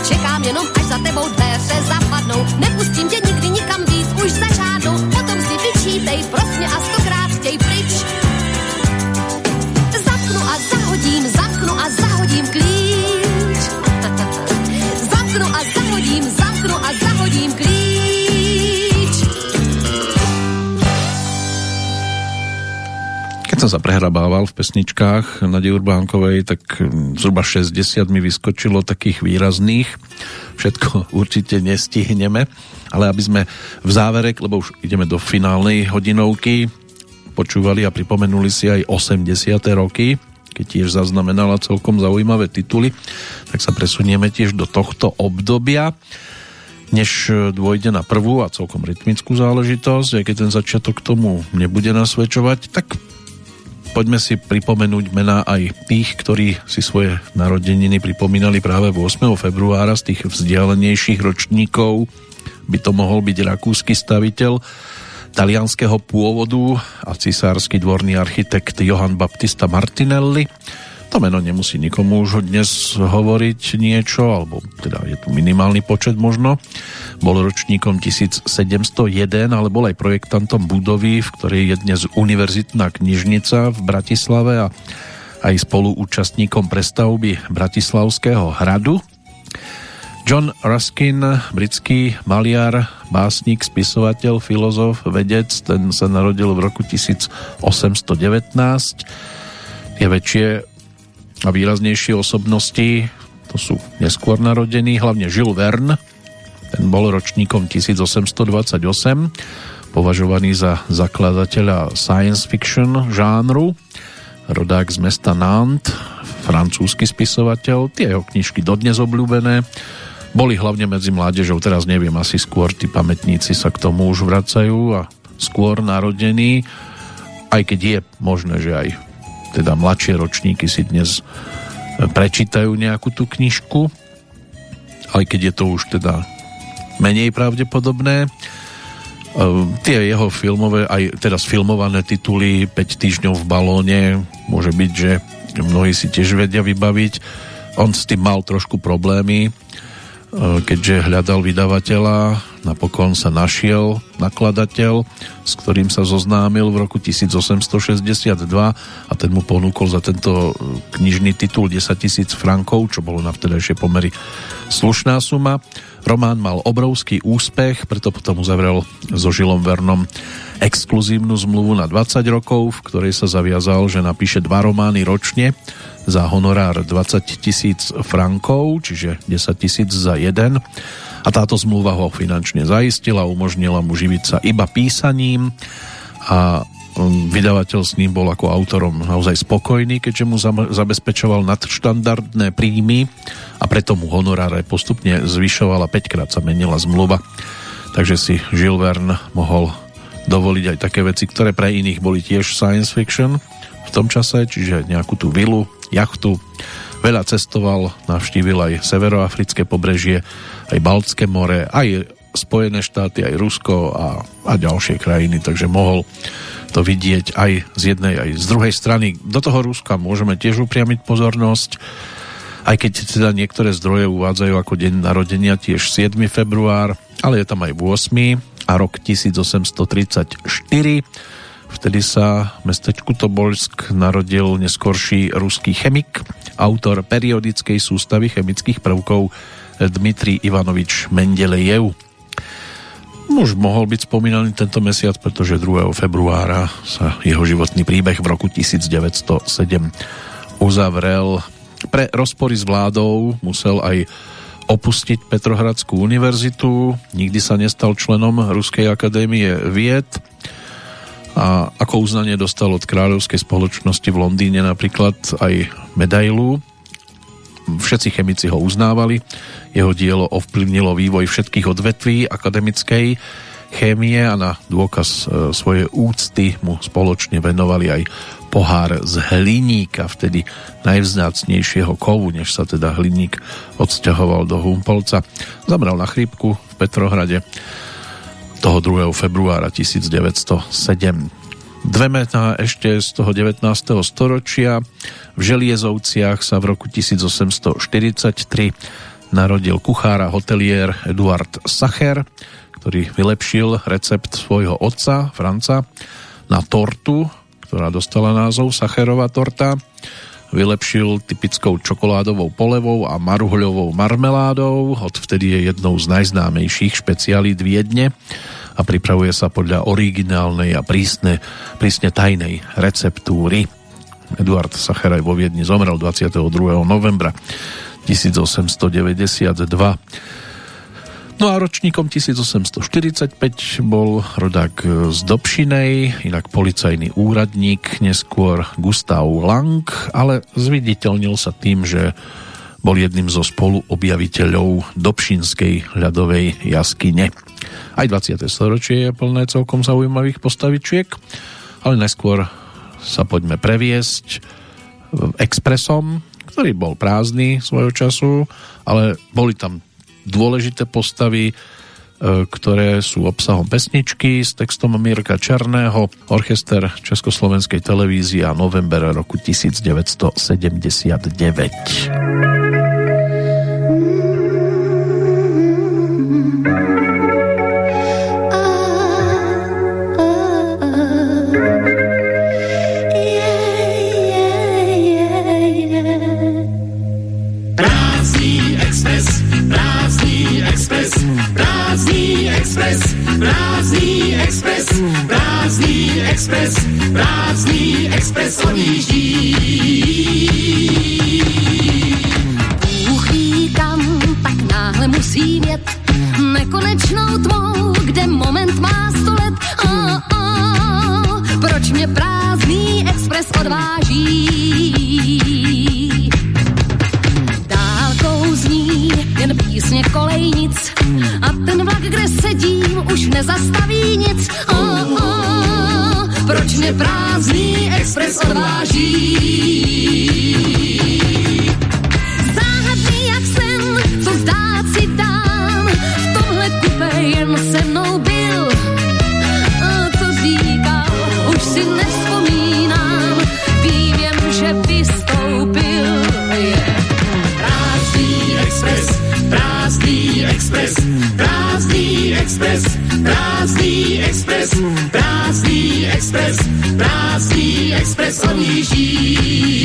Čekám jenom, až za tebou dveře zapadnou. Nepustím tě nikdy nikam víc, už za žádnou. Potom si vyčítej, prosně a stokrát chtěj pryč. Zapknu a zahodím, zapknu a zahodím klíč. <laughs> Zapknu a zahodím, zapknu a zahodím klíč. Keď som sa prehrabával v pesničkách Nadej Urbánkovej, tak zhruba 60 mi vyskočilo takých výrazných. Všetko <laughs> určite nestihneme, ale aby sme v závere, lebo už ideme do finálnej hodinovky, počúvali a pripomenuli si aj 80. roky, keď tiež zaznamenala celkom zaujímavé tituly, tak sa presunieme tiež do tohto obdobia než dôjde na prvú a celkom rytmickú záležitosť, aj keď ten začiatok tomu nebude nasvedčovať, tak poďme si pripomenúť mená aj tých, ktorí si svoje narodeniny pripomínali práve 8. februára z tých vzdialenejších ročníkov. By to mohol byť rakúsky staviteľ talianského pôvodu a cisársky dvorný architekt Johann Baptista Martinelli. To meno nemusí nikomu už dnes hovoriť niečo, alebo teda je tu minimálny počet možno. Bol ročníkom 1701, ale bol aj projektantom budovy, v ktorej je dnes univerzitná knižnica v Bratislave a aj spoluúčastníkom prestavby Bratislavského hradu. John Ruskin, britský maliar, básnik, spisovateľ, filozof, vedec, ten sa narodil v roku 1819. Tie väčšie a výraznejšie osobnosti, to sú neskôr narodení, hlavne Jules Verne, ten bol ročníkom 1828, považovaný za zakladateľa science fiction žánru, rodák z mesta Nantes, francúzsky spisovateľ, tie jeho knižky dodnes obľúbené, boli hlavne medzi mládežou, teraz neviem, asi skôr tí pamätníci sa k tomu už vracajú a skôr narodení, aj keď je možné, že aj teda mladšie ročníky si dnes prečítajú nejakú tú knižku, aj keď je to už teda menej pravdepodobné. Tie jeho filmové, aj teraz filmované tituly 5 týždňov v balóne, môže byť, že mnohí si tiež vedia vybaviť. On s tým mal trošku problémy, keďže hľadal vydavateľa, napokon sa našiel nakladateľ, s ktorým sa zoznámil v roku 1862 a ten mu ponúkol za tento knižný titul 10 tisíc frankov, čo bolo na vtedajšie pomery slušná suma. Román mal obrovský úspech, preto potom uzavrel so Žilom Vernom exkluzívnu zmluvu na 20 rokov, v ktorej sa zaviazal, že napíše dva romány ročne za honorár 20 tisíc frankov, čiže 10 tisíc za jeden. A táto zmluva ho finančne zaistila, umožnila mu živiť sa iba písaním a um, vydavateľ s ním bol ako autorom naozaj spokojný, keďže mu zabezpečoval nadštandardné príjmy a preto mu honoráre postupne zvyšoval a 5 krát sa menila zmluva. Takže si Jules Verne mohol dovoliť aj také veci, ktoré pre iných boli tiež science fiction v tom čase, čiže nejakú tú vilu, jachtu. Veľa cestoval, navštívil aj severoafrické pobrežie, aj Baltské more, aj Spojené štáty, aj Rusko a, a ďalšie krajiny, takže mohol to vidieť aj z jednej, aj z druhej strany. Do toho Ruska môžeme tiež upriamiť pozornosť, aj keď teda niektoré zdroje uvádzajú ako deň narodenia tiež 7. február, ale je tam aj 8. a rok 1834. Vtedy sa mestečku Tobolsk narodil neskorší ruský chemik, autor periodickej sústavy chemických prvkov Dmitri Ivanovič Mendelejev. Už mohol byť spomínaný tento mesiac, pretože 2. februára sa jeho životný príbeh v roku 1907 uzavrel pre rozpory s vládou musel aj opustiť Petrohradskú univerzitu, nikdy sa nestal členom Ruskej akadémie vied. A ako uznanie dostal od Kráľovskej spoločnosti v Londýne napríklad aj medailu. Všetci chemici ho uznávali, jeho dielo ovplyvnilo vývoj všetkých odvetví akademickej chémie a na dôkaz e, svojej úcty mu spoločne venovali aj pohár z hliníka, vtedy najvzácnejšieho kovu, než sa teda hliník odsťahoval do Humpolca. Zamral na chrípku v Petrohrade toho 2. februára 1907. Dve mená ešte z toho 19. storočia. V Želiezovciach sa v roku 1843 narodil kuchár a hotelier Eduard Sacher, ktorý vylepšil recept svojho otca, Franca, na tortu, ktorá dostala názov Sacherová torta. Vylepšil typickou čokoládovou polevou a maruhľovou marmeládou. Odvtedy je jednou z najznámejších špecialít Viedne a pripravuje sa podľa originálnej a prísne, prísne tajnej receptúry. Eduard Sacheraj vo Viedni zomrel 22. novembra 1892 No a ročníkom 1845 bol rodák z Dobšinej, inak policajný úradník, neskôr Gustav Lang, ale zviditeľnil sa tým, že bol jedným zo spoluobjaviteľov Dobšinskej ľadovej jaskyne. Aj 20. storočie je plné celkom zaujímavých postavičiek, ale neskôr sa poďme previesť expresom, ktorý bol prázdny svojho času, ale boli tam dôležité postavy, e, ktoré sú obsahom pesničky s textom Mirka Černého, orchester Československej televízie a november roku 1979. Express, prázdný Express odjíždí. Bůh ví kam, tak náhle musí jet nekonečnou tvou, kde moment má sto let. Oh, oh, proč mě prázdný Express odváží? Dálkou zní jen písně kolejnic a ten vlak, kde sedím, už nezastaví nic. Oh, oh, proč mě prázdný expres odváží. Záhadný jak sen, co zdát si dám, v tomhle kupe jen se mnou byl. A co říkal, už si nevzpomínám, vím jen, že vystoupil. Yeah. Prázdný expres, prázdný expres, prázdný expres, prázdný expres, prázdný expres, prázdný expres odjíždí.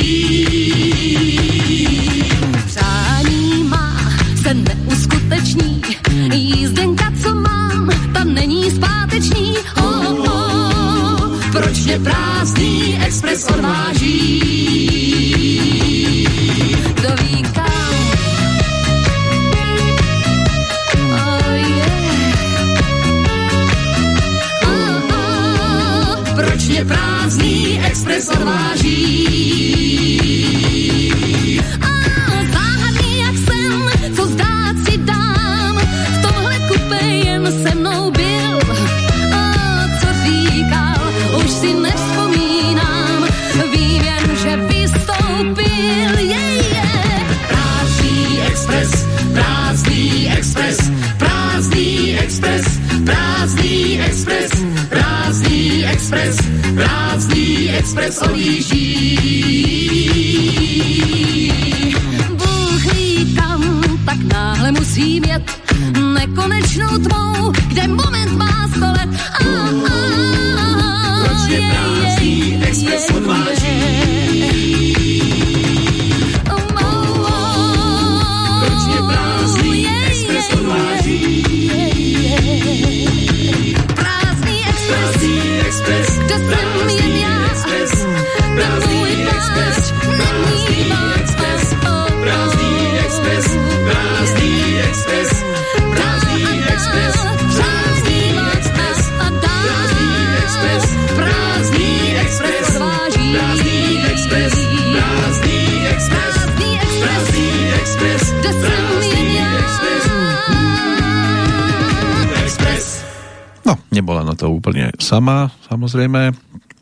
Sama, samozrejme.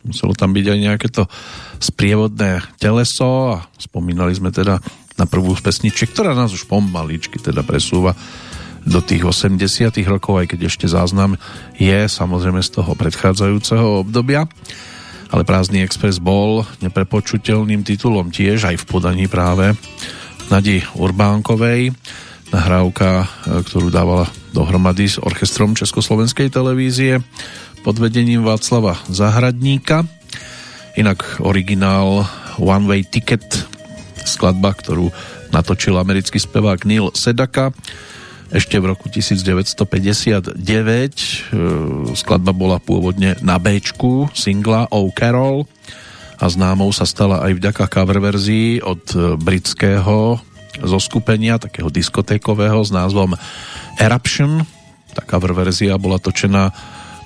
Muselo tam byť aj nejaké to sprievodné teleso a spomínali sme teda na prvú z ktorá nás už pomaličky teda presúva do tých 80 rokov, aj keď ešte záznam je samozrejme z toho predchádzajúceho obdobia. Ale Prázdny Express bol neprepočuteľným titulom tiež aj v podaní práve Nadi Urbánkovej. Nahrávka, e, ktorú dávala dohromady s orchestrom Československej televízie pod vedením Václava Zahradníka. Inak originál One Way Ticket, skladba, ktorú natočil americký spevák Neil Sedaka ešte v roku 1959. E, Skladba bola pôvodne na B singla Oh Carol a známou sa stala aj vďaka cover verzii od e, britského zoskupenia, takého diskotékového s názvom Eruption. Tá cover verzia bola točená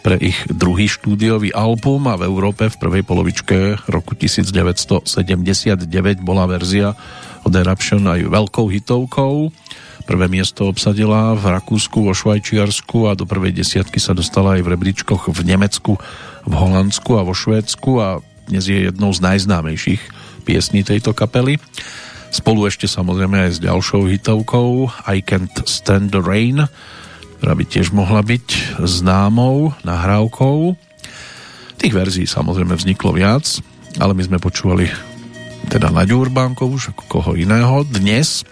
pre ich druhý štúdiový album a v Európe v prvej polovičke roku 1979 bola verzia od Eruption aj veľkou hitovkou. Prvé miesto obsadila v Rakúsku, vo Švajčiarsku a do prvej desiatky sa dostala aj v rebríčkoch v Nemecku, v Holandsku a vo Švédsku a dnes je jednou z najznámejších piesní tejto kapely. Spolu ešte samozrejme aj s ďalšou hitovkou I Can't Stand the Rain, ktorá by tiež mohla byť známou nahrávkou. Tých verzií samozrejme vzniklo viac, ale my sme počúvali teda Naďu Urbánkovú, už ako koho iného dnes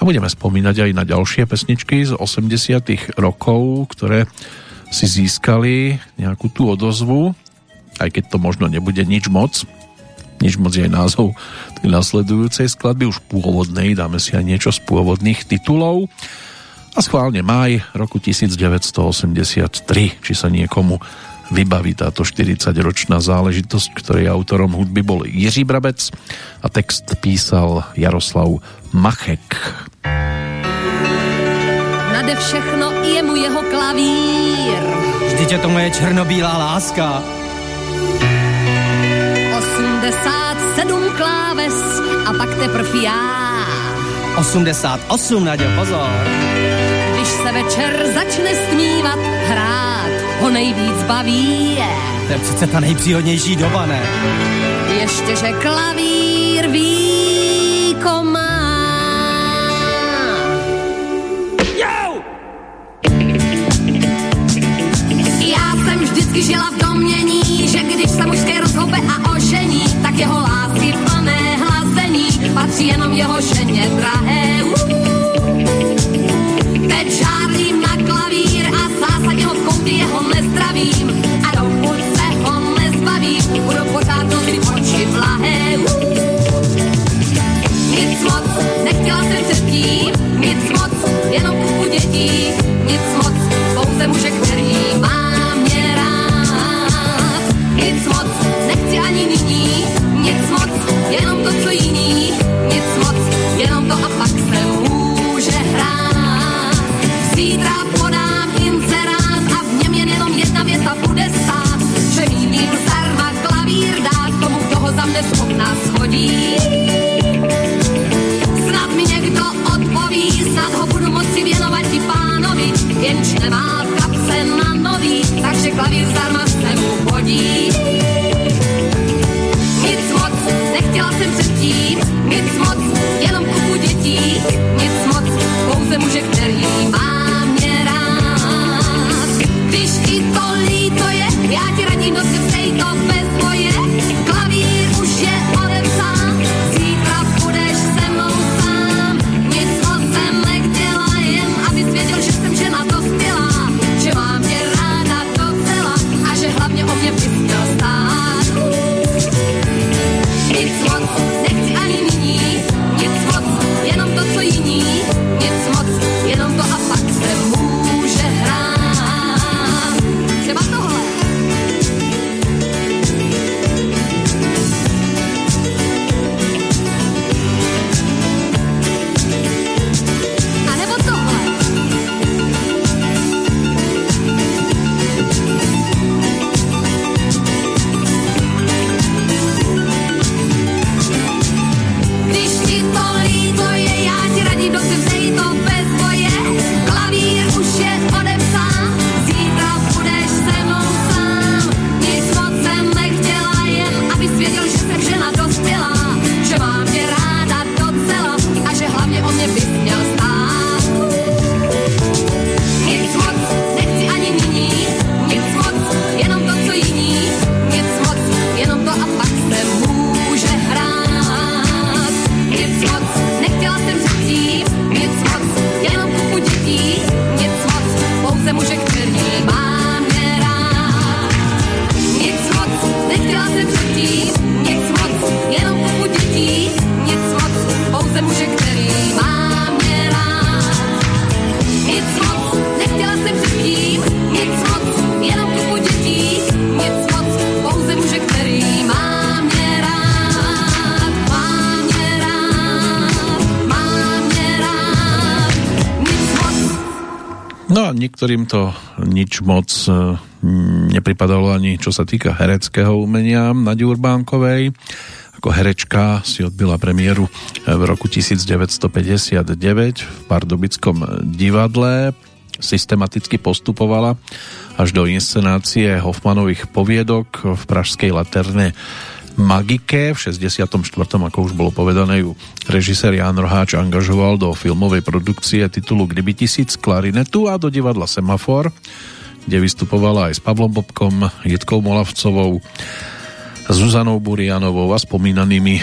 a budeme spomínať aj na ďalšie pesničky z 80 rokov, ktoré si získali nejakú tú odozvu, aj keď to možno nebude nič moc, nič moc je aj názov tej nasledujúcej skladby, už pôvodnej, dáme si aj niečo z pôvodných titulov. A schválne maj roku 1983, či sa niekomu vybaví táto 40-ročná záležitosť, ktorej autorom hudby bol Jiří Brabec a text písal Jaroslav Machek. Nade všechno je mu jeho klavír. Vždyť je to moje černobílá láska. 87 kláves a pak teprv já. 88, Naděl, pozor. Se večer začne stmívat, hrát ho nejvíc baví je. To je přece ta nejpříhodnější doba, ne? Ještě, že klavír víko má. Já jsem vždycky žila v domění, že když se mužské rozhoube a ožení, tak jeho lásky plné hlazení patří jenom jeho ženě drahé. Hrabe Charlie na klavír a zásadě jeho kouty jeho nezdravím. A dokud se ho nezbavím, budu pořád nosit oči vlahé. Nic moc, nechtěla jsem předtím, nic moc, jenom kuku nic moc, pouze muže, který má mě rád. Nic moc, nechci ani nyní, nic moc, jenom to, co jiný, z okna schodí. Snad mi někdo odpoví, snad ho budu moci věnovat ti pánovi, jenž nemá v kapse na nový, takže klavír zdarma se mu hodí. Nič moc e, nepripadalo ani čo sa týka hereckého umenia Nadi Urbánkovej. Ako herečka si odbila premiéru v roku 1959 v Pardubickom divadle. Systematicky postupovala až do inscenácie Hoffmanových poviedok v Pražskej Laterne Magike. V 64. ako už bolo povedané, ju režisér Jan Roháč angažoval do filmovej produkcie titulu Kdyby tisíc klarinetu a do divadla Semafor, kde vystupovala aj s Pavlom Bobkom, Jitkou Molavcovou, Zuzanou Burianovou a spomínanými e,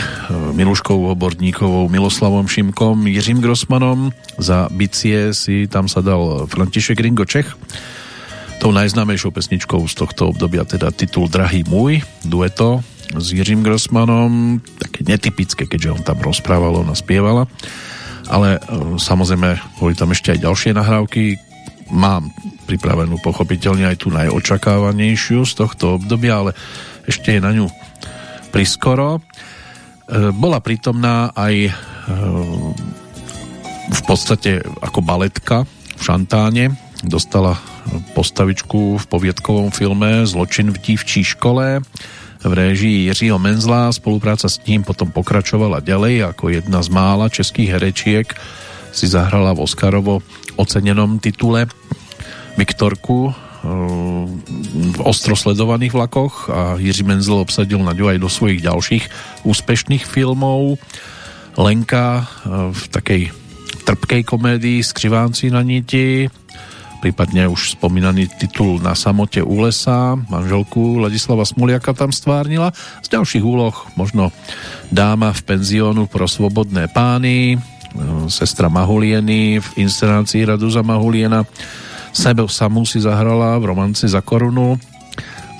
Miluškou Oborníkovou, Miloslavom Šimkom, Jiřím Grossmanom. Za bicie si tam sa dal František Ringo Čech. Tou najznámejšou pesničkou z tohto obdobia teda titul Drahý môj, dueto s Jiřím Grossmanom, také netypické, keďže on tam rozprával, ona spievala. Ale e, samozrejme, boli tam ešte aj ďalšie nahrávky. Mám pripravenú pochopiteľne aj tú najočakávanejšiu z tohto obdobia, ale ešte je na ňu priskoro. E, bola prítomná aj e, v podstate ako baletka v Šantáne. Dostala postavičku v poviedkovom filme Zločin v dívčí škole v réžii Jiřího Menzla. Spolupráca s ním potom pokračovala ďalej ako jedna z mála českých herečiek si zahrala v Oscarovo ocenenom titule Viktorku eh, v ostro sledovaných vlakoch a Jiří Menzel obsadil na ňu aj do svojich ďalších úspešných filmov. Lenka eh, v takej trpkej komédii Skřivánci na niti, prípadne už spomínaný titul Na samote u lesa, manželku Ladislava Smuliaka tam stvárnila. Z ďalších úloh možno Dáma v penziónu pro svobodné pány, e, sestra Mahulieny v inscenácii Raduza Mahuliena, sebe samú si zahrala v romanci Za korunu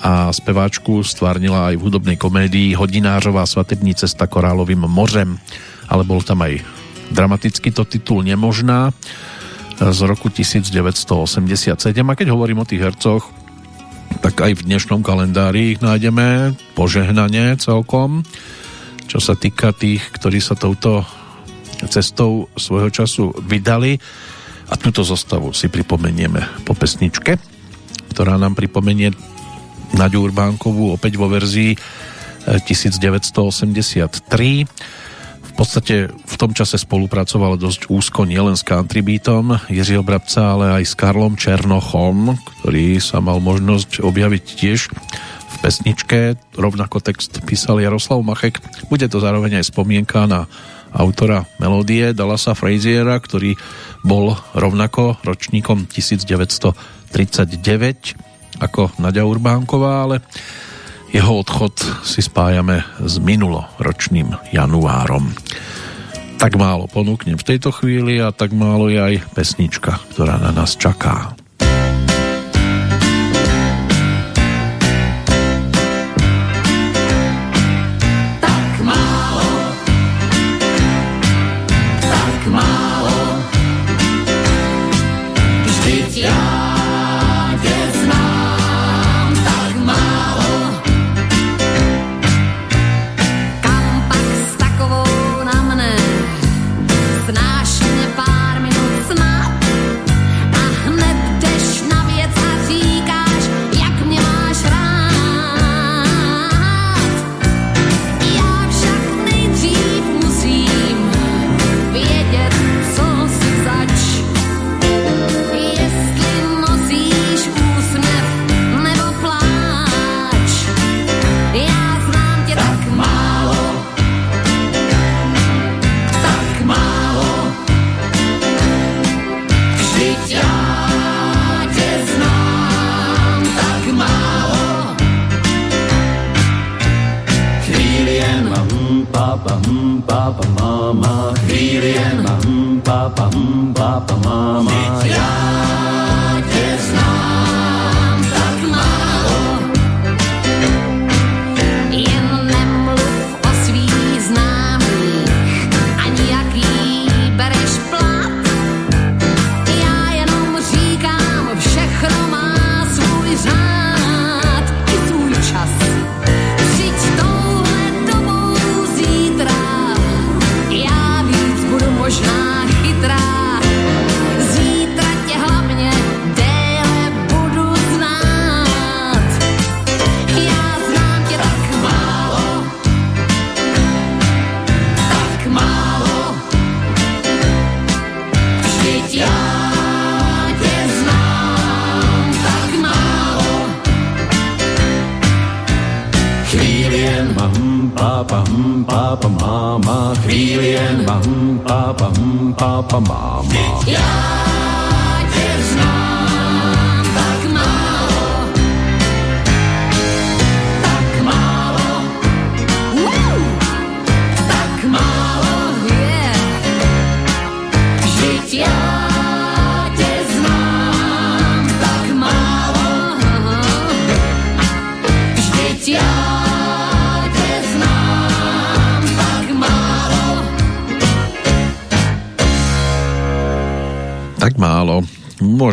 a speváčku stvárnila aj v hudobnej komédii Hodinářová svatební cesta korálovým mořem, ale bol tam aj dramatický to titul Nemožná z roku 1987. A keď hovorím o tých hercoch, tak aj v dnešnom kalendári ich nájdeme požehnanie celkom. Čo sa týka tých, ktorí sa touto cestou svojho času vydali. A túto zostavu si pripomenieme po pesničke, ktorá nám pripomenie Naďu Urbánkovú opäť vo verzii 1983 podstate v tom čase spolupracoval dosť úzko nielen s country beatom Jiřího Brabca, ale aj s Karlom Černochom, ktorý sa mal možnosť objaviť tiež v pesničke. Rovnako text písal Jaroslav Machek. Bude to zároveň aj spomienka na autora melódie Dallasa Fraziera, ktorý bol rovnako ročníkom 1939 ako Nadia Urbánková, ale jeho odchod si spájame s minuloročným januárom. Tak málo ponúknem v tejto chvíli a tak málo je aj pesnička, ktorá na nás čaká.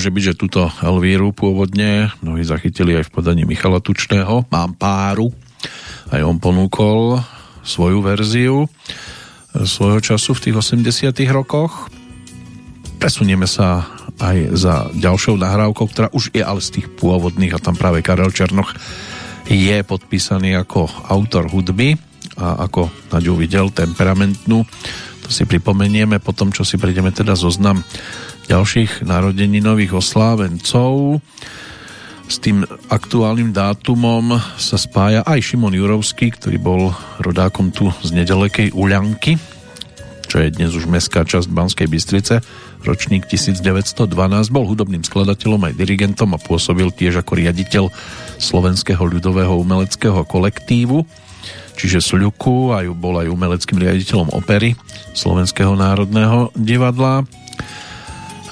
Môže byť, že túto Elvíru pôvodne mnohí zachytili aj v podaní Michala Tučného. Mám páru. Aj on ponúkol svoju verziu svojho času v tých 80 rokoch. Presunieme sa aj za ďalšou nahrávkou, ktorá už je ale z tých pôvodných a tam práve Karel Černoch je podpísaný ako autor hudby a ako na ňu videl temperamentnú. To si pripomenieme potom, čo si prejdeme teda zoznam ďalších narodeninových oslávencov. S tým aktuálnym dátumom sa spája aj Šimon Jurovský, ktorý bol rodákom tu z nedalekej Uľanky, čo je dnes už mestská časť Banskej Bystrice, ročník 1912, bol hudobným skladateľom aj dirigentom a pôsobil tiež ako riaditeľ Slovenského ľudového umeleckého kolektívu, čiže Sľuku, aj bol aj umeleckým riaditeľom opery Slovenského národného divadla.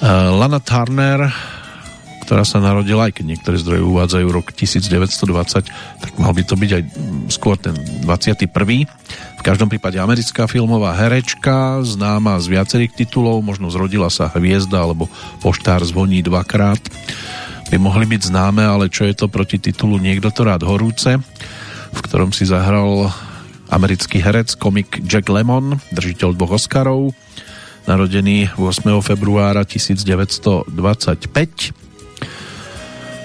Lana Turner, ktorá sa narodila, aj keď niektoré zdroje uvádzajú rok 1920, tak mal by to byť aj skôr ten 21. V každom prípade americká filmová herečka, známa z viacerých titulov, možno zrodila sa hviezda alebo poštár zvoní dvakrát, by mohli byť známe, ale čo je to proti titulu Niekto to rád horúce, v ktorom si zahral americký herec, komik Jack Lemmon, držiteľ dvoch Oscarov, narodený 8. februára 1925.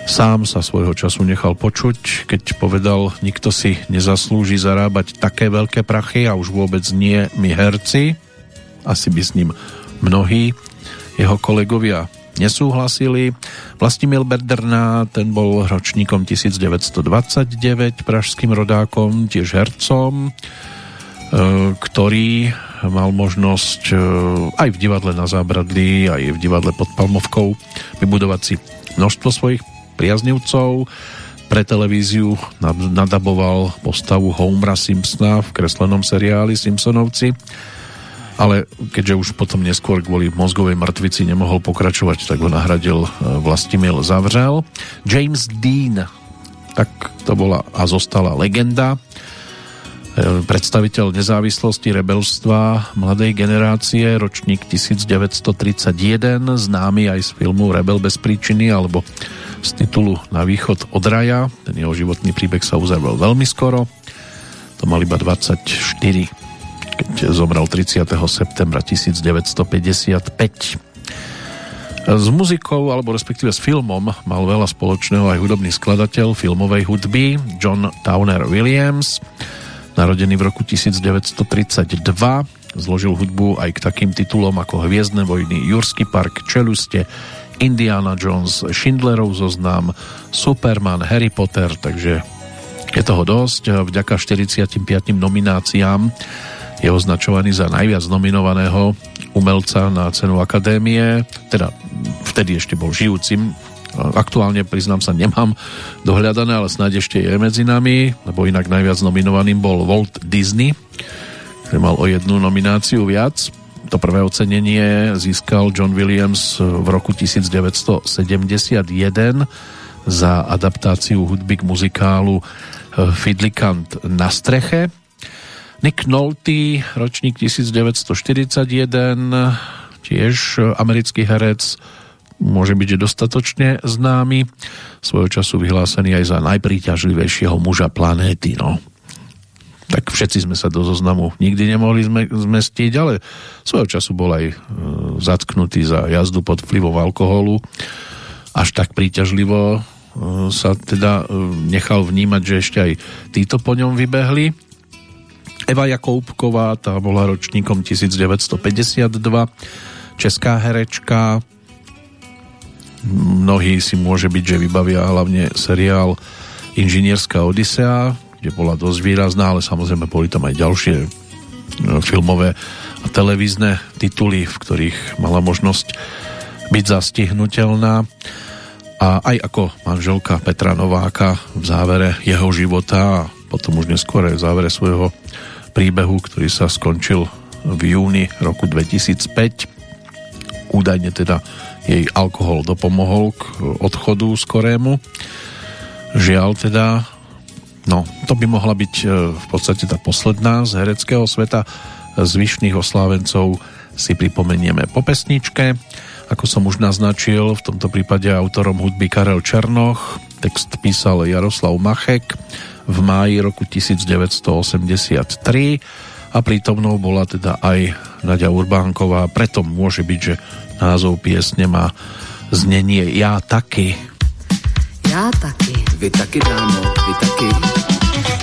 Sám sa svojho času nechal počuť, keď povedal, nikto si nezaslúži zarábať také veľké prachy a už vôbec nie my herci. Asi by s ním mnohí jeho kolegovia nesúhlasili. Vlastimil Berdrná, ten bol ročníkom 1929, pražským rodákom, tiež hercom, ktorý mal možnosť e, aj v divadle na Zábradlí, aj v divadle pod Palmovkou vybudovať si množstvo svojich priaznivcov. Pre televíziu nadaboval postavu Homera Simpsona v kreslenom seriáli Simpsonovci ale keďže už potom neskôr kvôli mozgovej mŕtvici nemohol pokračovať, tak ho nahradil e, Vlastimil Zavřel. James Dean, tak to bola a zostala legenda, predstaviteľ nezávislosti rebelstva mladej generácie, ročník 1931, známy aj z filmu Rebel bez príčiny alebo z titulu Na východ od raja. Ten jeho životný príbeh sa uzavrel veľmi skoro. To mal iba 24 keď zomrel 30. septembra 1955. S muzikou, alebo respektíve s filmom mal veľa spoločného aj hudobný skladateľ filmovej hudby John Towner Williams, narodený v roku 1932, zložil hudbu aj k takým titulom ako Hviezdne vojny, Jurský park, Čeluste, Indiana Jones, Schindlerov zoznam, Superman, Harry Potter, takže je toho dosť. Vďaka 45 nomináciám je označovaný za najviac nominovaného umelca na cenu Akadémie, teda vtedy ešte bol žijúcim. Aktuálne, priznám sa, nemám dohľadané, ale snáď ešte je medzi nami, lebo inak najviac nominovaným bol Walt Disney, ktorý mal o jednu nomináciu viac. To prvé ocenenie získal John Williams v roku 1971 za adaptáciu hudby k muzikálu Fidlikant na streche Nick Nolte, ročník 1941, tiež americký herec, môže byť dostatočne známy. Svojho času vyhlásený aj za najpríťažlivejšieho muža planéty. No. Tak všetci sme sa do zoznamu nikdy nemohli zmestiť, ale svojho času bol aj e, zatknutý za jazdu pod vplyvom alkoholu. Až tak príťažlivo e, sa teda e, nechal vnímať, že ešte aj títo po ňom vybehli Eva Jakoubková, tá bola ročníkom 1952, česká herečka, mnohí si môže byť, že vybavia hlavne seriál Inžinierská Odisea, kde bola dosť výrazná, ale samozrejme boli tam aj ďalšie e, filmové a televízne tituly, v ktorých mala možnosť byť zastihnutelná a aj ako manželka Petra Nováka v závere jeho života a potom už neskôr v závere svojho príbehu, ktorý sa skončil v júni roku 2005. Údajne teda jej alkohol dopomohol k odchodu skorému. Žiaľ teda, no to by mohla byť e, v podstate tá posledná z hereckého sveta. Zvyšných oslávencov si pripomenieme po pesničke. Ako som už naznačil, v tomto prípade autorom hudby Karel Černoch, text písal Jaroslav Machek v máji roku 1983 a prítomnou bola teda aj Nadia Urbánková. Preto môže byť, že názov piesne má znenie Ja taky. Já taky. Vy taky, dámo, vy taky.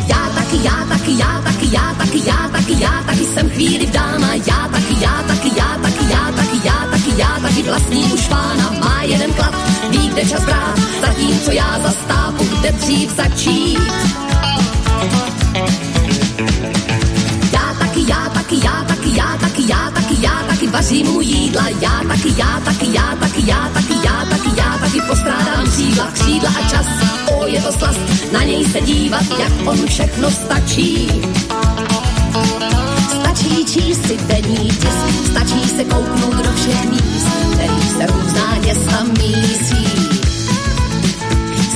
Já taky, já taky, já taky, já taky, já taky, já taky jsem chvíli vdána. Já taky, já taky, já taky, já taky, já taky, já taky vlastní už pána. Má jeden klad, ví, kde čas brát, zatímco já za stápu, kde dřív začít. Já taky, já taky, já taky, já taky vařím mu jídla. Já taky, já taky, já taky, já taky, já taky, já taky postrádám křídla, křídla a čas. O, je to slast, na něj se dívat, jak on všechno stačí. Stačí číst si denní tisk, stačí se kouknout do všech míst, který se různá města mísí.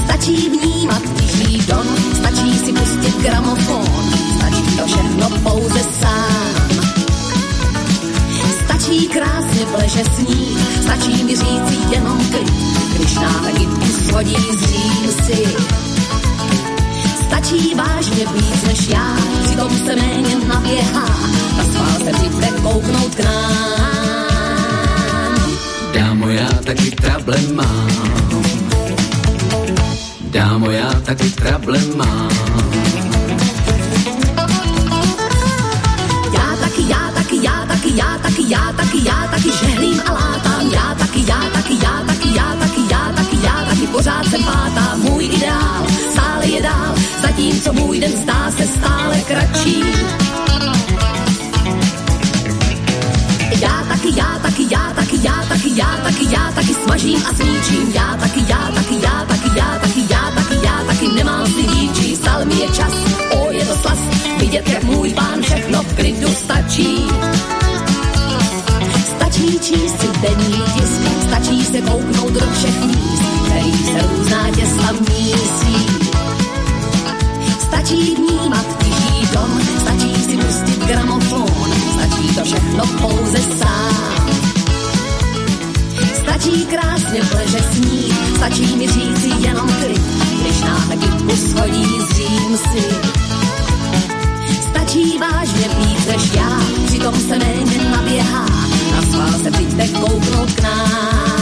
Stačí vnímat tichý don, stačí si pustit gramofon, stačí to všechno pouze sám. Stačí krásně pleže snít, stačí mi říci jenom klid, když náhle schodí z si. Stačí vážně víc než já, přitom se méně naběhá, na schvál se přijďte kouknout k nám. Dámo, já taky trable mám. Dámo, já taky trable mám. Taky, já taky, já taky, já taky, žehlím a látám. Já taky, já taky, já taky, já taky, já taky, já taky pořád jsem pátá. Můj ideál stále je dál, zatímco můj den zdá se stále kratší. Já taky, já taky, já taky, já taky, já taky, já taky smažím a sníčím. Já taky, já taky, já taky, já taky, já taky, já taky nemám si díčí. Stal mi je čas, o je to slast, vidět jak můj pán všechno v klidu. Stačí se kouknout do všech míst, který se různá těsta mísí. Stačí vnímat tichý dom, stačí si pustit gramofon, stačí to všechno pouze sám. Stačí krásně pleže snít, stačí mi říci jenom klid, když náhle kytku schodí zřím si. Stačí vážně víc než já, přitom se méně naběhá, na svál se přijďte kouknout k nám.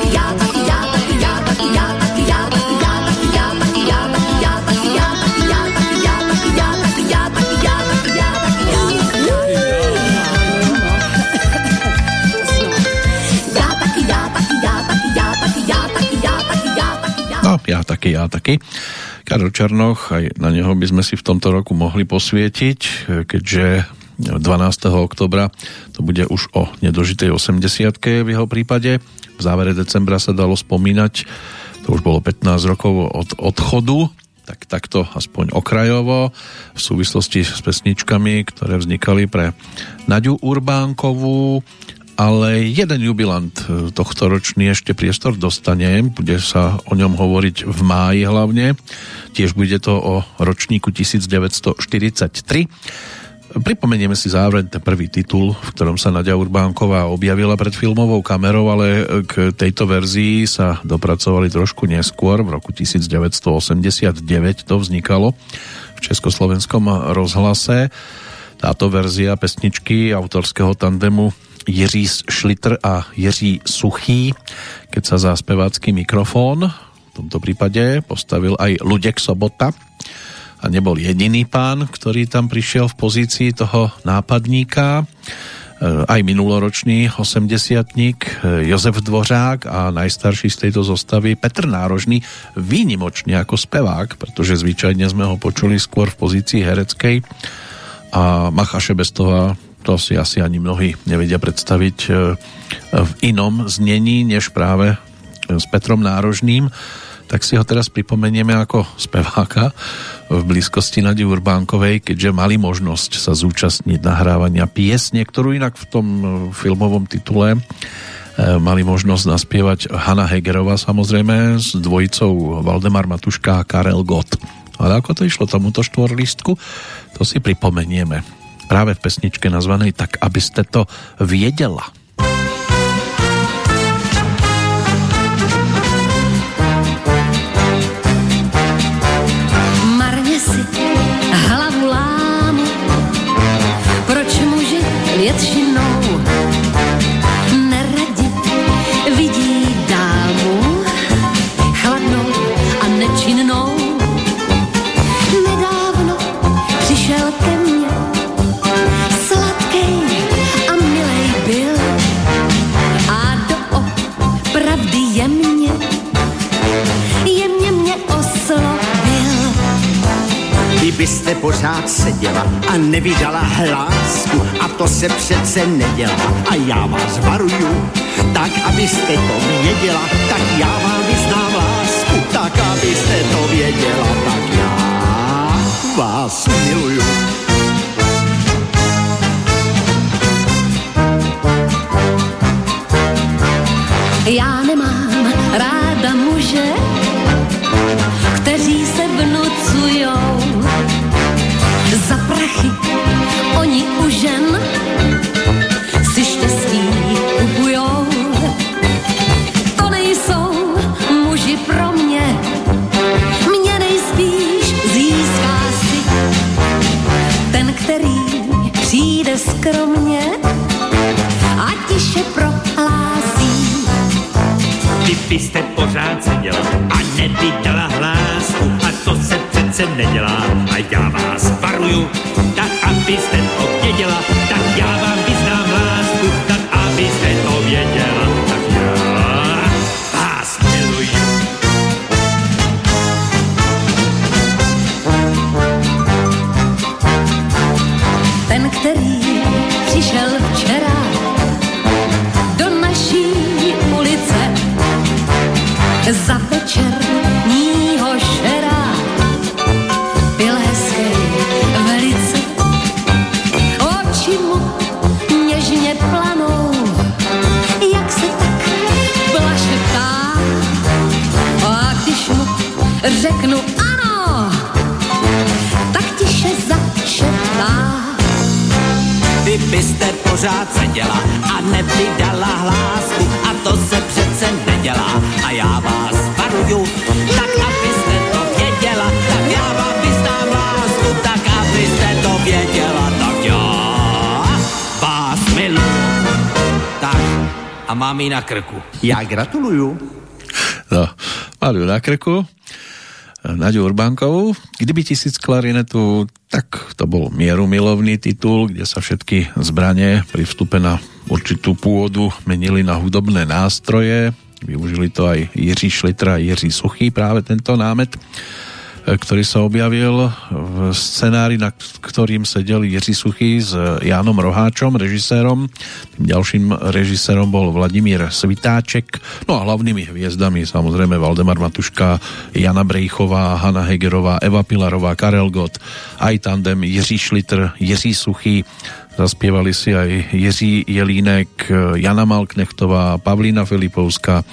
ja taky, ja taky. Karol Černoch, aj na neho by sme si v tomto roku mohli posvietiť, keďže 12. oktobra to bude už o nedožitej 80 v jeho prípade. V závere decembra sa dalo spomínať, to už bolo 15 rokov od odchodu, tak takto aspoň okrajovo v súvislosti s pesničkami, ktoré vznikali pre Naďu Urbánkovú, ale jeden jubilant tohto ročný ešte priestor dostane, bude sa o ňom hovoriť v máji hlavne, tiež bude to o ročníku 1943. Pripomenieme si zároveň ten prvý titul, v ktorom sa Nadia Urbánková objavila pred filmovou kamerou, ale k tejto verzii sa dopracovali trošku neskôr, v roku 1989 to vznikalo v Československom rozhlase. Táto verzia pesničky autorského tandemu Jiří Šlitr a Jiří Suchý, keď sa za spevácky mikrofón v tomto prípade postavil aj Ludek Sobota. A nebol jediný pán, ktorý tam prišiel v pozícii toho nápadníka. Aj minuloročný 80 Jozef Dvořák a najstarší z tejto zostavy Petr Nárožný výnimočne ako spevák, pretože zvyčajne sme ho počuli skôr v pozícii hereckej. A Macha Šebestová to si asi ani mnohí nevedia predstaviť e, v inom znení, než práve s Petrom Nárožným tak si ho teraz pripomenieme ako speváka v blízkosti Nadi Urbánkovej, keďže mali možnosť sa zúčastniť nahrávania piesne, ktorú inak v tom e, filmovom titule e, mali možnosť naspievať Hanna Hegerová samozrejme s dvojicou Valdemar Matuška a Karel Gott. Ale ako to išlo tomuto štvorlistku, to si pripomenieme práve v pesničke nazvanej Tak, aby ste to viedela. Byste pořád seděla a nevydala hlásku. A to se přece nedělá. A já vás varuju, tak abyste to věděla, tak já vám vyznám lásku, tak abyste to věděla, tak já vás miluju. Já nemám ráda muže, prachy oni u žen si štěstí kupujou. To nejsou muži pro mě, mě nejspíš získá si ten, který přijde skromně a tiše prohlásí. Vy byste pořád seděla a nevydala hlásku a to se přece nedělá a já vás varuju, tak abyste to věděla, tak já vám vyznám lásku, tak abyste to věděla, tak já vás miluju. Ten, který přišel včera do naší ulice za večerního řeknu ano, tak tiše začetá. Vy byste pořád seděla a nevydala hlásku a to se přece nedělá a já vás varuju, tak abyste to věděla, tak já vám vyznám lásku, tak abyste to věděla, tak já vás miluju. Tak a mám ji na krku. Já gratuluju. No, ju na krku. Naďu Urbánkovú. Kdyby tisíc klarinetu, tak to bol mierumilovný titul, kde sa všetky zbranie pri vstupe na určitú pôdu menili na hudobné nástroje. Využili to aj Jiří Šlitra a Jiří Suchý, práve tento námet ktorý sa objavil v scenári, na ktorým sedel Jiří Suchý s Jánom Roháčom, režisérom. Tým ďalším režisérom bol Vladimír Svitáček. No a hlavnými hviezdami samozrejme Valdemar Matuška, Jana Brejchová, Hanna Hegerová, Eva Pilarová, Karel Gott, aj tandem Jiří Šlitr, Jiří Suchý. Zaspievali si aj Jiří Jelínek, Jana Malknechtová, Pavlína Filipovská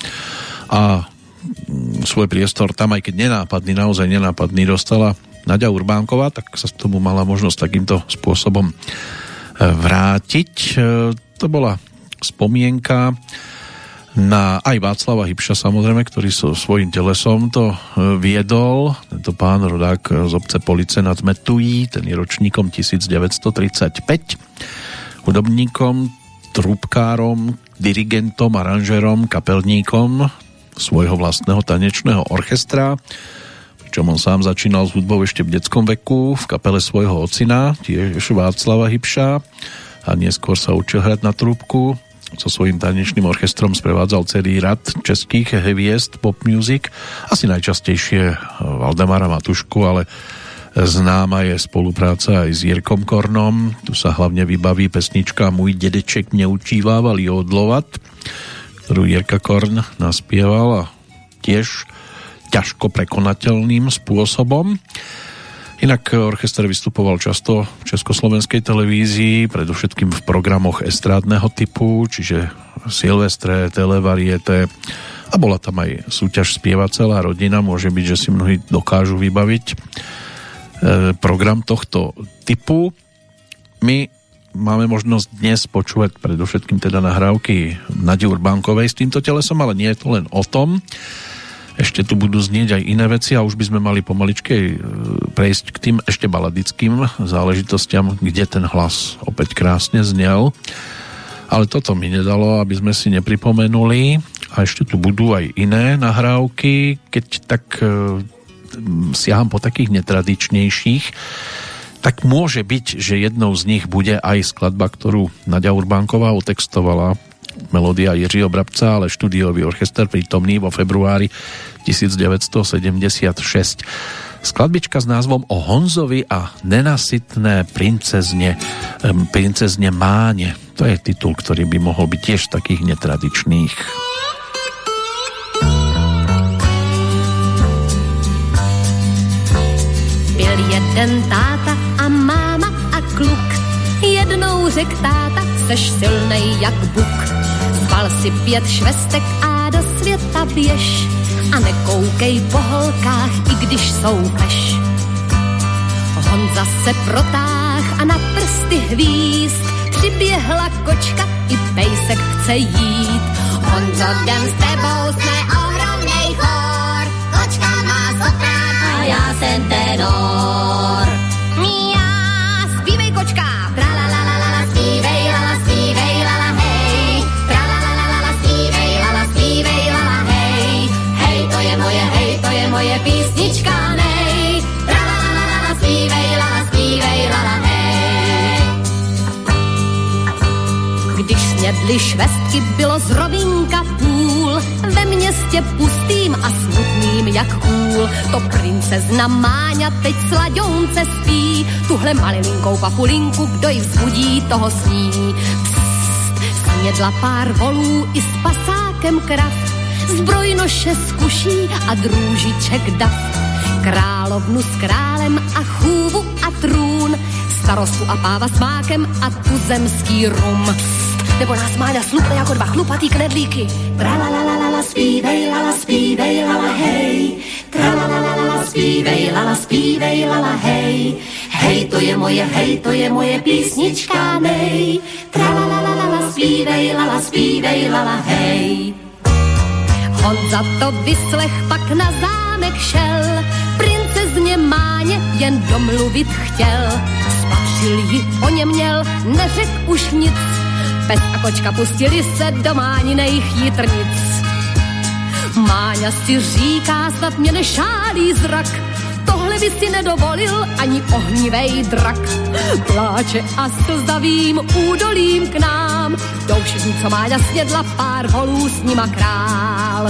a svoj priestor tam, aj keď nenápadný, naozaj nenápadný, dostala Nadia Urbánková, tak sa tomu mala možnosť takýmto spôsobom vrátiť. To bola spomienka na aj Václava Hybša samozrejme, ktorý so svojím telesom to viedol. Tento pán rodák z obce Police nad Metují, ten je ročníkom 1935. Hudobníkom trúbkárom, dirigentom, aranžerom, kapelníkom svojho vlastného tanečného orchestra, pričom on sám začínal s hudbou ešte v detskom veku v kapele svojho ocina, tiež Václava Hybša a neskôr sa učil hrať na trúbku. So svojím tanečným orchestrom sprevádzal celý rad českých hviezd pop music, asi najčastejšie Valdemara Matušku, ale Známa je spolupráca aj s Jirkom Kornom. Tu sa hlavne vybaví pesnička Můj dedeček mě učívával jodlovat, ktorú Jirka Korn naspieval a tiež ťažko prekonateľným spôsobom. Inak orchester vystupoval často v československej televízii, predovšetkým v programoch estrádneho typu, čiže Silvestre, Televariete a bola tam aj súťaž spieva celá rodina, môže byť, že si mnohí dokážu vybaviť E, program tohto typu. My máme možnosť dnes počúvať predovšetkým teda nahrávky Nadi Urbánkovej s týmto telesom, ale nie je to len o tom. Ešte tu budú znieť aj iné veci a už by sme mali pomaličke e, prejsť k tým ešte baladickým záležitostiam, kde ten hlas opäť krásne znel. Ale toto mi nedalo, aby sme si nepripomenuli a ešte tu budú aj iné nahrávky, keď tak e, siaham po takých netradičnejších, tak môže byť, že jednou z nich bude aj skladba, ktorú Nadia Urbánková otextovala melódia Jiřího Brabca, ale štúdiový orchester prítomný vo februári 1976. Skladbička s názvom O Honzovi a nenasytné princezne, princezne Máne. To je titul, ktorý by mohol byť tiež takých netradičných. Jeden táta a máma a kluk. Jednou řek táta, seš silnej jak buk. Zbal si pět švestek a do světa běž. A nekoukej po holkách, i když jsou peš. Honza se protáh a na prsty hvízd. Přiběhla kočka, i pejsek chce jít. Honzo, jdem s tebou, jsme ohromnej chor. Kočka má soprán a já jsem tenor. Mia, zpívej kočka. Tra la la la la la, zpívej la la, zpívej la la, hej. Tra la la la la la, zpívej la la, zpívej la la, hej. Hej, to je moje, hej, to je moje písnička, nej. Tra la la la la la, zpívej la la, zpívej la la, hej. Když snědli švestky, bylo z rovinka ve městě pustým a smutným jak kůl. To princezna Máňa teď s laďounce spí, tuhle malilinkou papulinku, kdo ji vzbudí, toho sní. Psst, snědla pár volů i s pasákem krav, zbrojnoše z kuší a drůžiček dav. Královnu s králem a chůvu a trůn, starostu a páva s mákem a tuzemský rum. Psst, nebo nás Máňa slupne jako dva chlupatý knedlíky. Tra la la la la la, zpívej la la, zpívej la la, hej. Tra la la la la la, zpívej la la, zpívej la la, hej. Hej, to je moje, hej, to je moje písnička, nej. Tra la la la la la, zpívej la la, zpívej la la, hej. Honza to vyslech, pak na zámek šel, princezně Máně jen domluvit chtěl. Spatřil ji, o něm měl, neřek už nic, Pes a kočka pustili se do máninej chytrnic. Máňa si říká, snad mě nešálí zrak, tohle by si nedovolil ani ohnivej drak. Pláče a slzavým údolím k nám, všichni, co Máňa snědla, pár holů s nima král.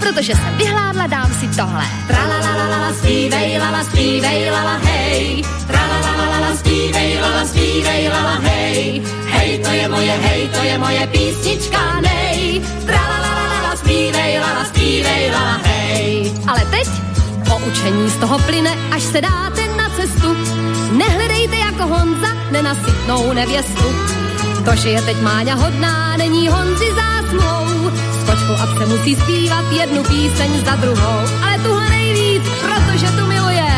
Protože jsem vyhládla, dám si tohle. Tralalalala, zpívej, lala, zpívej, lala, hej. Tralalalala, zpívej, lala, zpívej, lala, hej. Hej, to je moje, hej, to je moje písnička, nej. Tralalalala, zpívej, lala, zpívej, lala, hej. Ale teď poučení z toho plyne, až se dáte na cestu. Nehledejte jako Honza nenasytnou nevěstu. To, že je teď Máňa hodná, není Honzi zásmou. A pse musí zpívat jednu píseň za druhou, ale tuhle nejvíc, protože tu miluje.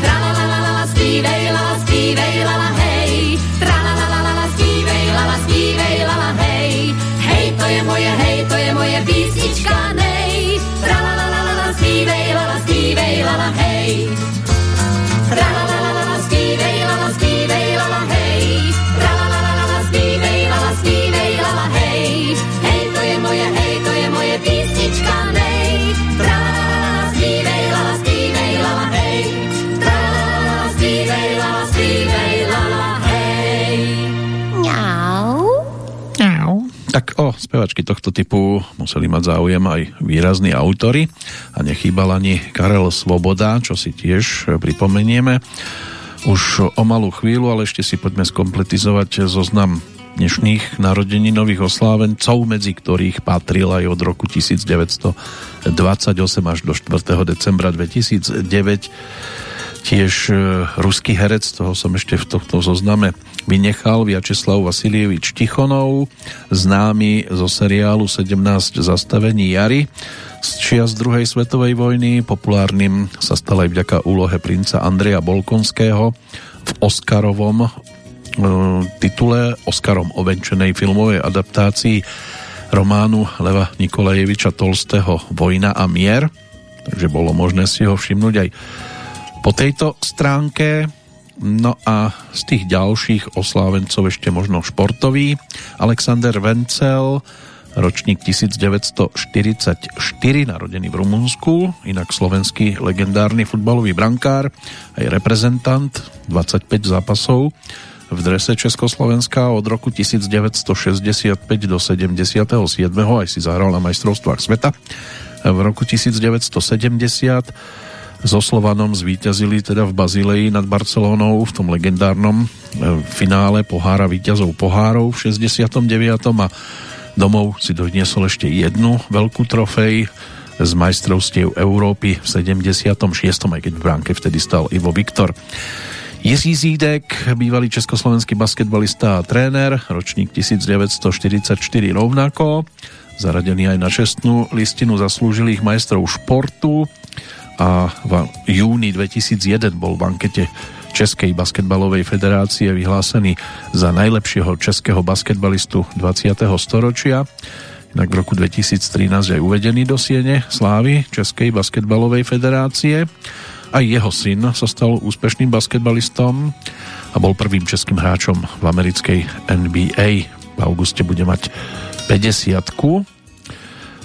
Tralalalala, zpívej, lala, zpívej, lala, hej. Tralalalala, zpívej, lala, zpívej, lala, hej. Hej, to je moje, hej, to je moje písnička, nej. Tralalalala, zpívej, lala, zpívej, lala, hej. Tralalalala, spevačky tohto typu museli mať záujem aj výrazní autory a nechýbal ani Karel Svoboda, čo si tiež pripomenieme už o malú chvíľu, ale ešte si poďme skompletizovať zoznam dnešných narodeninových oslávencov, medzi ktorých patril aj od roku 1928 až do 4. decembra 2009 tiež e, ruský herec, toho som ešte v tomto zozname vynechal, Vyacheslav Vasilievič Tichonov, známy zo seriálu 17 zastavení Jary z čias druhej svetovej vojny, populárnym sa stal aj vďaka úlohe princa Andreja Bolkonského v Oscarovom E, titule Oscarom ovenčenej filmovej adaptácii románu Leva Nikolajeviča Tolstého Vojna a mier. Takže bolo možné si ho všimnúť aj po tejto stránke. No a z tých ďalších oslávencov ešte možno športový. Alexander Vencel, ročník 1944, narodený v Rumunsku, inak slovenský legendárny futbalový brankár, aj reprezentant, 25 zápasov v drese Československa od roku 1965 do 77. aj si zahral na majstrovstvách sveta. V roku 1970 so Slovanom zvíťazili teda v Bazilei nad Barcelónou v tom legendárnom e, finále pohára víťazov pohárov v 69. a domov si doniesol ešte jednu veľkú trofej z majstrovstiev Európy v 76. aj keď v bránke vtedy stal Ivo Viktor. Jiří Zídek, bývalý československý basketbalista a tréner, ročník 1944 rovnako, zaradený aj na čestnú listinu zaslúžilých majstrov športu a v júni 2001 bol v ankete Českej basketbalovej federácie vyhlásený za najlepšieho českého basketbalistu 20. storočia. Inak v roku 2013 aj uvedený do siene slávy Českej basketbalovej federácie. Aj jeho syn sa stal úspešným basketbalistom a bol prvým českým hráčom v americkej NBA. V auguste bude mať 50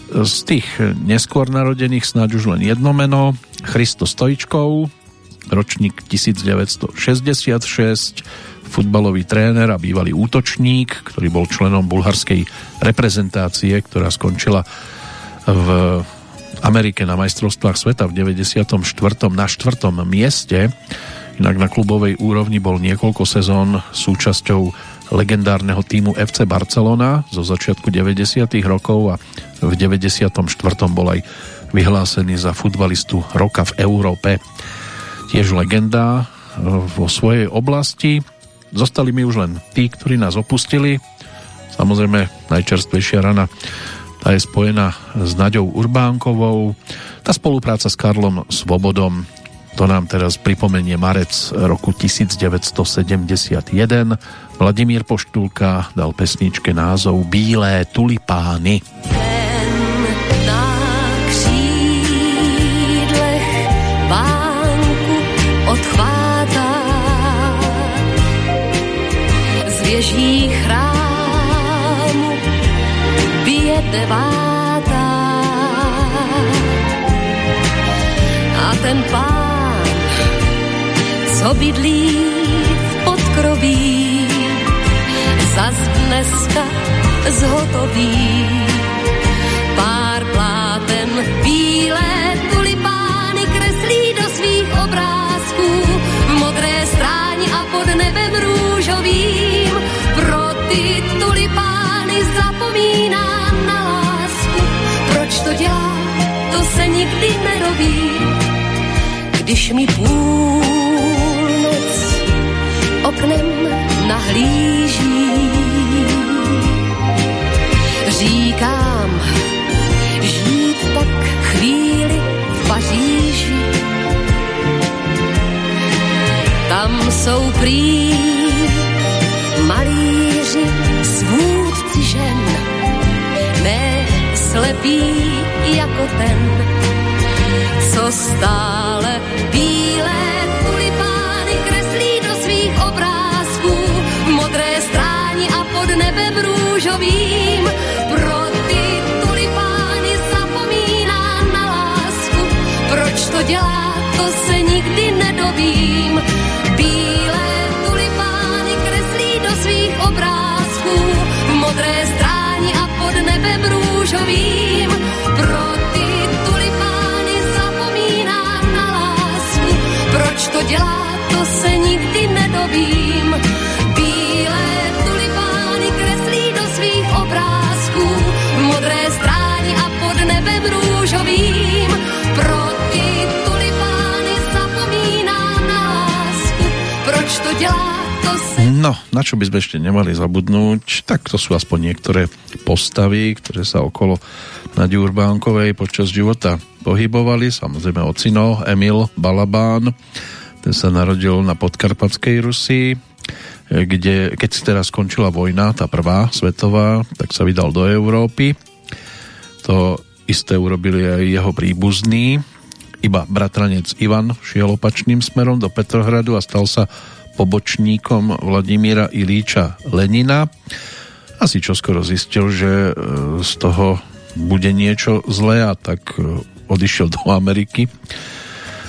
Z tých neskôr narodených snáď už len jedno meno. Christo Stojčkov, ročník 1966, futbalový tréner a bývalý útočník, ktorý bol členom bulharskej reprezentácie, ktorá skončila v Amerike na majstrovstvách sveta v 94. na 4. mieste. Inak na klubovej úrovni bol niekoľko sezón súčasťou legendárneho týmu FC Barcelona zo začiatku 90. rokov a v 94. bol aj vyhlásený za futbalistu roka v Európe. Tiež legenda e, vo svojej oblasti. Zostali mi už len tí, ktorí nás opustili. Samozrejme najčerstvejšia rana tá je spojená s Naďou Urbánkovou. Tá spolupráca s Karlom Svobodom, to nám teraz pripomenie marec roku 1971. Vladimír Poštulka dal pesničke názov Bílé tulipány. z chrám devátá. A ten pán, co bydlí v podkroví, zas dneska zhotový. Pár pláten bílé tulipány kreslí do svých obrázků v modré stráni a pod nebem růžovým. Pro ty tulipány zapomíná to dělá, to se nikdy neroví. Když mi půlnoc oknem nahlíží, říkám, žít tak chvíli v Paříži. Tam jsou prý malíři, svůdci žen, ne slepí jako ten, co stále bílé obdobím. Pro ty tulipány zapomíná na lásku. Proč to dělá, to se nikdy nedovím. Bílé tulipány kreslí do svých obrázků. V modré stráni a pod nebem růžovým. Pro ty tulipány zapomíná na lásku. Proč to dělá, to se nikdy nedovím svých obrázků modré stráni a pod nebem růžovým. Pro tulipány zapomínám na. Proč to dělá? To se... No, na čo by sme ešte nemali zabudnúť, tak to sú aspoň niektoré postavy, ktoré sa okolo Nadi Urbánkovej počas života pohybovali. Samozrejme ocino Emil Balabán, ten sa narodil na podkarpatskej Rusii, kde, keď teraz skončila vojna, tá prvá svetová, tak sa vydal do Európy. To isté urobili aj jeho príbuzní. Iba bratranec Ivan šiel opačným smerom do Petrohradu a stal sa pobočníkom Vladimíra Ilíča Lenina. Asi čoskoro zistil, že e, z toho bude niečo zlé a tak e, odišiel do Ameriky.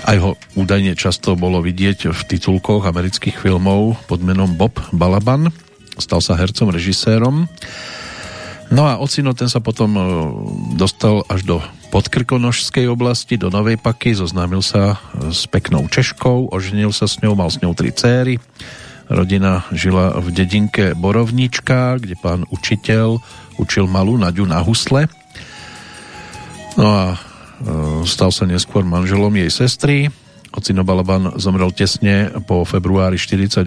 Aj ho údajne často bolo vidieť v titulkoch amerických filmov pod menom Bob Balaban. Stal sa hercom, režisérom. No a Ocino ten sa potom e, dostal až do podkrkonožskej oblasti, do Novej Paky, zoznámil sa s peknou Češkou, oženil sa s ňou, mal s ňou tri céry. Rodina žila v dedinke Borovnička, kde pán učiteľ učil malú Naďu na husle. No a e, stal sa neskôr manželom jej sestry. Ocino Balaban zomrel tesne po februári 48.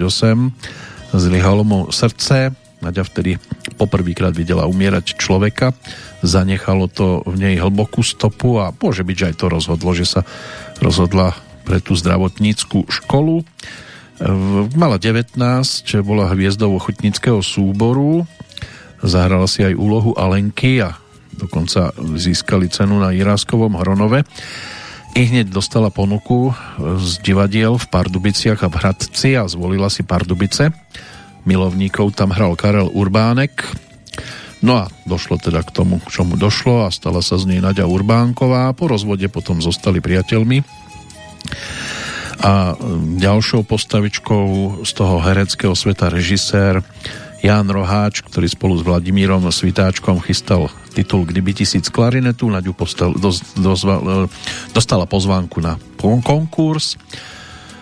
Zlyhalo mu srdce. Naďa vtedy poprvýkrát videla umierať človeka. Zanechalo to v nej hlbokú stopu a môže byť, že aj to rozhodlo, že sa rozhodla pre tú zdravotníckú školu. Mala 19, bola hviezdou ochotníckého súboru, zahrala si aj úlohu Alenky a dokonca získali cenu na Iráskovom Hronove. I hneď dostala ponuku z divadiel v Pardubiciach a v Hradci a zvolila si Pardubice milovníkov tam hral Karel Urbánek. No a došlo teda k tomu, čo mu došlo a stala sa z nej Nadia Urbánková. Po rozvode potom zostali priateľmi. A ďalšou postavičkou z toho hereckého sveta režisér Jan Roháč, ktorý spolu s Vladimírom Svitáčkom chystal titul Kdyby tisíc klarinetu, Naďu postal, dos, dozva, dostala pozvánku na konkurs.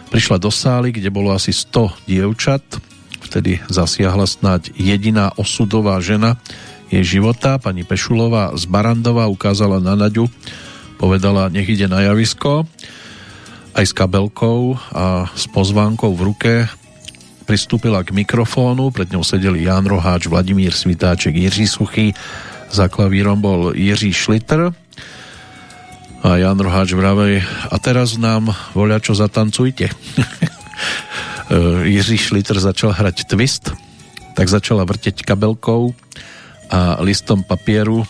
Prišla do sály, kde bolo asi 100 dievčat, vtedy zasiahla snáď jediná osudová žena jej života, pani Pešulová z Barandova ukázala na Naďu, povedala, nech ide na javisko, aj s kabelkou a s pozvánkou v ruke pristúpila k mikrofónu, pred ňou sedeli Ján Roháč, Vladimír Svitáček, Jiří Suchý, za klavírom bol Jiří Šlitr a Jan Roháč vravej, a teraz nám voľa čo zatancujte. <laughs> Jiří Šliter začal hrať twist, tak začala vrteť kabelkou a listom papieru e,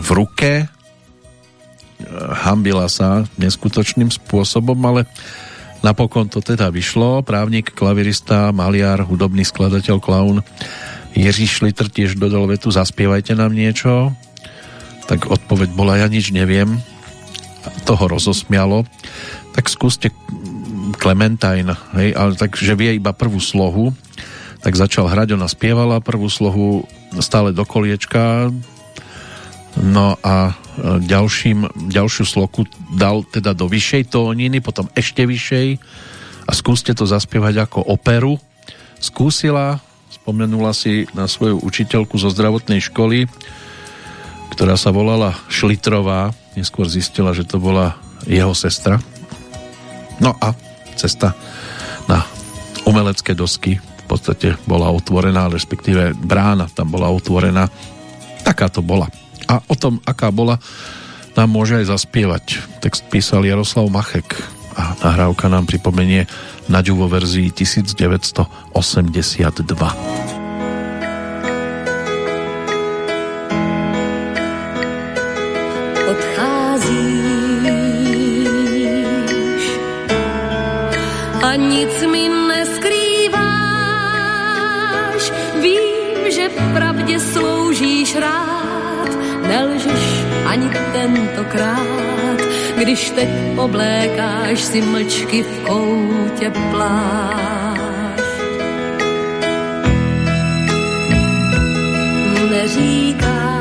v ruke. E, hambila sa neskutočným spôsobom, ale napokon to teda vyšlo. Právnik, klavirista, maliar, hudobný skladateľ, klaun Jiří Šliter tiež dodal vetu zaspievajte nám niečo. Tak odpoveď bola ja nič neviem. Toho rozosmialo. Tak skúste Clementine, hej, ale takže vie iba prvú slohu, tak začal hrať, ona spievala prvú slohu stále do koliečka, no a ďalším, ďalšiu sloku dal teda do vyššej tóniny, potom ešte vyššej a skúste to zaspievať ako operu. Skúsila, spomenula si na svoju učiteľku zo zdravotnej školy, ktorá sa volala Šlitrová, neskôr zistila, že to bola jeho sestra. No a cesta na umelecké dosky v podstate bola otvorená, respektíve brána tam bola otvorená. Taká to bola. A o tom, aká bola, nám môže aj zaspievať. Text písal Jaroslav Machek a nahrávka nám pripomenie Naďu vo verzii 1982. a nic ani tentokrát, když teď oblékáš si mlčky v koutě plášť. Neříkáš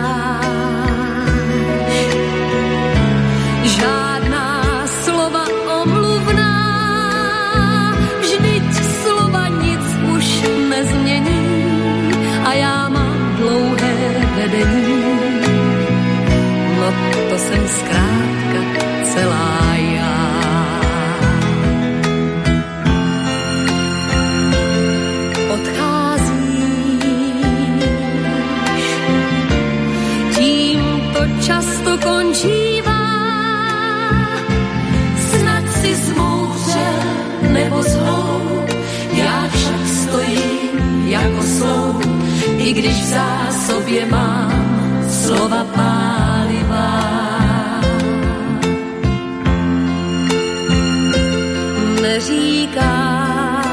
celá já. tím to často končívá. Snad si zmoudřel nebo zlou, já však stojím jako slou, i když v zásobě mám slova pálivá. Neříkám,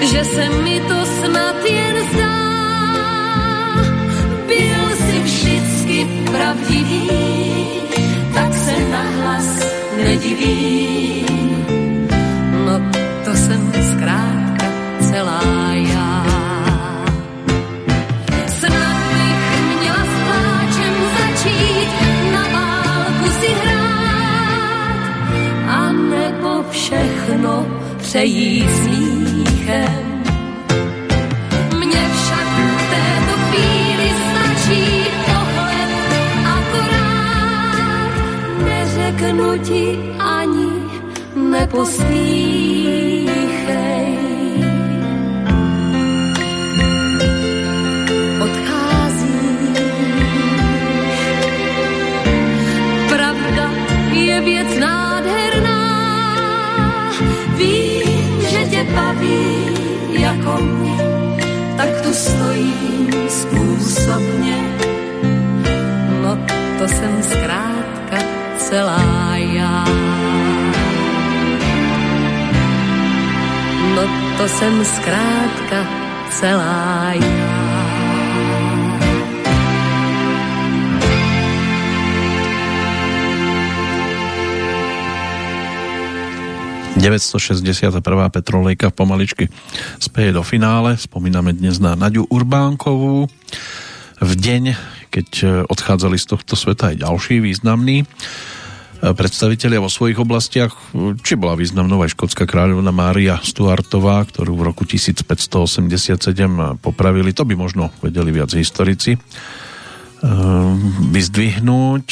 že se mi to snad jen zdá. Byl si vždycky pravdivý, tak se nahlas nediví. No to jsem zkrátka celá všechno přejít smíchem. Mně však v této chvíli stačí pohled akorát. Neřeknu ti ani neposmíchej. Způsobně. No to jsem zkrátka celá já. No to jsem zkrátka celá já. 961. Petrolejka pomaličky speje do finále. Spomíname dnes na Naďu Urbánkovú. V deň, keď odchádzali z tohto sveta aj ďalší významní predstavitelia vo svojich oblastiach, či bola významnou aj škótska kráľovna Mária Stuartová, ktorú v roku 1587 popravili, to by možno vedeli viac historici vyzdvihnúť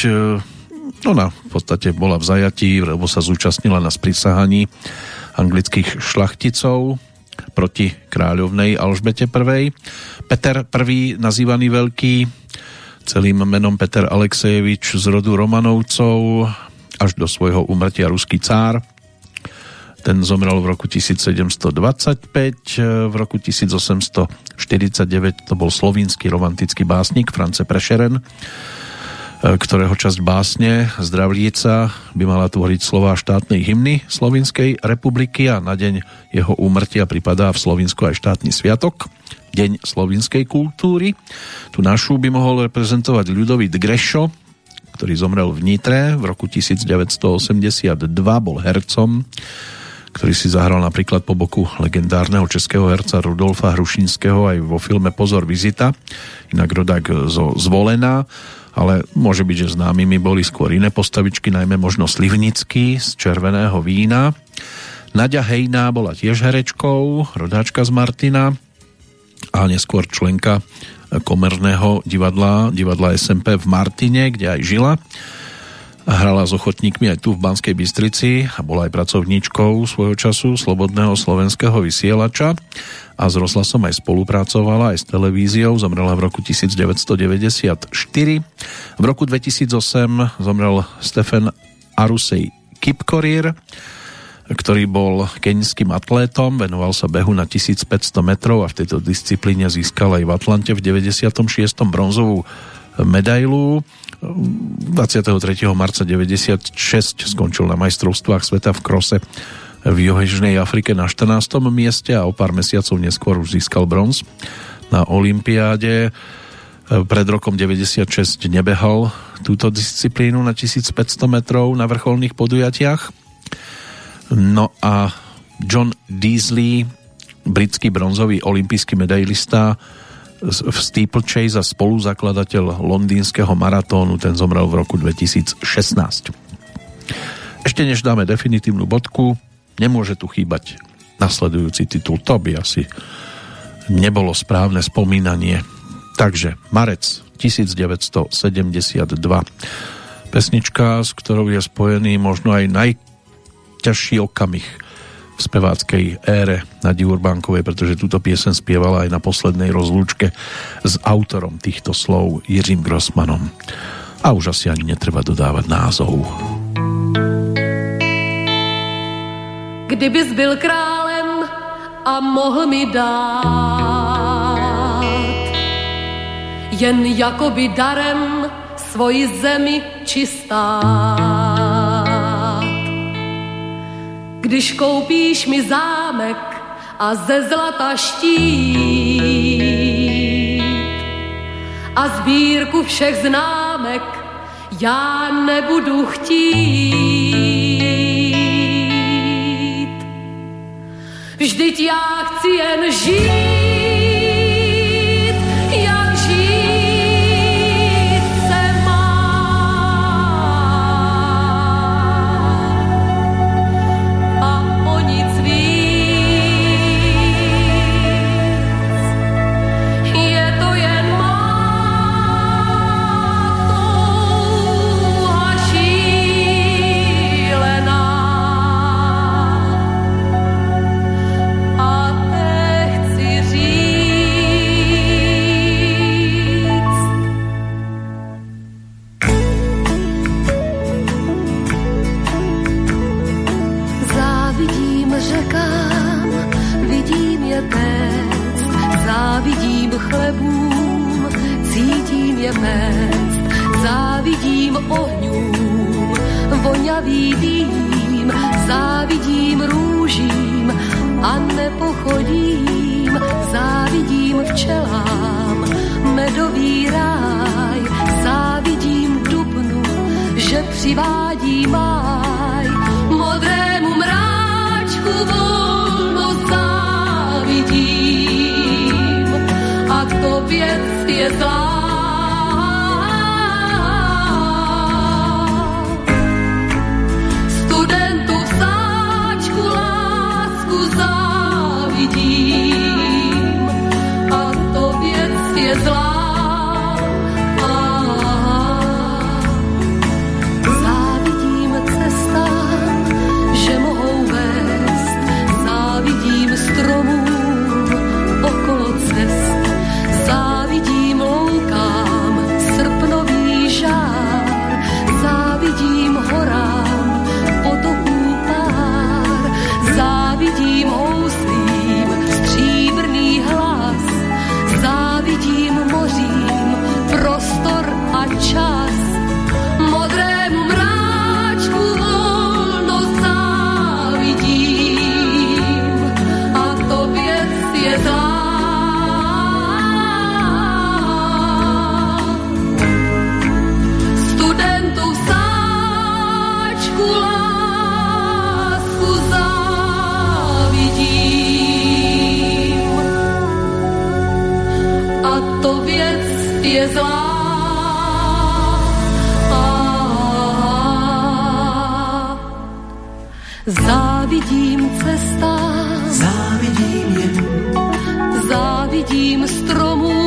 ona v podstate bola v zajatí, lebo sa zúčastnila na sprisahaní anglických šlachticov proti kráľovnej Alžbete I. Peter I, nazývaný Veľký, celým menom Peter Alexejevič z rodu Romanovcov, až do svojho umrtia ruský cár. Ten zomrel v roku 1725, v roku 1849 to bol slovinský romantický básnik France Prešeren, ktorého časť básne Zdravlíca by mala tvoriť slová štátnej hymny Slovinskej republiky a na deň jeho úmrtia pripadá v Slovinsku aj štátny sviatok, Deň slovinskej kultúry. Tu našu by mohol reprezentovať Ľudovít Grešo, ktorý zomrel v Nitre v roku 1982, bol hercom, ktorý si zahral napríklad po boku legendárneho českého herca Rudolfa Hrušinského aj vo filme Pozor vizita, inak rodák zo Zvolená ale môže byť, že známymi boli skôr iné postavičky, najmä možno Slivnický z Červeného vína. Nadia Hejná bola tiež herečkou, rodáčka z Martina a neskôr členka komerného divadla, divadla SMP v Martine, kde aj žila. Hrala s ochotníkmi aj tu v Banskej Bystrici a bola aj pracovníčkou svojho času Slobodného slovenského vysielača a s rozhlasom aj spolupracovala aj s televíziou, zomrela v roku 1994. V roku 2008 zomrel Stefan Arusej Kipkorir, ktorý bol keňským atlétom, venoval sa behu na 1500 metrov a v tejto disciplíne získal aj v Atlante v 96. bronzovú medailu. 23. marca 96 skončil na majstrovstvách sveta v krose v Južnej Afrike na 14. mieste a o pár mesiacov neskôr už získal bronz na Olympiáde. Pred rokom 96 nebehal túto disciplínu na 1500 metrov na vrcholných podujatiach. No a John Deasley, britský bronzový olimpijský medailista v steeplechase a spoluzakladateľ londýnskeho maratónu, ten zomrel v roku 2016. Ešte než dáme definitívnu bodku, Nemôže tu chýbať nasledujúci titul. To by asi nebolo správne spomínanie. Takže Marec 1972. Pesnička, s ktorou je spojený možno aj najťažší okamih v speváckej ére na Urbánkovej, pretože túto piesen spievala aj na poslednej rozlúčke s autorom týchto slov Jiřím Grossmanom. A už asi ani netreba dodávať názov. Kdybys byl králem a mohl mi dát jen jakoby darem svoji zemi čistá. Když koupíš mi zámek a ze zlata štít a sbírku všech známek já nebudu chtít. Vždyť já chci jen žít voňavý dým, závidím růžím a nepochodím, závidím včelám, medový ráj, závidím dubnu, že přivádí máj, to věc je zlá. Závidím cesta, závidím jen, závidím stromů,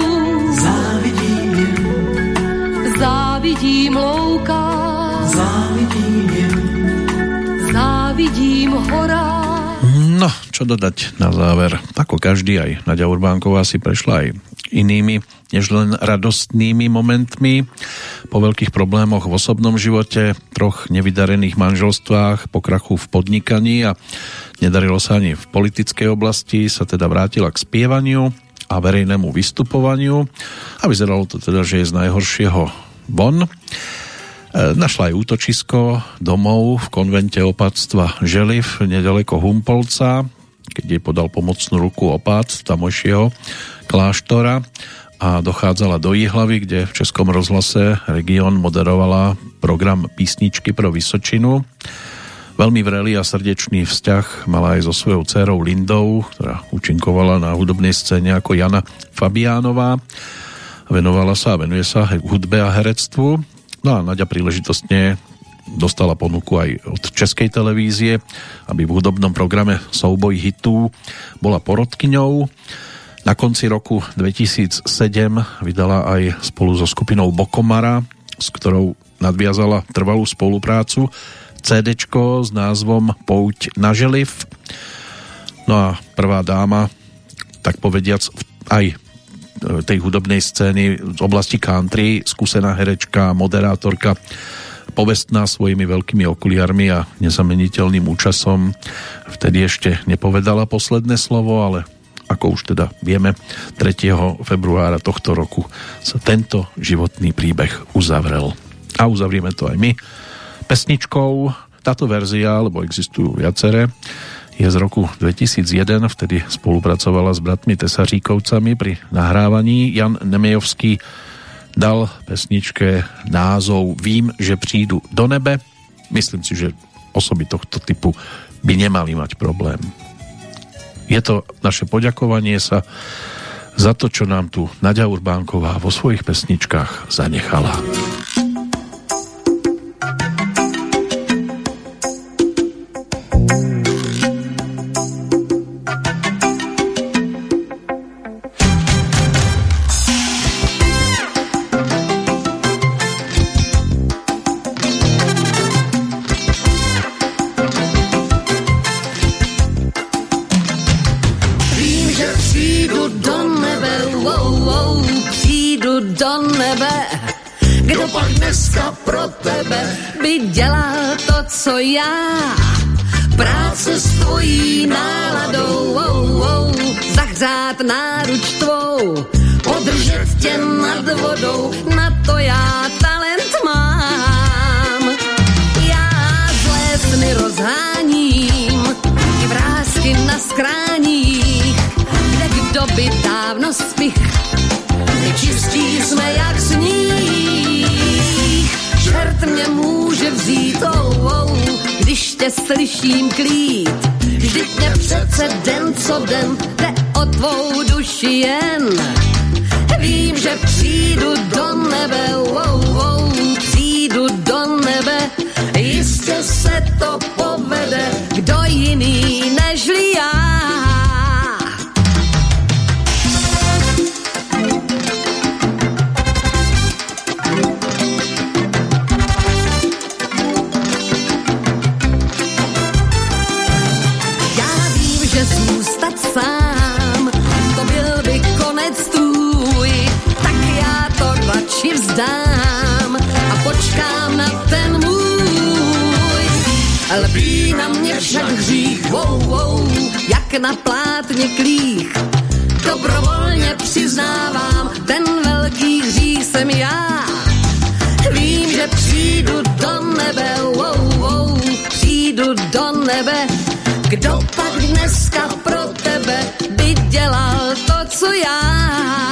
závidím jen, závidím louka, závidím jen, závidím hora. No, čo dodať na záver. Ako každý aj Nadia Urbánková si prešla aj inými než len radostnými momentmi. Po veľkých problémoch v osobnom živote, troch nevydarených manželstvách, po krachu v podnikaní a nedarilo sa ani v politickej oblasti, sa teda vrátila k spievaniu a verejnému vystupovaniu a vyzeralo to teda, že je z najhoršieho von. E, našla aj útočisko domov v konvente opatstva Želiv nedaleko Humpolca, keď jej podal pomocnú ruku opát tamojšieho kláštora a dochádzala do Jihlavy, kde v Českom rozhlase Region moderovala program Písničky pro Vysočinu. Veľmi vrelý a srdečný vzťah mala aj so svojou dcerou Lindou, ktorá účinkovala na hudobnej scéne ako Jana Fabiánová. Venovala sa a venuje sa hudbe a herectvu. No a Nadia príležitostne dostala ponuku aj od českej televízie, aby v hudobnom programe Souboj hitů bola porodkyňou. Na konci roku 2007 vydala aj spolu so skupinou Bokomara, s ktorou nadviazala trvalú spoluprácu CD s názvom Pouť na želiv. No a prvá dáma, tak povediac, aj e, tej hudobnej scény z oblasti country, skúsená herečka, moderátorka, povestná svojimi veľkými okuliarmi a nezameniteľným účasom. Vtedy ešte nepovedala posledné slovo, ale ako už teda vieme, 3. februára tohto roku sa tento životný príbeh uzavrel. A uzavrieme to aj my pesničkou. Táto verzia, lebo existujú viaceré, je z roku 2001, vtedy spolupracovala s bratmi Tesaříkovcami pri nahrávaní. Jan Nemejovský dal pesničke názov Vím, že přijdu do nebe. Myslím si, že osoby tohto typu by nemali mať problém. Je to naše poďakovanie sa za to, čo nám tu Nadia Urbánková vo svojich pesničkách zanechala. Co já. Práce s tvojí náladou, oh, oh, zahřát náruč tvou, podržet tě nad vodou, na to já talent mám. Já zlé sny rozháním, i vrázky na skráních, kde kdo by dávno spich, čistí jsme jak sníh. Čert mě může vzít, oh, tě slyším klít. Vždyť mě přece den co den jde o tvou duši jen. Vím, že přijdu do nebe, wow, wow, přijdu do nebe, jistě se to povede, kdo jiný nežli já. Lpí na mě však hřích, wow, wow, jak na plátně klích. Dobrovolně přiznávám, ten velký hřích jsem já. Vím, že přijdu do nebe, wow, wow, přijdu do nebe. Kdo pak dneska pro tebe by dělal to, co já?